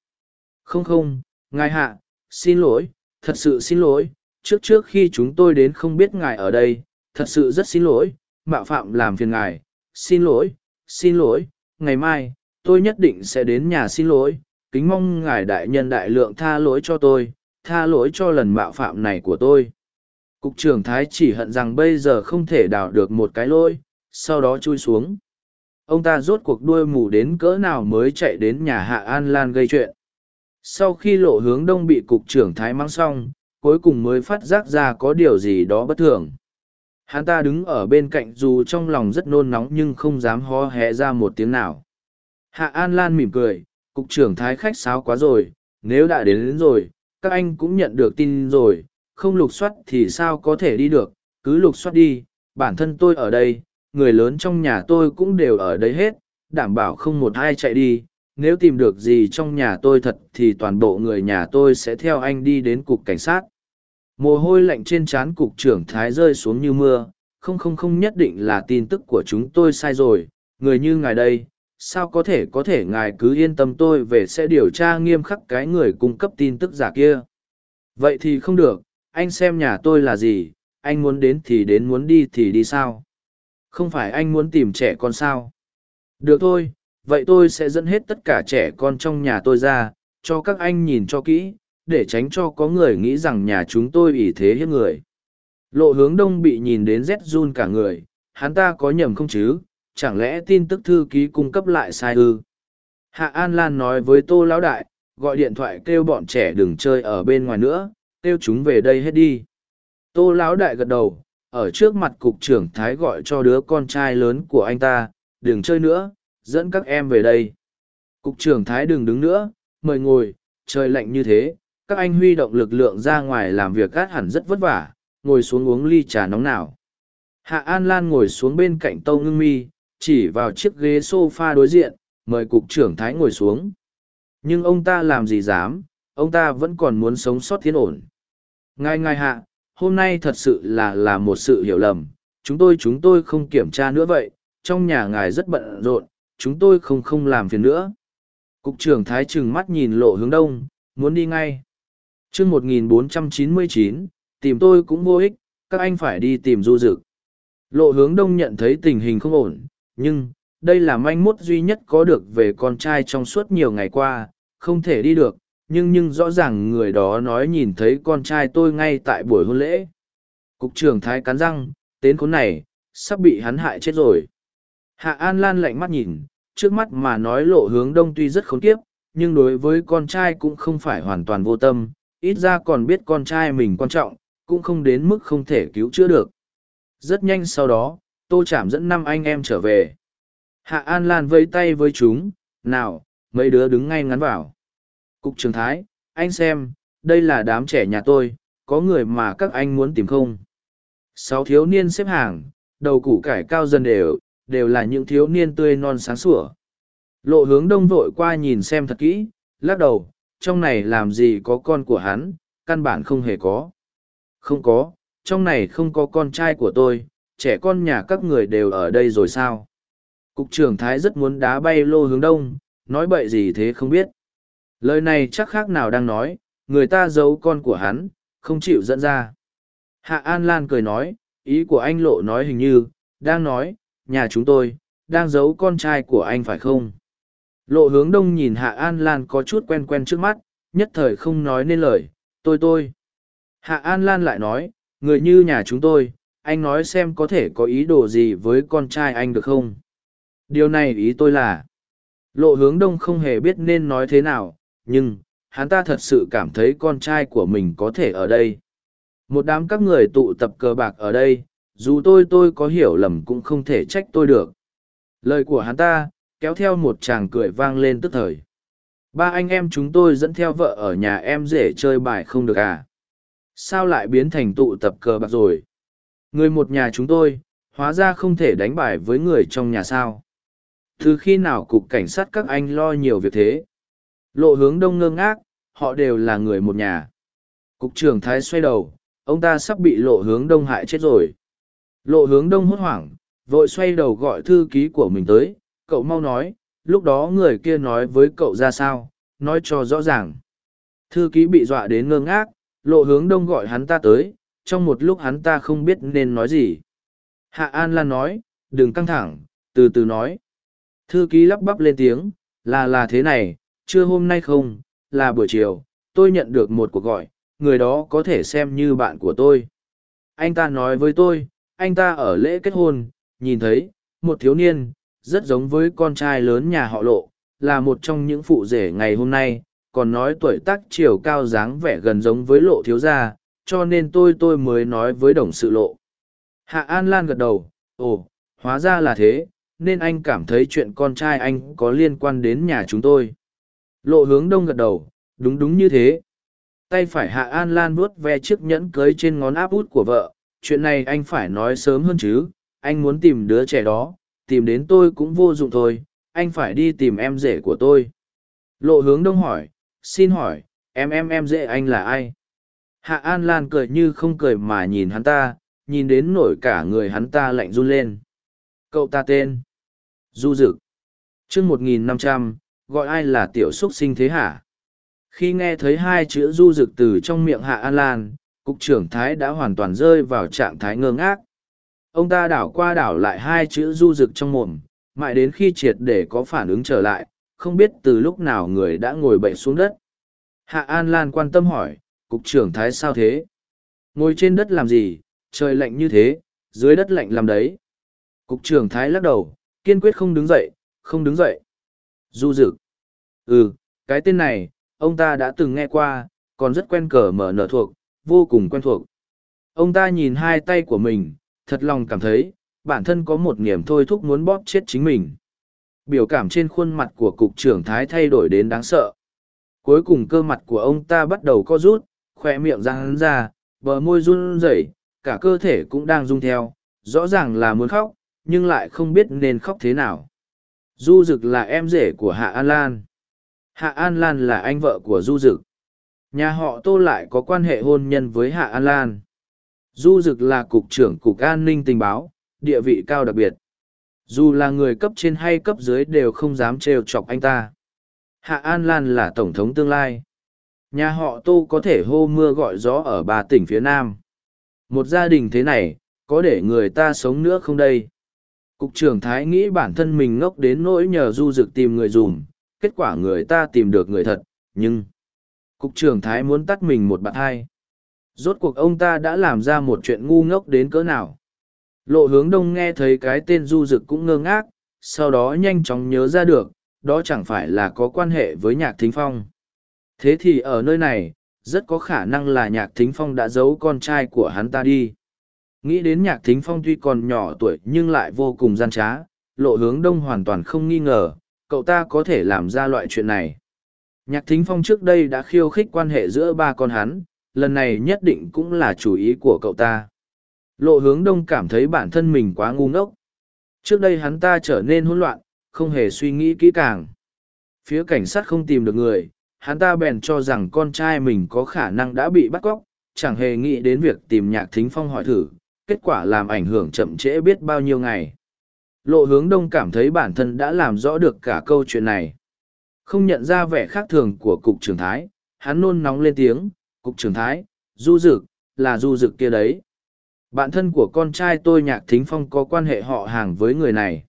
Không không, ngài hạ, xin lỗi, thật sự xin lỗi, trước trước khi chúng tôi đến không biết ngài ở đây, thật sự rất xin lỗi, mạo phạm làm phiền ngài, xin lỗi, xin lỗi, ngày mai, tôi nhất định sẽ đến nhà xin lỗi, kính mong ngài đại nhân đại lượng tha lỗi cho tôi, tha lỗi cho lần mạo phạm này của tôi. Cục trưởng Thái chỉ hận rằng bây giờ không thể đào được một cái lôi, sau đó chui xuống. Ông ta rốt cuộc đuôi mù đến cỡ nào mới chạy đến nhà Hạ An Lan gây chuyện. Sau khi lộ hướng đông bị cục trưởng Thái mang xong, cuối cùng mới phát giác ra có điều gì đó bất thường. Hắn ta đứng ở bên cạnh dù trong lòng rất nôn nóng nhưng không dám ho hé ra một tiếng nào. Hạ An Lan mỉm cười, cục trưởng Thái khách sáo quá rồi, nếu đã đến, đến rồi, các anh cũng nhận được tin rồi, không lục soát thì sao có thể đi được, cứ lục soát đi, bản thân tôi ở đây, người lớn trong nhà tôi cũng đều ở đây hết, đảm bảo không một ai chạy đi, nếu tìm được gì trong nhà tôi thật thì toàn bộ người nhà tôi sẽ theo anh đi đến cục cảnh sát. Mồ hôi lạnh trên trán cục trưởng Thái rơi xuống như mưa, không không không nhất định là tin tức của chúng tôi sai rồi, người như ngài đây, sao có thể có thể ngài cứ yên tâm tôi về sẽ điều tra nghiêm khắc cái người cung cấp tin tức giả kia. Vậy thì không được, anh xem nhà tôi là gì, anh muốn đến thì đến muốn đi thì đi sao? Không phải anh muốn tìm trẻ con sao? Được thôi, vậy tôi sẽ dẫn hết tất cả trẻ con trong nhà tôi ra, cho các anh nhìn cho kỹ, để tránh cho có người nghĩ rằng nhà chúng tôi ỷ thế hiếp người. Lộ hướng đông bị nhìn đến rét run cả người, hắn ta có nhầm không chứ, chẳng lẽ tin tức thư ký cung cấp lại sai ư? Hạ An Lan nói với Tô Lão Đại, gọi điện thoại kêu bọn trẻ đừng chơi ở bên ngoài nữa, kêu chúng về đây hết đi. Tô Lão Đại gật đầu, ở trước mặt cục trưởng Thái gọi cho đứa con trai lớn của anh ta, đừng chơi nữa, dẫn các em về đây. Cục trưởng Thái đừng đứng nữa, mời ngồi, trời lạnh như thế, các anh huy động lực lượng ra ngoài làm việc gắt hẳn rất vất vả, ngồi xuống uống ly trà nóng nào. Hạ An Lan ngồi xuống bên cạnh Tâu Ngưng Mi, chỉ vào chiếc ghế sofa đối diện, mời cục trưởng Thái ngồi xuống. Nhưng ông ta làm gì dám, ông ta vẫn còn muốn sống sót thiên ổn. Ngài ngài hạ, hôm nay thật sự là là một sự hiểu lầm, chúng tôi chúng tôi không kiểm tra nữa vậy, trong nhà ngài rất bận rộn, chúng tôi không không làm phiền nữa. Cục trưởng Thái trừng mắt nhìn lộ hướng đông, muốn đi ngay. chương 1499, tìm tôi cũng vô ích, các anh phải đi tìm du dực. Lộ hướng đông nhận thấy tình hình không ổn, nhưng, đây là manh mốt duy nhất có được về con trai trong suốt nhiều ngày qua, không thể đi được, nhưng nhưng rõ ràng người đó nói nhìn thấy con trai tôi ngay tại buổi hôn lễ. Cục trưởng thái cắn răng, tên khốn này, sắp bị hắn hại chết rồi. Hạ An Lan lạnh mắt nhìn, trước mắt mà nói lộ hướng đông tuy rất khốn kiếp, nhưng đối với con trai cũng không phải hoàn toàn vô tâm, ít ra còn biết con trai mình quan trọng, cũng không đến mức không thể cứu chữa được. Rất nhanh sau đó, tô chạm dẫn năm anh em trở về. Hạ An Lan vây tay với chúng, nào, mấy đứa đứng ngay ngắn vào. Cục trường thái, anh xem, đây là đám trẻ nhà tôi, có người mà các anh muốn tìm không? Sáu thiếu niên xếp hàng, đầu củ cải cao dần đều, đều là những thiếu niên tươi non sáng sủa. Lộ hướng đông vội qua nhìn xem thật kỹ, lắc đầu, trong này làm gì có con của hắn, căn bản không hề có. Không có, trong này không có con trai của tôi, trẻ con nhà các người đều ở đây rồi sao? Cục trưởng Thái rất muốn đá bay lô hướng đông, nói bậy gì thế không biết. Lời này chắc khác nào đang nói, người ta giấu con của hắn, không chịu dẫn ra. Hạ An Lan cười nói, ý của anh lộ nói hình như, đang nói, nhà chúng tôi, đang giấu con trai của anh phải không? Lộ hướng đông nhìn Hạ An Lan có chút quen quen trước mắt, nhất thời không nói nên lời, tôi tôi. Hạ An Lan lại nói, người như nhà chúng tôi, anh nói xem có thể có ý đồ gì với con trai anh được không? Điều này ý tôi là, lộ hướng đông không hề biết nên nói thế nào, nhưng, hắn ta thật sự cảm thấy con trai của mình có thể ở đây. Một đám các người tụ tập cờ bạc ở đây, dù tôi tôi có hiểu lầm cũng không thể trách tôi được. Lời của hắn ta, kéo theo một chàng cười vang lên tức thời. Ba anh em chúng tôi dẫn theo vợ ở nhà em rể chơi bài không được à? Sao lại biến thành tụ tập cờ bạc rồi? Người một nhà chúng tôi, hóa ra không thể đánh bài với người trong nhà sao? Từ khi nào cục cảnh sát các anh lo nhiều việc thế? Lộ hướng đông ngơ ngác, họ đều là người một nhà. Cục trưởng Thái xoay đầu, ông ta sắp bị lộ hướng đông hại chết rồi. Lộ hướng đông hốt hoảng, vội xoay đầu gọi thư ký của mình tới, cậu mau nói, lúc đó người kia nói với cậu ra sao, nói cho rõ ràng. Thư ký bị dọa đến ngơ ngác, lộ hướng đông gọi hắn ta tới, trong một lúc hắn ta không biết nên nói gì. Hạ An Lan nói, đừng căng thẳng, từ từ nói. Thư ký lắp bắp lên tiếng, là là thế này, chưa hôm nay không, là buổi chiều, tôi nhận được một cuộc gọi, người đó có thể xem như bạn của tôi. Anh ta nói với tôi, anh ta ở lễ kết hôn, nhìn thấy, một thiếu niên, rất giống với con trai lớn nhà họ lộ, là một trong những phụ rể ngày hôm nay, còn nói tuổi tác chiều cao dáng vẻ gần giống với lộ thiếu gia, cho nên tôi tôi mới nói với đồng sự lộ. Hạ An Lan gật đầu, ồ, hóa ra là thế, nên anh cảm thấy chuyện con trai anh có liên quan đến nhà chúng tôi. Lộ hướng đông gật đầu, đúng đúng như thế. Tay phải Hạ An Lan vuốt ve chiếc nhẫn cưới trên ngón áp út của vợ, chuyện này anh phải nói sớm hơn chứ, anh muốn tìm đứa trẻ đó, tìm đến tôi cũng vô dụng thôi, anh phải đi tìm em rể của tôi. Lộ hướng đông hỏi, xin hỏi, em em em rể anh là ai? Hạ An Lan cười như không cười mà nhìn hắn ta, nhìn đến nổi cả người hắn ta lạnh run lên. Cậu ta tên? Du Dực. chương một nghìn năm trăm gọi ai là tiểu xuất sinh thế hả? Khi nghe thấy hai chữ Du Dực từ trong miệng Hạ An Lan, cục trưởng Thái đã hoàn toàn rơi vào trạng thái ngơ ngác. Ông ta đảo qua đảo lại hai chữ Du Dực trong mồm, mãi đến khi triệt để có phản ứng trở lại, không biết từ lúc nào người đã ngồi bệnh xuống đất. Hạ An Lan quan tâm hỏi, cục trưởng Thái sao thế? Ngồi trên đất làm gì, trời lạnh như thế, dưới đất lạnh làm đấy. Cục trưởng Thái lắc đầu, kiên quyết không đứng dậy, không đứng dậy. Du dực. Ừ, cái tên này, ông ta đã từng nghe qua, còn rất quen cờ mở nở thuộc, vô cùng quen thuộc. Ông ta nhìn hai tay của mình, thật lòng cảm thấy, bản thân có một niềm thôi thúc muốn bóp chết chính mình. Biểu cảm trên khuôn mặt của cục trưởng Thái thay đổi đến đáng sợ. Cuối cùng cơ mặt của ông ta bắt đầu co rút, khỏe miệng răng ra, bờ môi run rẩy, cả cơ thể cũng đang rung theo, rõ ràng là muốn khóc, nhưng lại không biết nên khóc thế nào. Du Dực là em rể của Hạ An Lan. Hạ An Lan là anh vợ của Du Dực. Nhà họ Tô lại có quan hệ hôn nhân với Hạ An Lan. Du Dực là cục trưởng cục an ninh tình báo, địa vị cao đặc biệt. Dù là người cấp trên hay cấp dưới đều không dám trêu chọc anh ta. Hạ An Lan là tổng thống tương lai. Nhà họ Tô có thể hô mưa gọi gió ở ba tỉnh phía Nam. Một gia đình thế này, có để người ta sống nữa không đây? Cục trưởng Thái nghĩ bản thân mình ngốc đến nỗi nhờ du dực tìm người dùm, kết quả người ta tìm được người thật, nhưng... Cục trưởng Thái muốn tắt mình một bạn hai. Rốt cuộc ông ta đã làm ra một chuyện ngu ngốc đến cỡ nào. Lộ hướng đông nghe thấy cái tên du dực cũng ngơ ngác, sau đó nhanh chóng nhớ ra được, đó chẳng phải là có quan hệ với nhạc thính phong. Thế thì ở nơi này, rất có khả năng là nhạc thính phong đã giấu con trai của hắn ta đi. Nghĩ đến nhạc thính phong tuy còn nhỏ tuổi nhưng lại vô cùng gian trá, lộ hướng đông hoàn toàn không nghi ngờ, cậu ta có thể làm ra loại chuyện này. Nhạc thính phong trước đây đã khiêu khích quan hệ giữa ba con hắn, lần này nhất định cũng là chủ ý của cậu ta. Lộ hướng đông cảm thấy bản thân mình quá ngu ngốc. Trước đây hắn ta trở nên hỗn loạn, không hề suy nghĩ kỹ càng. Phía cảnh sát không tìm được người, hắn ta bèn cho rằng con trai mình có khả năng đã bị bắt cóc, chẳng hề nghĩ đến việc tìm nhạc thính phong hỏi thử, kết quả làm ảnh hưởng chậm trễ biết bao nhiêu ngày. Lộ hướng đông cảm thấy bản thân đã làm rõ được cả câu chuyện này. Không nhận ra vẻ khác thường của cục trưởng thái, hắn nôn nóng lên tiếng, cục trưởng thái, du dực, là du dực kia đấy. Bạn thân của con trai tôi nhạc thính phong có quan hệ họ hàng với người này.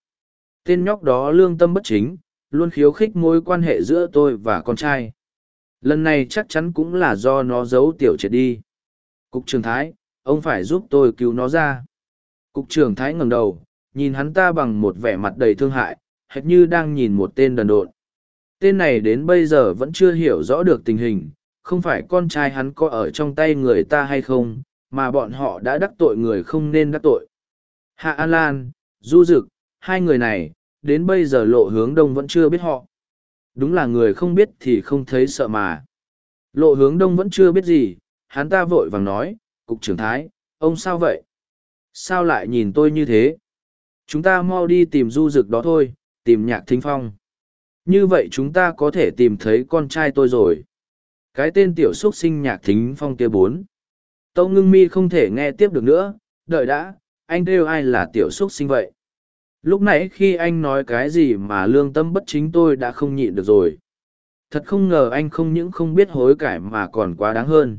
Tên nhóc đó lương tâm bất chính, luôn khiếu khích mối quan hệ giữa tôi và con trai. Lần này chắc chắn cũng là do nó giấu tiểu triệt đi. Cục trưởng thái, ông phải giúp tôi cứu nó ra. Cục trưởng thái ngẩng đầu, nhìn hắn ta bằng một vẻ mặt đầy thương hại, hệt như đang nhìn một tên đần độn. Tên này đến bây giờ vẫn chưa hiểu rõ được tình hình, không phải con trai hắn có ở trong tay người ta hay không, mà bọn họ đã đắc tội người không nên đắc tội. Hạ An Lan, Du Dực, hai người này, đến bây giờ lộ hướng đông vẫn chưa biết họ. Đúng là người không biết thì không thấy sợ mà. Lộ hướng đông vẫn chưa biết gì, hắn ta vội vàng nói, Cục trưởng Thái, ông sao vậy? Sao lại nhìn tôi như thế? Chúng ta mau đi tìm du dực đó thôi, tìm nhạc thính phong. Như vậy chúng ta có thể tìm thấy con trai tôi rồi. Cái tên tiểu xuất sinh nhạc thính phong kia bốn. Tâu ngưng mi không thể nghe tiếp được nữa, đợi đã, anh kêu ai là tiểu xuất sinh vậy? Lúc nãy khi anh nói cái gì mà lương tâm bất chính tôi đã không nhịn được rồi. Thật không ngờ anh không những không biết hối cải mà còn quá đáng hơn.